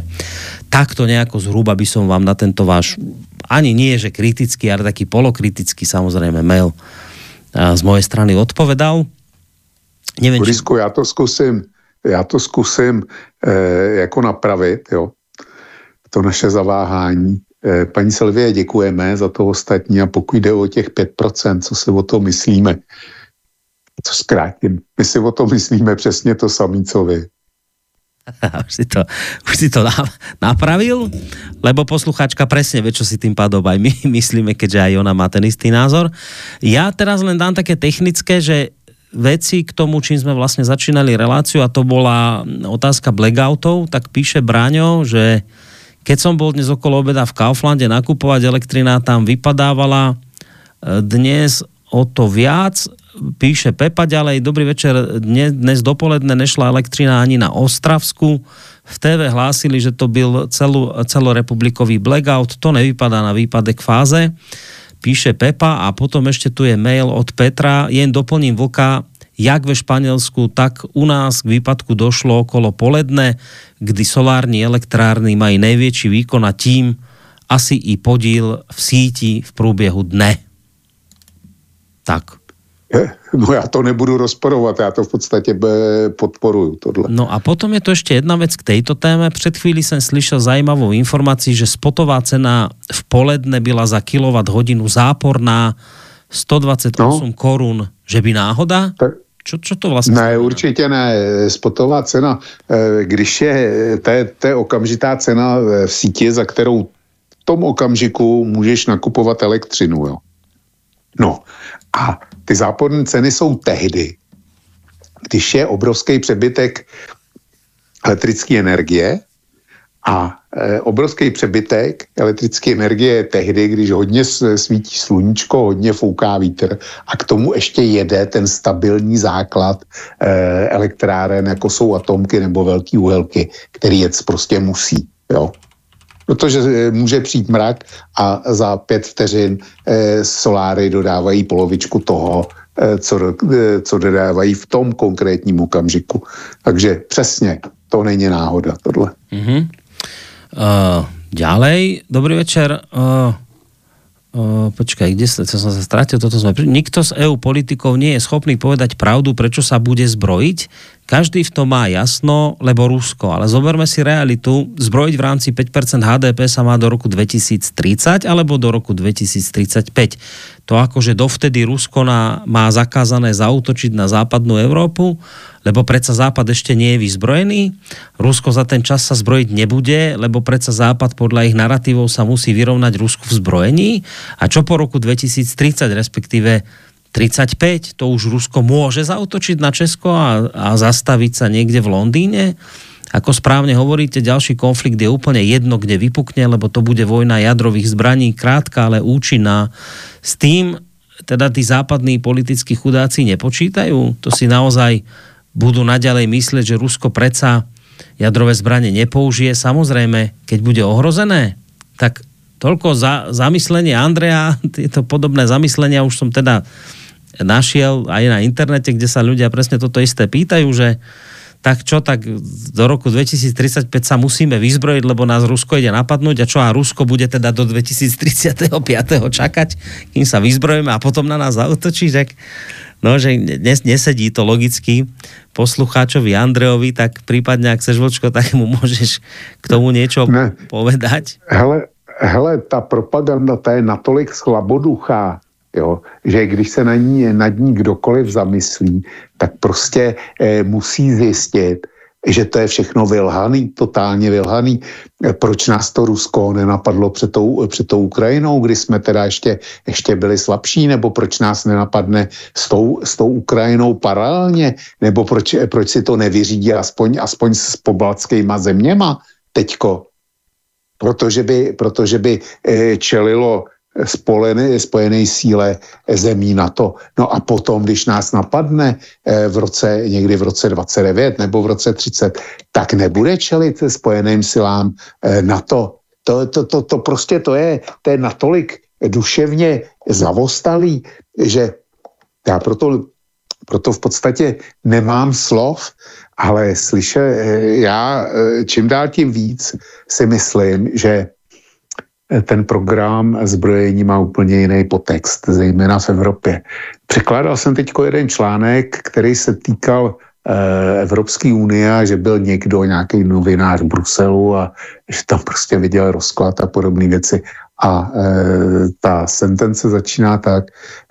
takto nejako zhruba by som vám na tento váš ani nie, že kritický, ale taký polokritický samozrejme mail z mojej strany odpovedal. Nevím, Borisku, či... já to zkusím, já to zkusím eh, jako napravit, jo. To naše zaváhání. Eh, paní Silvie, děkujeme za to ostatní a pokud jde o těch 5%, co si o to myslíme, to zkrátím. My si o to myslíme přesně to samé, co vy. *laughs* už si to, už si to napravil, lebo posluchačka presne vie, čo si tým pádom aj my *laughs* myslíme, keďže aj ona má ten istý názor. Ja teraz len dám také technické, že veci k tomu, čím sme vlastne začínali reláciu a to bola otázka blackoutov, tak píše Braňo, že keď som bol dnes okolo obeda v Kauflande nakupovať elektrina, tam vypadávala e, dnes o to viac. Píše Pepa ďalej, dobrý večer, dnes, dnes dopoledne nešla elektrina ani na Ostravsku. V TV hlásili, že to byl celú, celorepublikový blackout, to nevypadá na výpadek fáze. Píše Pepa a potom ešte tu je mail od Petra, jen doplním vlka, jak ve Španielsku, tak u nás k výpadku došlo okolo poledne, kdy solární elektrárny mají největší výkon a tím asi i podíl v síti v průběhu dne. Tak. No já to nebudu rozporovat, já to v podstatě podporuju tohle. No a potom je to ještě jedna věc k této téme. Před chvíli jsem slyšel zajímavou informaci, že spotová cena v poledne byla za kilowatt hodinu záporná 128 no. korun. Že by náhoda? Tak, čo, čo to vlastně Ne, určitě ne. Spotová cena, eh, když je, to je, to je okamžitá cena eh, v síti, za kterou v tom okamžiku můžeš nakupovat elektřinu, jo. No a ty záporné ceny jsou tehdy, když je obrovský přebytek elektrické energie a e, obrovský přebytek elektrické energie je tehdy, když hodně svítí sluníčko, hodně fouká vítr a k tomu ještě jede ten stabilní základ e, elektráren, jako jsou atomky nebo velký uhelky, který jec prostě musí. Jo? Protože e, může přijít mrak a za pět vteřin e, soláry dodávají polovičku toho, e, co, co dodávají v tom konkrétním okamžiku. Takže přesně, to není náhoda tohle. Mm-hmm. Uh, ďalej, dobrý večer. Uh, uh, počkaj, kde sa, som sa stratil, toto sme... Nikto z EU politikov nie je schopný povedať pravdu, prečo sa bude zbrojiť. Každý v tom má jasno, lebo Rusko. Ale zoberme si realitu. Zbrojiť v rámci 5% HDP sa má do roku 2030 alebo do roku 2035. To akože dovtedy Rusko na, má zakázané zautočiť na západnú Európu, lebo predsa Západ ešte nie je vyzbrojený. Rusko za ten čas sa zbrojiť nebude, lebo predsa Západ podľa ich narratívov sa musí vyrovnať Rusku v zbrojení. A čo po roku 2030, respektíve 35, to už Rusko môže zautočiť na Česko a, a zastaviť sa niekde v Londýne. Ako správne hovoríte, ďalší konflikt je úplne jedno, kde vypukne, lebo to bude vojna jadrových zbraní, krátka, ale účinná. S tým teda tí západní politickí chudáci nepočítajú. To si naozaj budú naďalej myslieť, že Rusko predsa jadrové zbranie nepoužije. Samozrejme, keď bude ohrozené, tak toľko za, zamyslenie Andrea, *laughs* tieto podobné zamyslenia už som teda našiel aj na internete, kde sa ľudia presne toto isté pýtajú, že tak čo, tak do roku 2035 sa musíme vyzbrojiť, lebo nás Rusko ide napadnúť a čo a Rusko bude teda do 2035. čakať, kým sa vyzbrojíme a potom na nás zautočí, že no, že nes, nesedí to logicky poslucháčovi Andrejovi, tak prípadne, ak chceš, Vočko, tak mu môžeš k tomu niečo ne. povedať. Hele, hele, ta propaganda, ta je natolik slaboduchá, jo, že když se na ní, nad ní kdokoliv zamyslí, tak prostě eh, musí zjistit, že to je všechno vylhaný, totálně vylhaný. Proč nás to Rusko nenapadlo před tou, před tou Ukrajinou, kdy jsme teda ještě, ještě byli slabší, nebo proč nás nenapadne s tou, s tou Ukrajinou paralelně, nebo proč, proč si to nevyřídí aspoň, aspoň s pobaltskýma zeměma teďko. Protože by, protože by eh, čelilo spojené, spojené síle zemí NATO. No a potom, když nás napadne eh, v roce, někdy v roce 29 nebo v roce 30, tak nebude čelit spojeným silám eh, NATO. To, to, to, to prostě to je, to je natolik duševně zavostalý, že já proto proto v podstatě nemám slov, ale slyše, já čím dál tím víc si myslím, že ten program zbrojení má úplně jiný potext, zejména v Evropě. Překládal jsem teď jeden článek, který se týkal eh, Evropské unie, že byl někdo, nějaký novinář v Bruselu a že tam prostě viděl rozklad a podobné věci. A e, ta sentence začíná tak,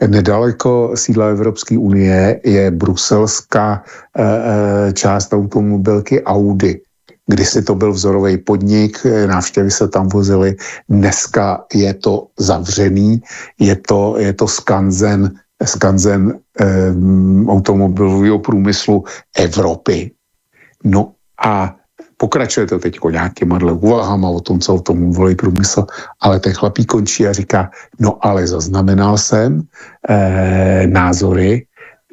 nedaleko sídla Evropské unie je bruselská e, část automobilky Audi Kdysi to byl vzorový podnik, eh, návštěvy se tam vozily, dneska je to zavřený, je to, je to skanzen, skanzen um, automobilového průmyslu Evropy. No a pokračuje to teď nějakýma úvahama o tom, co automobilový průmysl, ale ten chlapík končí a říká, no ale zaznamenal jsem eh, názory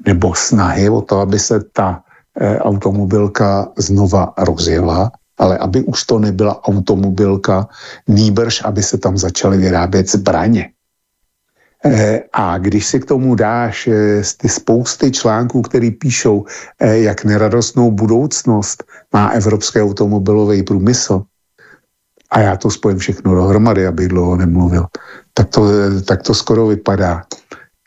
nebo snahy o to, aby se ta automobilka znova rozjela, ale aby už to nebyla automobilka, nýbrž, aby se tam začaly vyrábět zbraně. Eh, a když si k tomu dáš eh, ty spousty článků, který píšou, jak neradostnou budoucnost má evropský automobilový průmysl, a já to spojím všechno dohromady, aby dlouho nemluvil, tak to, tak to skoro vypadá,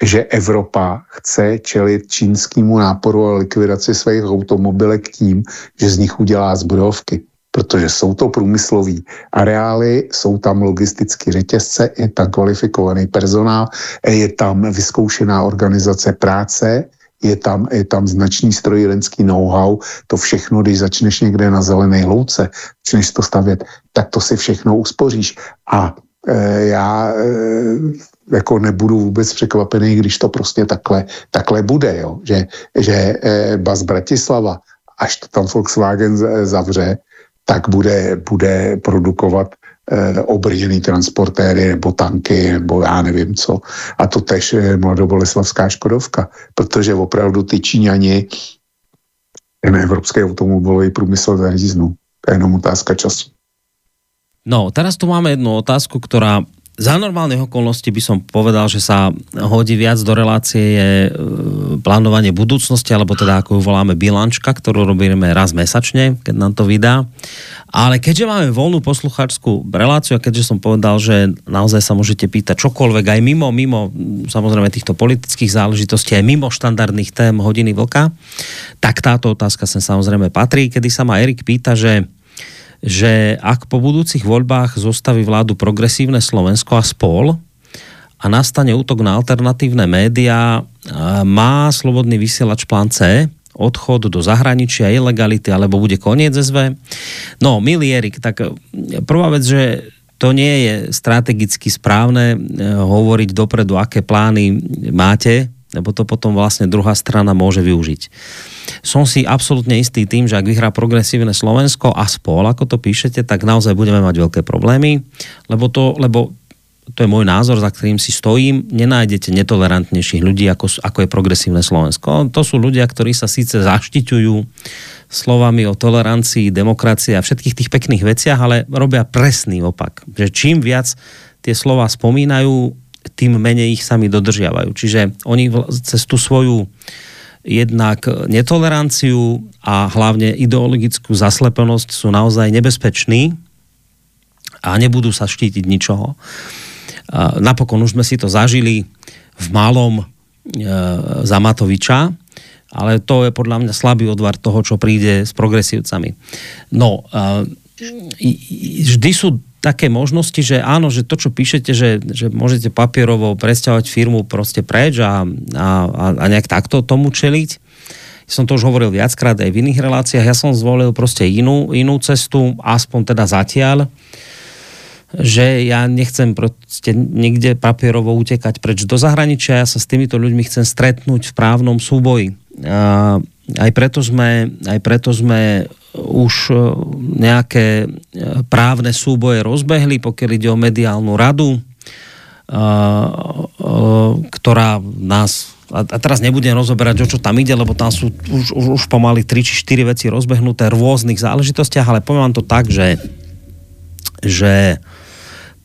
že Evropa chce čelit čínskému náporu a likvidaci svých automobilek tím, že z nich udělá zbrojovky. Protože jsou to průmyslový areály, jsou tam logistické řetězce, je tam kvalifikovaný personál, je tam vyzkoušená organizace práce, je tam, je tam značný strojírenský know-how, to všechno, když začneš někde na zelené louce, začneš to stavět, tak to si všechno uspoříš. A e, já e, jako nebudu vůbec překvapený, když to prostě takhle, takhle bude, jo? že, že eh, Bas Bratislava, až to tam Volkswagen zavře, tak bude, bude produkovat eh, obrněný transportéry nebo tanky nebo já nevím co. A to tež eh, mladoboleslavská Škodovka, protože opravdu ty Číňani ten evropský automobilový průmysl zaříznu. To je jenom otázka času. No, teraz tu máme jednu otázku, ktorá za normálnych okolností by som povedal, že sa hodí viac do relácie je e, plánovanie budúcnosti, alebo teda ako ju voláme bilančka, ktorú robíme raz mesačne, keď nám to vydá. Ale keďže máme voľnú poslucháčskú reláciu a keďže som povedal, že naozaj sa môžete pýtať čokoľvek aj mimo, mimo samozrejme týchto politických záležitostí, aj mimo štandardných tém hodiny vlka, tak táto otázka sem samozrejme patrí, kedy sa ma Erik pýta, že že ak po budúcich voľbách zostaví vládu progresívne Slovensko a spol a nastane útok na alternatívne médiá, má slobodný vysielač plán C, odchod do zahraničia, ilegality, alebo bude koniec SV? No, milý Erik, tak prvá vec, že to nie je strategicky správne eh, hovoriť dopredu, aké plány máte, lebo to potom vlastne druhá strana môže využiť. Som si absolútne istý tým, že ak vyhrá progresívne Slovensko a spol, ako to píšete, tak naozaj budeme mať veľké problémy, lebo to, lebo to je môj názor, za ktorým si stojím, nenájdete netolerantnejších ľudí, ako, ako je progresívne Slovensko. To sú ľudia, ktorí sa síce zaštiťujú slovami o tolerancii, demokracii a všetkých tých pekných veciach, ale robia presný opak. Že čím viac tie slova spomínajú, tým menej ich sami dodržiavajú. Čiže oni cez tú svoju jednak netoleranciu a hlavne ideologickú zaslepenosť sú naozaj nebezpeční a nebudú sa štítiť ničoho. Napokon už sme si to zažili v malom e, za Matoviča, ale to je podľa mňa slabý odvar toho, čo príde s progresívcami. No, vždy sú také možnosti, že áno, že to, čo píšete, že, že môžete papierovo presťahovať firmu proste preč a, a, a nejak takto tomu čeliť. Som to už hovoril viackrát aj v iných reláciách. Ja som zvolil proste inú, inú cestu, aspoň teda zatiaľ že ja nechcem proste niekde papierovo utekať preč do zahraničia, ja sa s týmito ľuďmi chcem stretnúť v právnom súboji. A aj preto sme, aj preto sme už e, nejaké e, právne súboje rozbehli, pokiaľ ide o mediálnu radu, e, ktorá nás a teraz nebudem rozoberať, o čo tam ide, lebo tam sú už, už, už pomaly 3 či 4 veci rozbehnuté v rôznych záležitostiach, ale poviem vám to tak, že, že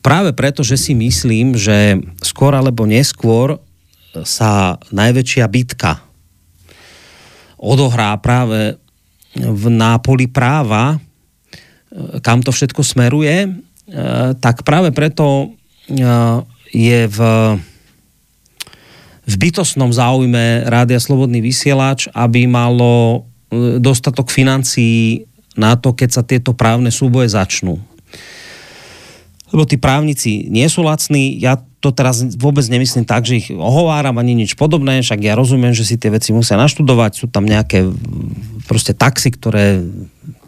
práve preto, že si myslím, že skôr alebo neskôr sa najväčšia bitka odohrá práve v nápoli práva, kam to všetko smeruje, tak práve preto je v, v bytostnom záujme Rádia Slobodný vysielač, aby malo dostatok financií na to, keď sa tieto právne súboje začnú. Lebo tí právnici nie sú lacní, ja to teraz vôbec nemyslím tak, že ich ohováram ani nič podobné, však ja rozumiem, že si tie veci musia naštudovať, sú tam nejaké proste taxy, ktoré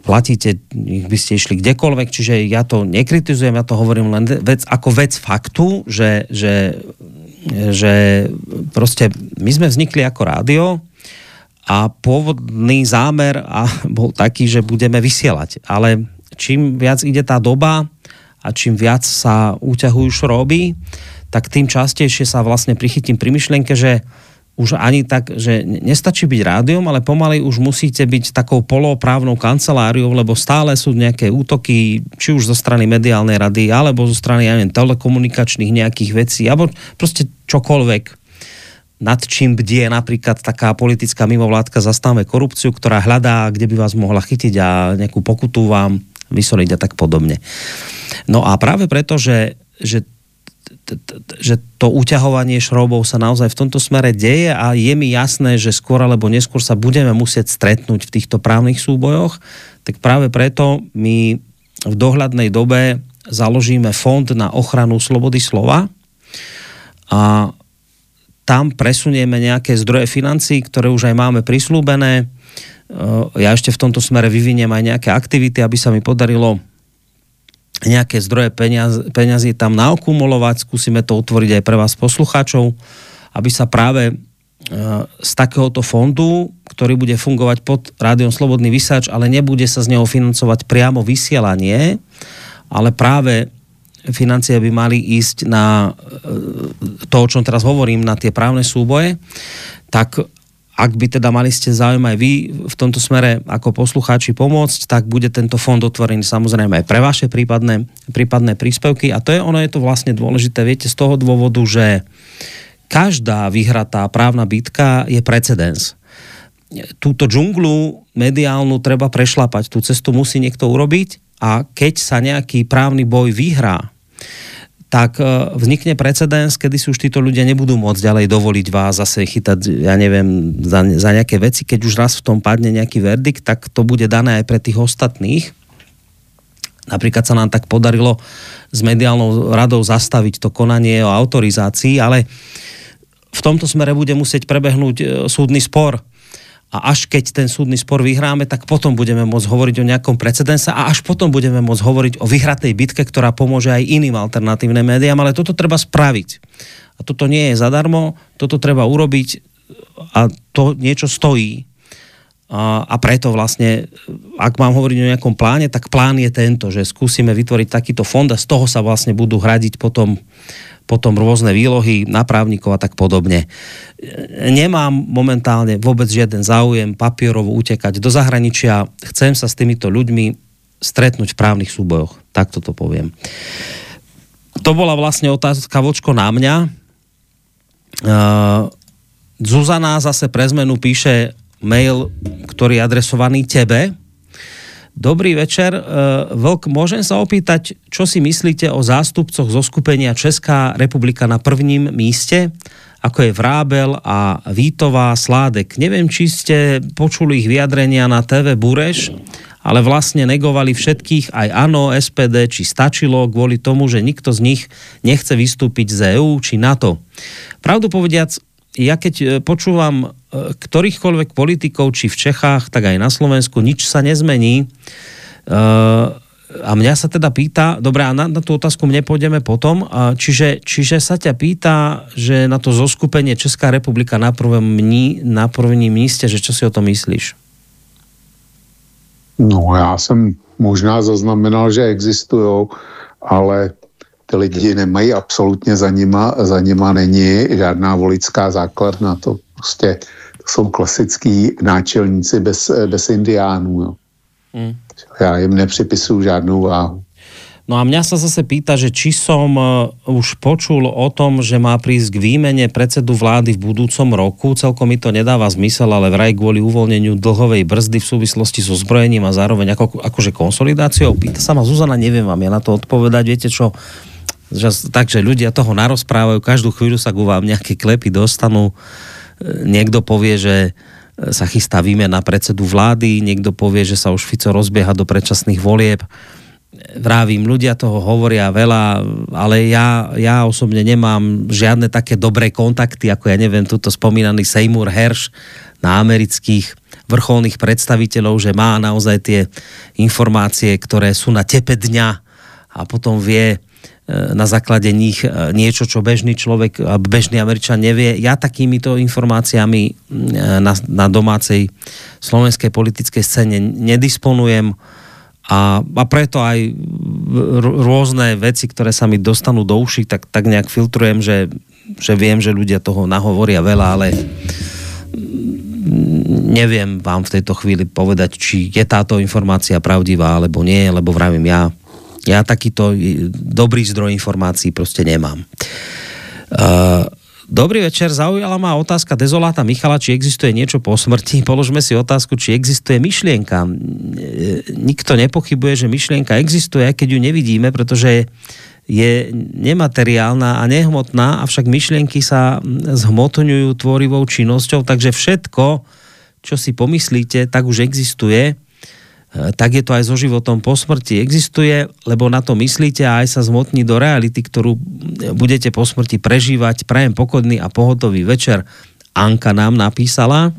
platíte, ich by ste išli kdekoľvek, čiže ja to nekritizujem, ja to hovorím len vec, ako vec faktu, že, že, že proste my sme vznikli ako rádio a pôvodný zámer a *laughs* bol taký, že budeme vysielať. Ale čím viac ide tá doba a čím viac sa uťahujú šroby, tak tým častejšie sa vlastne prichytím pri myšlienke, že už ani tak, že nestačí byť rádiom, ale pomaly už musíte byť takou poloprávnou kanceláriou, lebo stále sú nejaké útoky, či už zo strany mediálnej rady, alebo zo strany, ja neviem, telekomunikačných nejakých vecí, alebo proste čokoľvek nad čím bdie napríklad taká politická mimovládka Zastavme korupciu, ktorá hľadá, kde by vás mohla chytiť a nejakú pokutu vám vysoliť a tak podobne. No a práve preto, že, že že to uťahovanie šroubov sa naozaj v tomto smere deje a je mi jasné, že skôr alebo neskôr sa budeme musieť stretnúť v týchto právnych súbojoch, tak práve preto my v dohľadnej dobe založíme fond na ochranu slobody slova a tam presunieme nejaké zdroje financí, ktoré už aj máme prislúbené. Ja ešte v tomto smere vyviniem aj nejaké aktivity, aby sa mi podarilo nejaké zdroje peniaz, peniazy tam naokumulovať, skúsime to utvoriť aj pre vás poslucháčov, aby sa práve e, z takéhoto fondu, ktorý bude fungovať pod rádiom Slobodný vysač, ale nebude sa z neho financovať priamo vysielanie, ale práve financie by mali ísť na e, to, o čom teraz hovorím, na tie právne súboje, tak ak by teda mali ste záujem aj vy v tomto smere ako poslucháči pomôcť, tak bude tento fond otvorený samozrejme aj pre vaše prípadné, prípadné príspevky. A to je, ono je to vlastne dôležité, viete, z toho dôvodu, že každá vyhratá právna bitka je precedens. Túto džunglu mediálnu treba prešlapať, tú cestu musí niekto urobiť a keď sa nejaký právny boj vyhrá, tak e, vznikne precedens, kedy si už títo ľudia nebudú môcť ďalej dovoliť vás zase chytať, ja neviem, za, za nejaké veci. Keď už raz v tom padne nejaký verdikt, tak to bude dané aj pre tých ostatných. Napríklad sa nám tak podarilo s mediálnou radou zastaviť to konanie o autorizácii, ale v tomto smere bude musieť prebehnúť e, súdny spor a až keď ten súdny spor vyhráme, tak potom budeme môcť hovoriť o nejakom precedense a až potom budeme môcť hovoriť o vyhratej bitke, ktorá pomôže aj iným alternatívnym médiám, ale toto treba spraviť. A toto nie je zadarmo, toto treba urobiť a to niečo stojí. A, a preto vlastne, ak mám hovoriť o nejakom pláne, tak plán je tento, že skúsime vytvoriť takýto fond a z toho sa vlastne budú hradiť potom potom rôzne výlohy na právnikov a tak podobne. Nemám momentálne vôbec žiaden záujem papierovo utekať do zahraničia. Chcem sa s týmito ľuďmi stretnúť v právnych súbojoch. Takto to poviem. To bola vlastne otázka vočko na mňa. Uh, Zuzana zase pre zmenu píše mail, ktorý je adresovaný tebe, Dobrý večer. E, Vlk, môžem sa opýtať, čo si myslíte o zástupcoch zo skupenia Česká republika na prvním míste, ako je Vrábel a Vítová Sládek. Neviem, či ste počuli ich vyjadrenia na TV Bureš, ale vlastne negovali všetkých, aj ANO, SPD, či stačilo kvôli tomu, že nikto z nich nechce vystúpiť z EU či NATO. Pravdu povediac, ja keď e, počúvam e, ktorýchkoľvek politikov, či v Čechách, tak aj na Slovensku, nič sa nezmení. E, a mňa sa teda pýta, dobré, a na, na tú otázku mne pôjdeme potom, čiže, čiže sa ťa pýta, že na to zoskupenie Česká republika na prvom, na prvním míste, že čo si o tom myslíš? No, já jsem možná zaznamenal, že existují, ale ty lidi nemají absolutně za nima, za nima není žádná volická základna, to prostě to jsou klasický náčelníci bez, bez indiánů. Jo. Mm. Já jim nepřipisuju žádnou váhu. No a mňa sa zase pýta, že či som uh, už počul o tom, že má prísť k výmene predsedu vlády v budúcom roku. Celkom mi to nedáva zmysel, ale vraj kvôli uvoľneniu dlhovej brzdy v súvislosti so zbrojením a zároveň ako, akože konsolidáciou. Pýta sa ma Zuzana, neviem vám ja na to odpovedať. Viete čo, že, takže ľudia toho narozprávajú, každú chvíľu sa ku vám nejaké klepy dostanú. E, niekto povie, že e, sa chystá výmena predsedu vlády, niekto povie, že sa už Fico rozbieha do predčasných volieb vravím, ľudia toho hovoria veľa, ale ja, ja osobne nemám žiadne také dobré kontakty, ako ja neviem, tuto spomínaný Seymour Hersh na amerických vrcholných predstaviteľov, že má naozaj tie informácie, ktoré sú na tepe dňa a potom vie e, na základe nich e, niečo, čo bežný človek, bežný Američan nevie. Ja takýmito informáciami e, na, na domácej slovenskej politickej scéne nedisponujem a, a preto aj rôzne veci, ktoré sa mi dostanú do uší, tak, tak nejak filtrujem, že, že viem, že ľudia toho nahovoria veľa, ale neviem vám v tejto chvíli povedať, či je táto informácia pravdivá alebo nie, lebo vravím ja, ja takýto dobrý zdroj informácií proste nemám. Uh, Dobrý večer, zaujala ma otázka dezoláta Michala, či existuje niečo po smrti. *laughs* Položme si otázku, či existuje myšlienka. Nikto nepochybuje, že myšlienka existuje, aj keď ju nevidíme, pretože je nemateriálna a nehmotná, avšak myšlienky sa zhmotňujú tvorivou činnosťou, takže všetko, čo si pomyslíte, tak už existuje tak je to aj so životom po smrti. Existuje, lebo na to myslíte a aj sa zmotní do reality, ktorú budete po smrti prežívať. Prajem pokojný a pohotový večer. Anka nám napísala.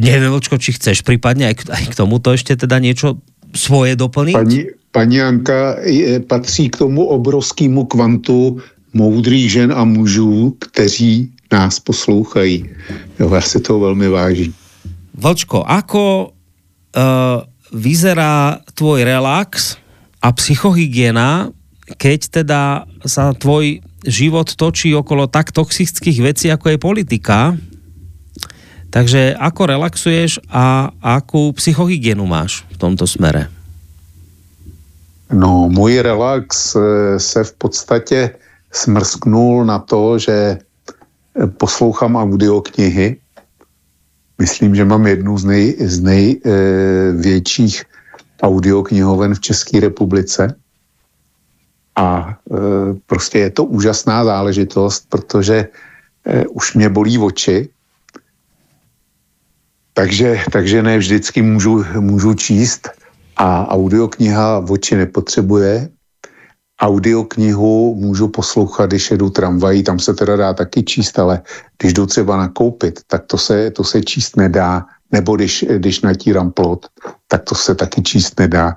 Neviem, Vočko, či chceš prípadne aj k, aj k tomuto ešte teda niečo svoje doplniť? Pani, pani Anka, je, patří k tomu obrovskému kvantu moudrých žen a mužů, kteří nás poslouchají. Jo, já si to velmi vážím. Vlčko, ako uh, vyzerá tvoj relax a psychohygiena, keď teda sa tvoj život točí okolo tak toxických vecí, ako je politika. Takže ako relaxuješ a akú psychohygienu máš v tomto smere? No, můj relax eh, se v podstatě smrsknul na to, že poslouchám audioknihy, Myslím, že mám jednu z, nej, z největších e, audioknihoven v České republice. A e, prostě je to úžasná záležitost, protože e, už mě bolí oči, takže, takže ne vždycky můžu, můžu číst. A audiokniha oči nepotřebuje, audioknihu můžu poslouchat, když jedu tramvají, tam se teda dá taky číst, ale když jdu třeba nakoupit, tak to se, to se číst nedá, nebo když, když natírám plot, tak to se taky číst nedá.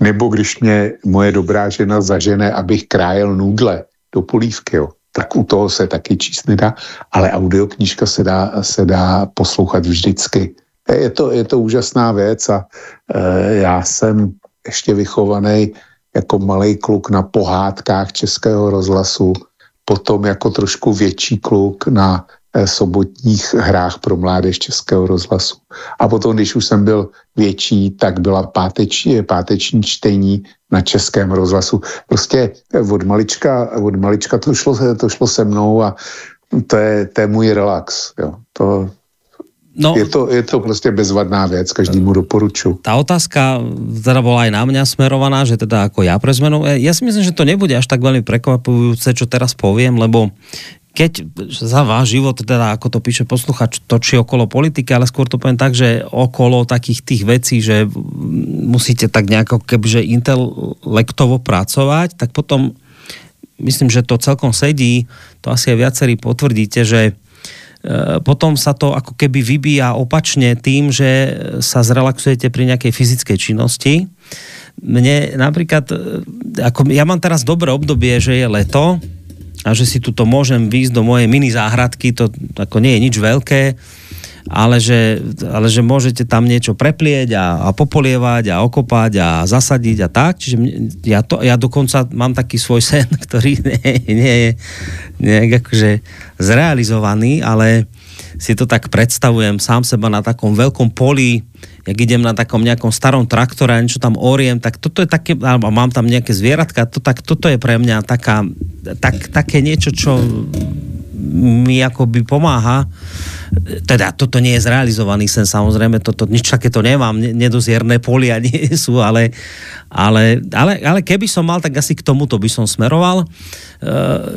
Nebo když mě moje dobrá žena zažene, abych krájel nudle do polívky, jo, tak u toho se taky číst nedá, ale audioknížka se dá, se dá poslouchat vždycky. Je to, je to úžasná věc a e, já jsem ještě vychovaný jako malý kluk na pohádkách Českého rozhlasu, potom jako trošku větší kluk na eh, sobotních hrách pro mládež Českého rozhlasu. A potom, když už jsem byl větší, tak byla páteční, páteční čtení na Českém rozhlasu. Prostě eh, od malička, od malička to, šlo, to šlo se mnou a to je, to je můj relax. Jo. To, No, je, to, je to prostě bezvadná věc, každému doporučuji. Tá otázka teda bola aj na mňa smerovaná, že teda ako ja pre zmenu, ja si myslím, že to nebude až tak veľmi prekvapujúce, čo teraz poviem, lebo keď za váš život, teda ako to píše posluchač, točí okolo politiky, ale skôr to poviem tak, že okolo takých tých vecí, že musíte tak nejako kebyže intelektovo pracovať, tak potom myslím, že to celkom sedí, to asi aj viacerí potvrdíte, že potom sa to ako keby vybíja opačne tým, že sa zrelaxujete pri nejakej fyzickej činnosti. Mne napríklad, e, ako ja mám teraz dobré obdobie, že je leto a že si tuto môžem výjsť do mojej mini záhradky, to ako nie je nič veľké, ale že, ale že môžete tam niečo preplieť a, a popolievať a okopať a zasadiť a tak. Čiže ja, to, ja dokonca mám taký svoj sen, *laughs* ktorý nie, nie je nejak akože zrealizovaný, ale si to tak predstavujem sám seba na takom veľkom poli, jak idem na takom nejakom starom traktore niečo tam oriem, tak toto je také, alebo mám tam nejaké zvieratka, to, tak toto je pre mňa taká, tak, také niečo, čo mi akoby pomáha. Teda toto nie je zrealizovaný sen, samozrejme, toto, nič takéto nemám, nedozierne polia *laughs* nie sú, ale, ale, ale, ale keby som mal, tak asi k tomuto by som smeroval. E,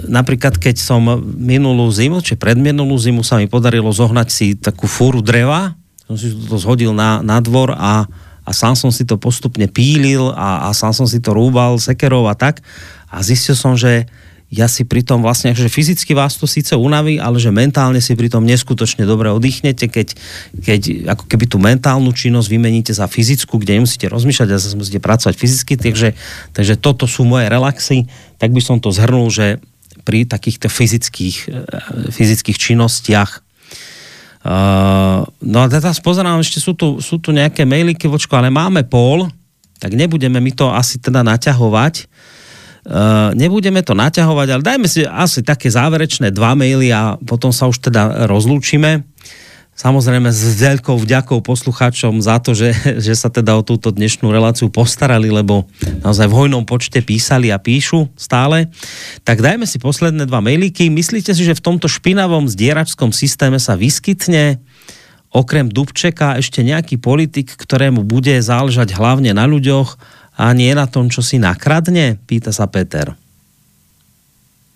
napríklad, keď som minulú zimu, či predminulú zimu sa mi podarilo zohnať si takú fúru dreva, som si to zhodil na, na dvor a, a sám som si to postupne pílil a, a sám som si to rúbal sekerov a tak a zistil som, že ja si pritom vlastne, že fyzicky vás to síce unaví, ale že mentálne si pritom neskutočne dobre oddychnete, keď, keď ako keby tú mentálnu činnosť vymeníte za fyzickú, kde nemusíte rozmýšľať a zase musíte pracovať fyzicky, takže, takže toto sú moje relaxy, tak by som to zhrnul, že pri takýchto fyzických, eh, fyzických činnostiach Uh, no a teraz pozerám, ešte sú tu, sú tu nejaké mailiky, vočko, ale máme pol, tak nebudeme mi to asi teda naťahovať. Uh, nebudeme to naťahovať, ale dajme si asi také záverečné dva maily a potom sa už teda rozlúčime. Samozrejme s veľkou vďakou poslucháčom za to, že, *laughs* že sa teda o túto dnešnú reláciu postarali, lebo naozaj v hojnom počte písali a píšu stále. Tak dajme si posledné dva mailíky. Myslíte si, že v tomto špinavom zdieračskom systéme sa vyskytne okrem Dubčeka ešte nejaký politik, ktorému bude záležať hlavne na ľuďoch a nie na tom, čo si nakradne? Pýta sa Peter.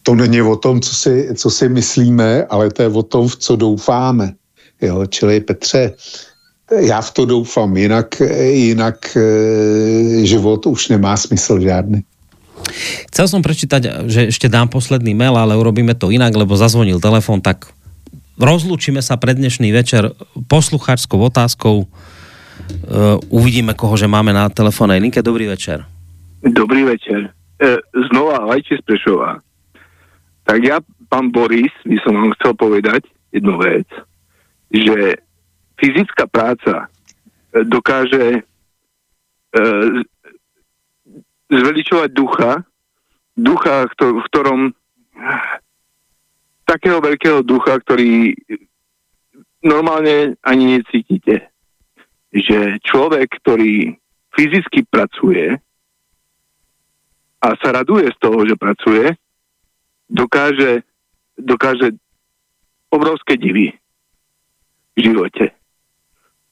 To není o tom, co si, co si myslíme, ale to je o tom, v co doufáme. Jo, čili Petře, já v to doufám, jinak, jinak e, život už nemá smysl žádný. Chcel som prečítať, že ešte dám posledný mail, ale urobíme to inak, lebo zazvonil telefon, tak rozlúčime sa pred dnešný večer poslucháčskou otázkou uvidíme, koho že máme na telefónnej linke. Dobrý večer. Dobrý večer. E, znova Lajči z Prešova. Tak ja, pán Boris, by som vám chcel povedať jednu vec, že fyzická práca e, dokáže e, zveličovať ducha, ducha, v ktorom takého veľkého ducha, ktorý normálne ani necítite že človek, ktorý fyzicky pracuje a sa raduje z toho, že pracuje, dokáže, dokáže obrovské divy v živote.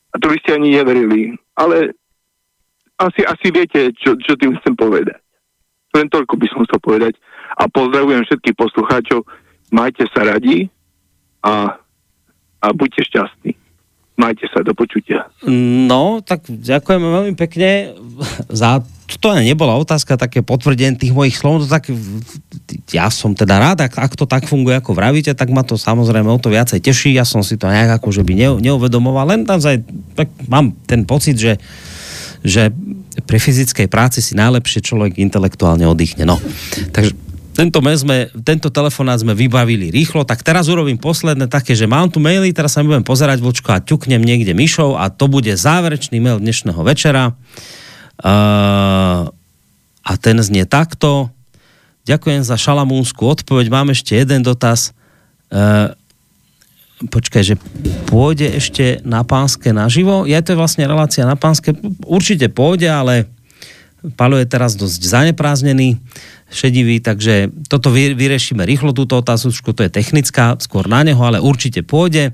A to by ste ani neverili. Ale asi, asi viete, čo, čo tým chcem povedať. Len toľko by som chcel povedať. A pozdravujem všetkých poslucháčov. Majte sa radi a, a buďte šťastní. Majte sa, do počutia. No, tak ďakujeme veľmi pekne za to nebola otázka, také potvrdenie tých mojich slov, no tak ja som teda rád, ak, ak to tak funguje, ako vravíte, tak ma to samozrejme o to viacej teší, ja som si to nejak ako, že by neuvedomoval, len tam tak mám ten pocit, že, že pri fyzickej práci si najlepšie človek intelektuálne oddychne. No, takže tento, sme, tento telefonát sme vybavili rýchlo, tak teraz urobím posledné také, že mám tu maily, teraz sa budem pozerať vočko a ťuknem niekde myšou a to bude záverečný mail dnešného večera. Uh, a ten znie takto. Ďakujem za šalamúnsku odpoveď. Mám ešte jeden dotaz. Uh, počkaj, že pôjde ešte na pánske naživo? Je to vlastne relácia na pánske? Určite pôjde, ale Palo je teraz dosť zaneprázdnený šedivý, takže toto vy, vyriešime rýchlo túto otázku, to je technická, skôr na neho, ale určite pôjde.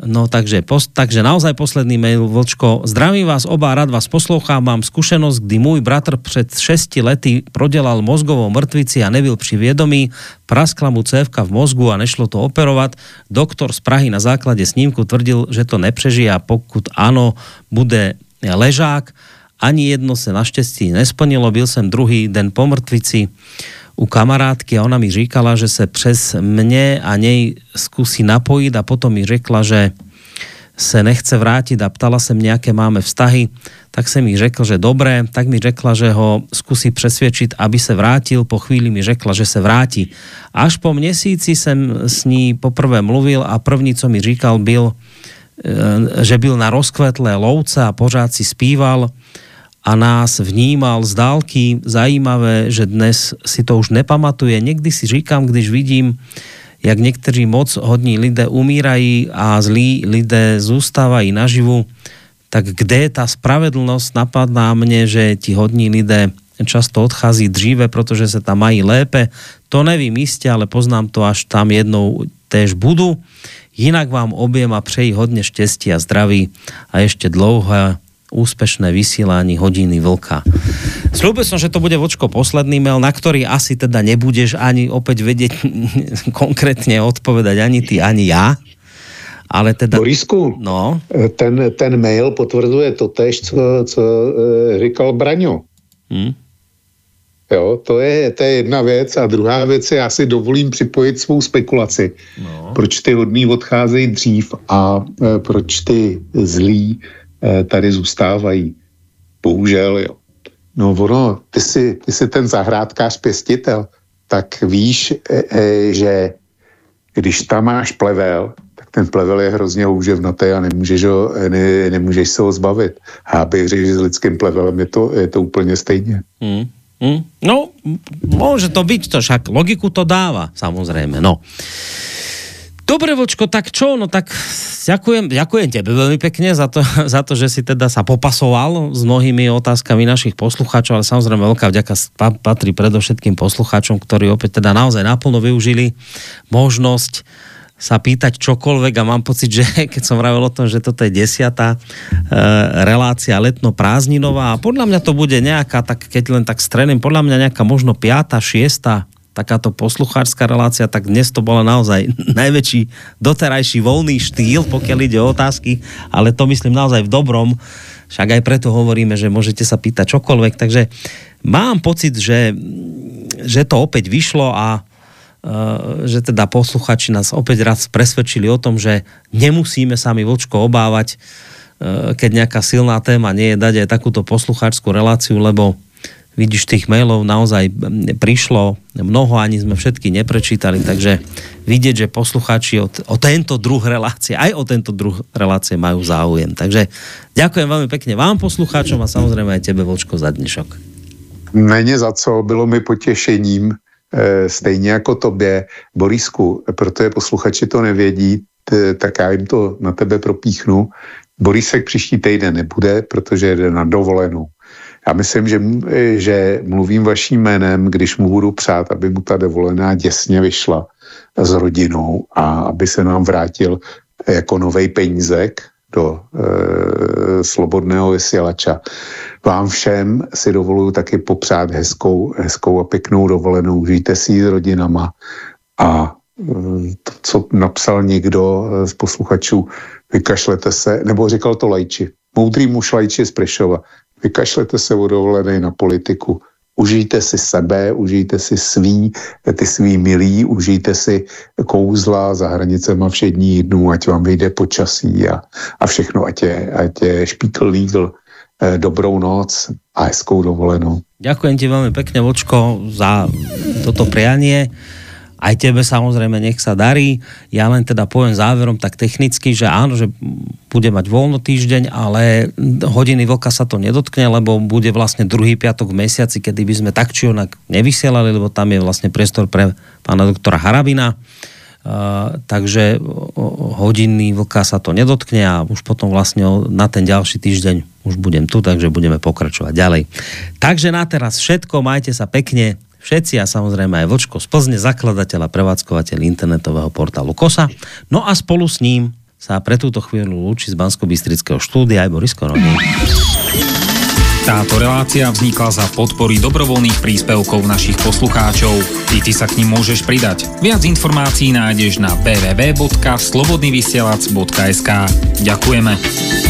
No takže, pos, takže naozaj posledný mail, Vlčko. Zdravím vás oba, rád vás poslouchám, mám skúsenosť, kdy môj bratr před 6 lety prodelal mozgovou mrtvici a nebyl pri viedomí, praskla mu cévka v mozgu a nešlo to operovať. Doktor z Prahy na základe snímku tvrdil, že to nepřežije a pokud áno, bude ležák ani jedno sa naštěstí nesplnilo. Byl jsem druhý den po mrtvici u kamarátky a ona mi říkala, že se přes mne a nej zkusí napojit a potom mi řekla, že se nechce vrátiť a ptala sa nejaké máme vztahy, tak som mi řekl, že dobré, tak mi řekla, že ho zkusí presviečať, aby se vrátil, po chvíli mi řekla, že se vráti. Až po měsíci jsem s ní poprvé mluvil a první, co mi říkal, byl, e, že byl na rozkvetlé louce a pořád si spíval a nás vnímal z dálky. Zajímavé, že dnes si to už nepamatuje. Někdy si říkám, když vidím jak někteří moc hodní lidé umírají a zlí lidé zůstávají naživu, tak kde je tá spravedlnosť? Napadná mne, že ti hodní lidé často odchází dříve, protože se tam mají lépe. To nevím iste, ale poznám to, až tam jednou též budu. Jinak vám objem a přeji hodně štěstí a zdraví a ešte dlouhé úspešné vysielanie hodiny vlka. Sľúbil som, že to bude vočko posledný mail, na ktorý asi teda nebudeš ani opäť vedieť *laughs* konkrétne odpovedať ani ty, ani ja. Ale teda... Borisku, no. ten, ten mail potvrzuje to tež, co, co e, říkal Braňo. Hmm. Jo, to je, to je jedna věc. A druhá věc je, já si dovolím připojit svou spekulaci. No. Proč ty hodný odcházejí dřív a e, proč ty zlí e, tady zůstávají. Bohužel, jo. No ono, ty jsi, ty jsi ten zahrádkář pěstitel, tak víš, e, e, že když tam máš plevel, tak ten plevel je hrozně houževnatý a nemůžeš, ho, ne, nemůžeš se ho zbavit. A já bych řekl, že s lidským plevelem je to, je to úplně stejně. Hmm. Hmm? No, môže to byť, to však logiku to dáva, samozrejme, no. Dobre, Vočko, tak čo? No tak ďakujem, ďakujem tebe veľmi pekne za to, *laughs* za to, že si teda sa popasoval s mnohými otázkami našich poslucháčov, ale samozrejme veľká vďaka patrí predovšetkým poslucháčom, ktorí opäť teda naozaj naplno využili možnosť sa pýtať čokoľvek a mám pocit, že *laughs* keď som vravel o tom, že toto je desiatá e, relácia letno-prázdninová a podľa mňa to bude nejaká, tak keď len tak strednem, podľa mňa nejaká možno piata, šiesta takáto posluchárska relácia, tak dnes to bola naozaj *laughs* najväčší doterajší voľný štýl, pokiaľ ide o otázky, ale to myslím naozaj v dobrom, však aj preto hovoríme, že môžete sa pýtať čokoľvek, takže mám pocit, že, že to opäť vyšlo a Eh, že teda posluchači nás opäť raz presvedčili o tom, že nemusíme sami vočko obávať, eh, keď nejaká silná téma nie je dať aj takúto posluchačskú reláciu, lebo vidíš, tých mailov naozaj prišlo mnoho, ani sme všetky neprečítali, takže vidieť, že poslucháči o, o tento druh relácie, aj o tento druh relácie majú záujem. Takže ďakujem veľmi pekne vám poslucháčom a samozrejme aj tebe, Vočko, za dnešok. Není za co, bylo mi potešením Eh, stejně jako tobě, Borisku, protože posluchači to nevědí, tak já jim to na tebe propíchnu. Borisek příští týden nebude, protože jde na dovolenou. Já myslím, že, že mluvím vaším jménem, když mu budu přát, aby mu ta dovolená děsně vyšla s rodinou a aby se nám vrátil jako novej penízek do e, slobodného vysílača. Vám všem si dovoluju taky popřát hezkou, hezkou a pěknou dovolenou. Užijte si s rodinama a mm, to, co napsal někdo z posluchačů, vykašlete se, nebo říkal to Lajči, moudrý muž Lajči z Prešova, vykašlete se o dovolené na politiku, užijte si sebe, užijte si svý, ty svý milí, užijte si kouzla za hranicema všední dnů, ať vám vyjde počasí a, a všechno, ať je, ať je špíkl lígl E, dobrou noc a hezkou dovolenou. Ďakujem ti veľmi pekne, Vočko, za toto prianie. Aj tebe samozrejme nech sa darí. Ja len teda poviem záverom tak technicky, že áno, že bude mať voľno týždeň, ale hodiny vlka sa to nedotkne, lebo bude vlastne druhý piatok v mesiaci, kedy by sme tak či onak nevysielali, lebo tam je vlastne priestor pre pána doktora Harabina. Uh, takže hodiny vlka sa to nedotkne a už potom vlastne na ten ďalší týždeň už budem tu, takže budeme pokračovať ďalej. Takže na teraz všetko, majte sa pekne, všetci a samozrejme aj Vočko z Plzne, zakladateľ a prevádzkovateľ internetového portálu KOSA. No a spolu s ním sa pre túto chvíľu lúči z bansko štúdia aj Boris Koroni. Táto relácia vznikla za podpory dobrovoľných príspevkov našich poslucháčov. I ty sa k ním môžeš pridať. Viac informácií nájdeš na www.slobodnyvysielac.sk Ďakujeme.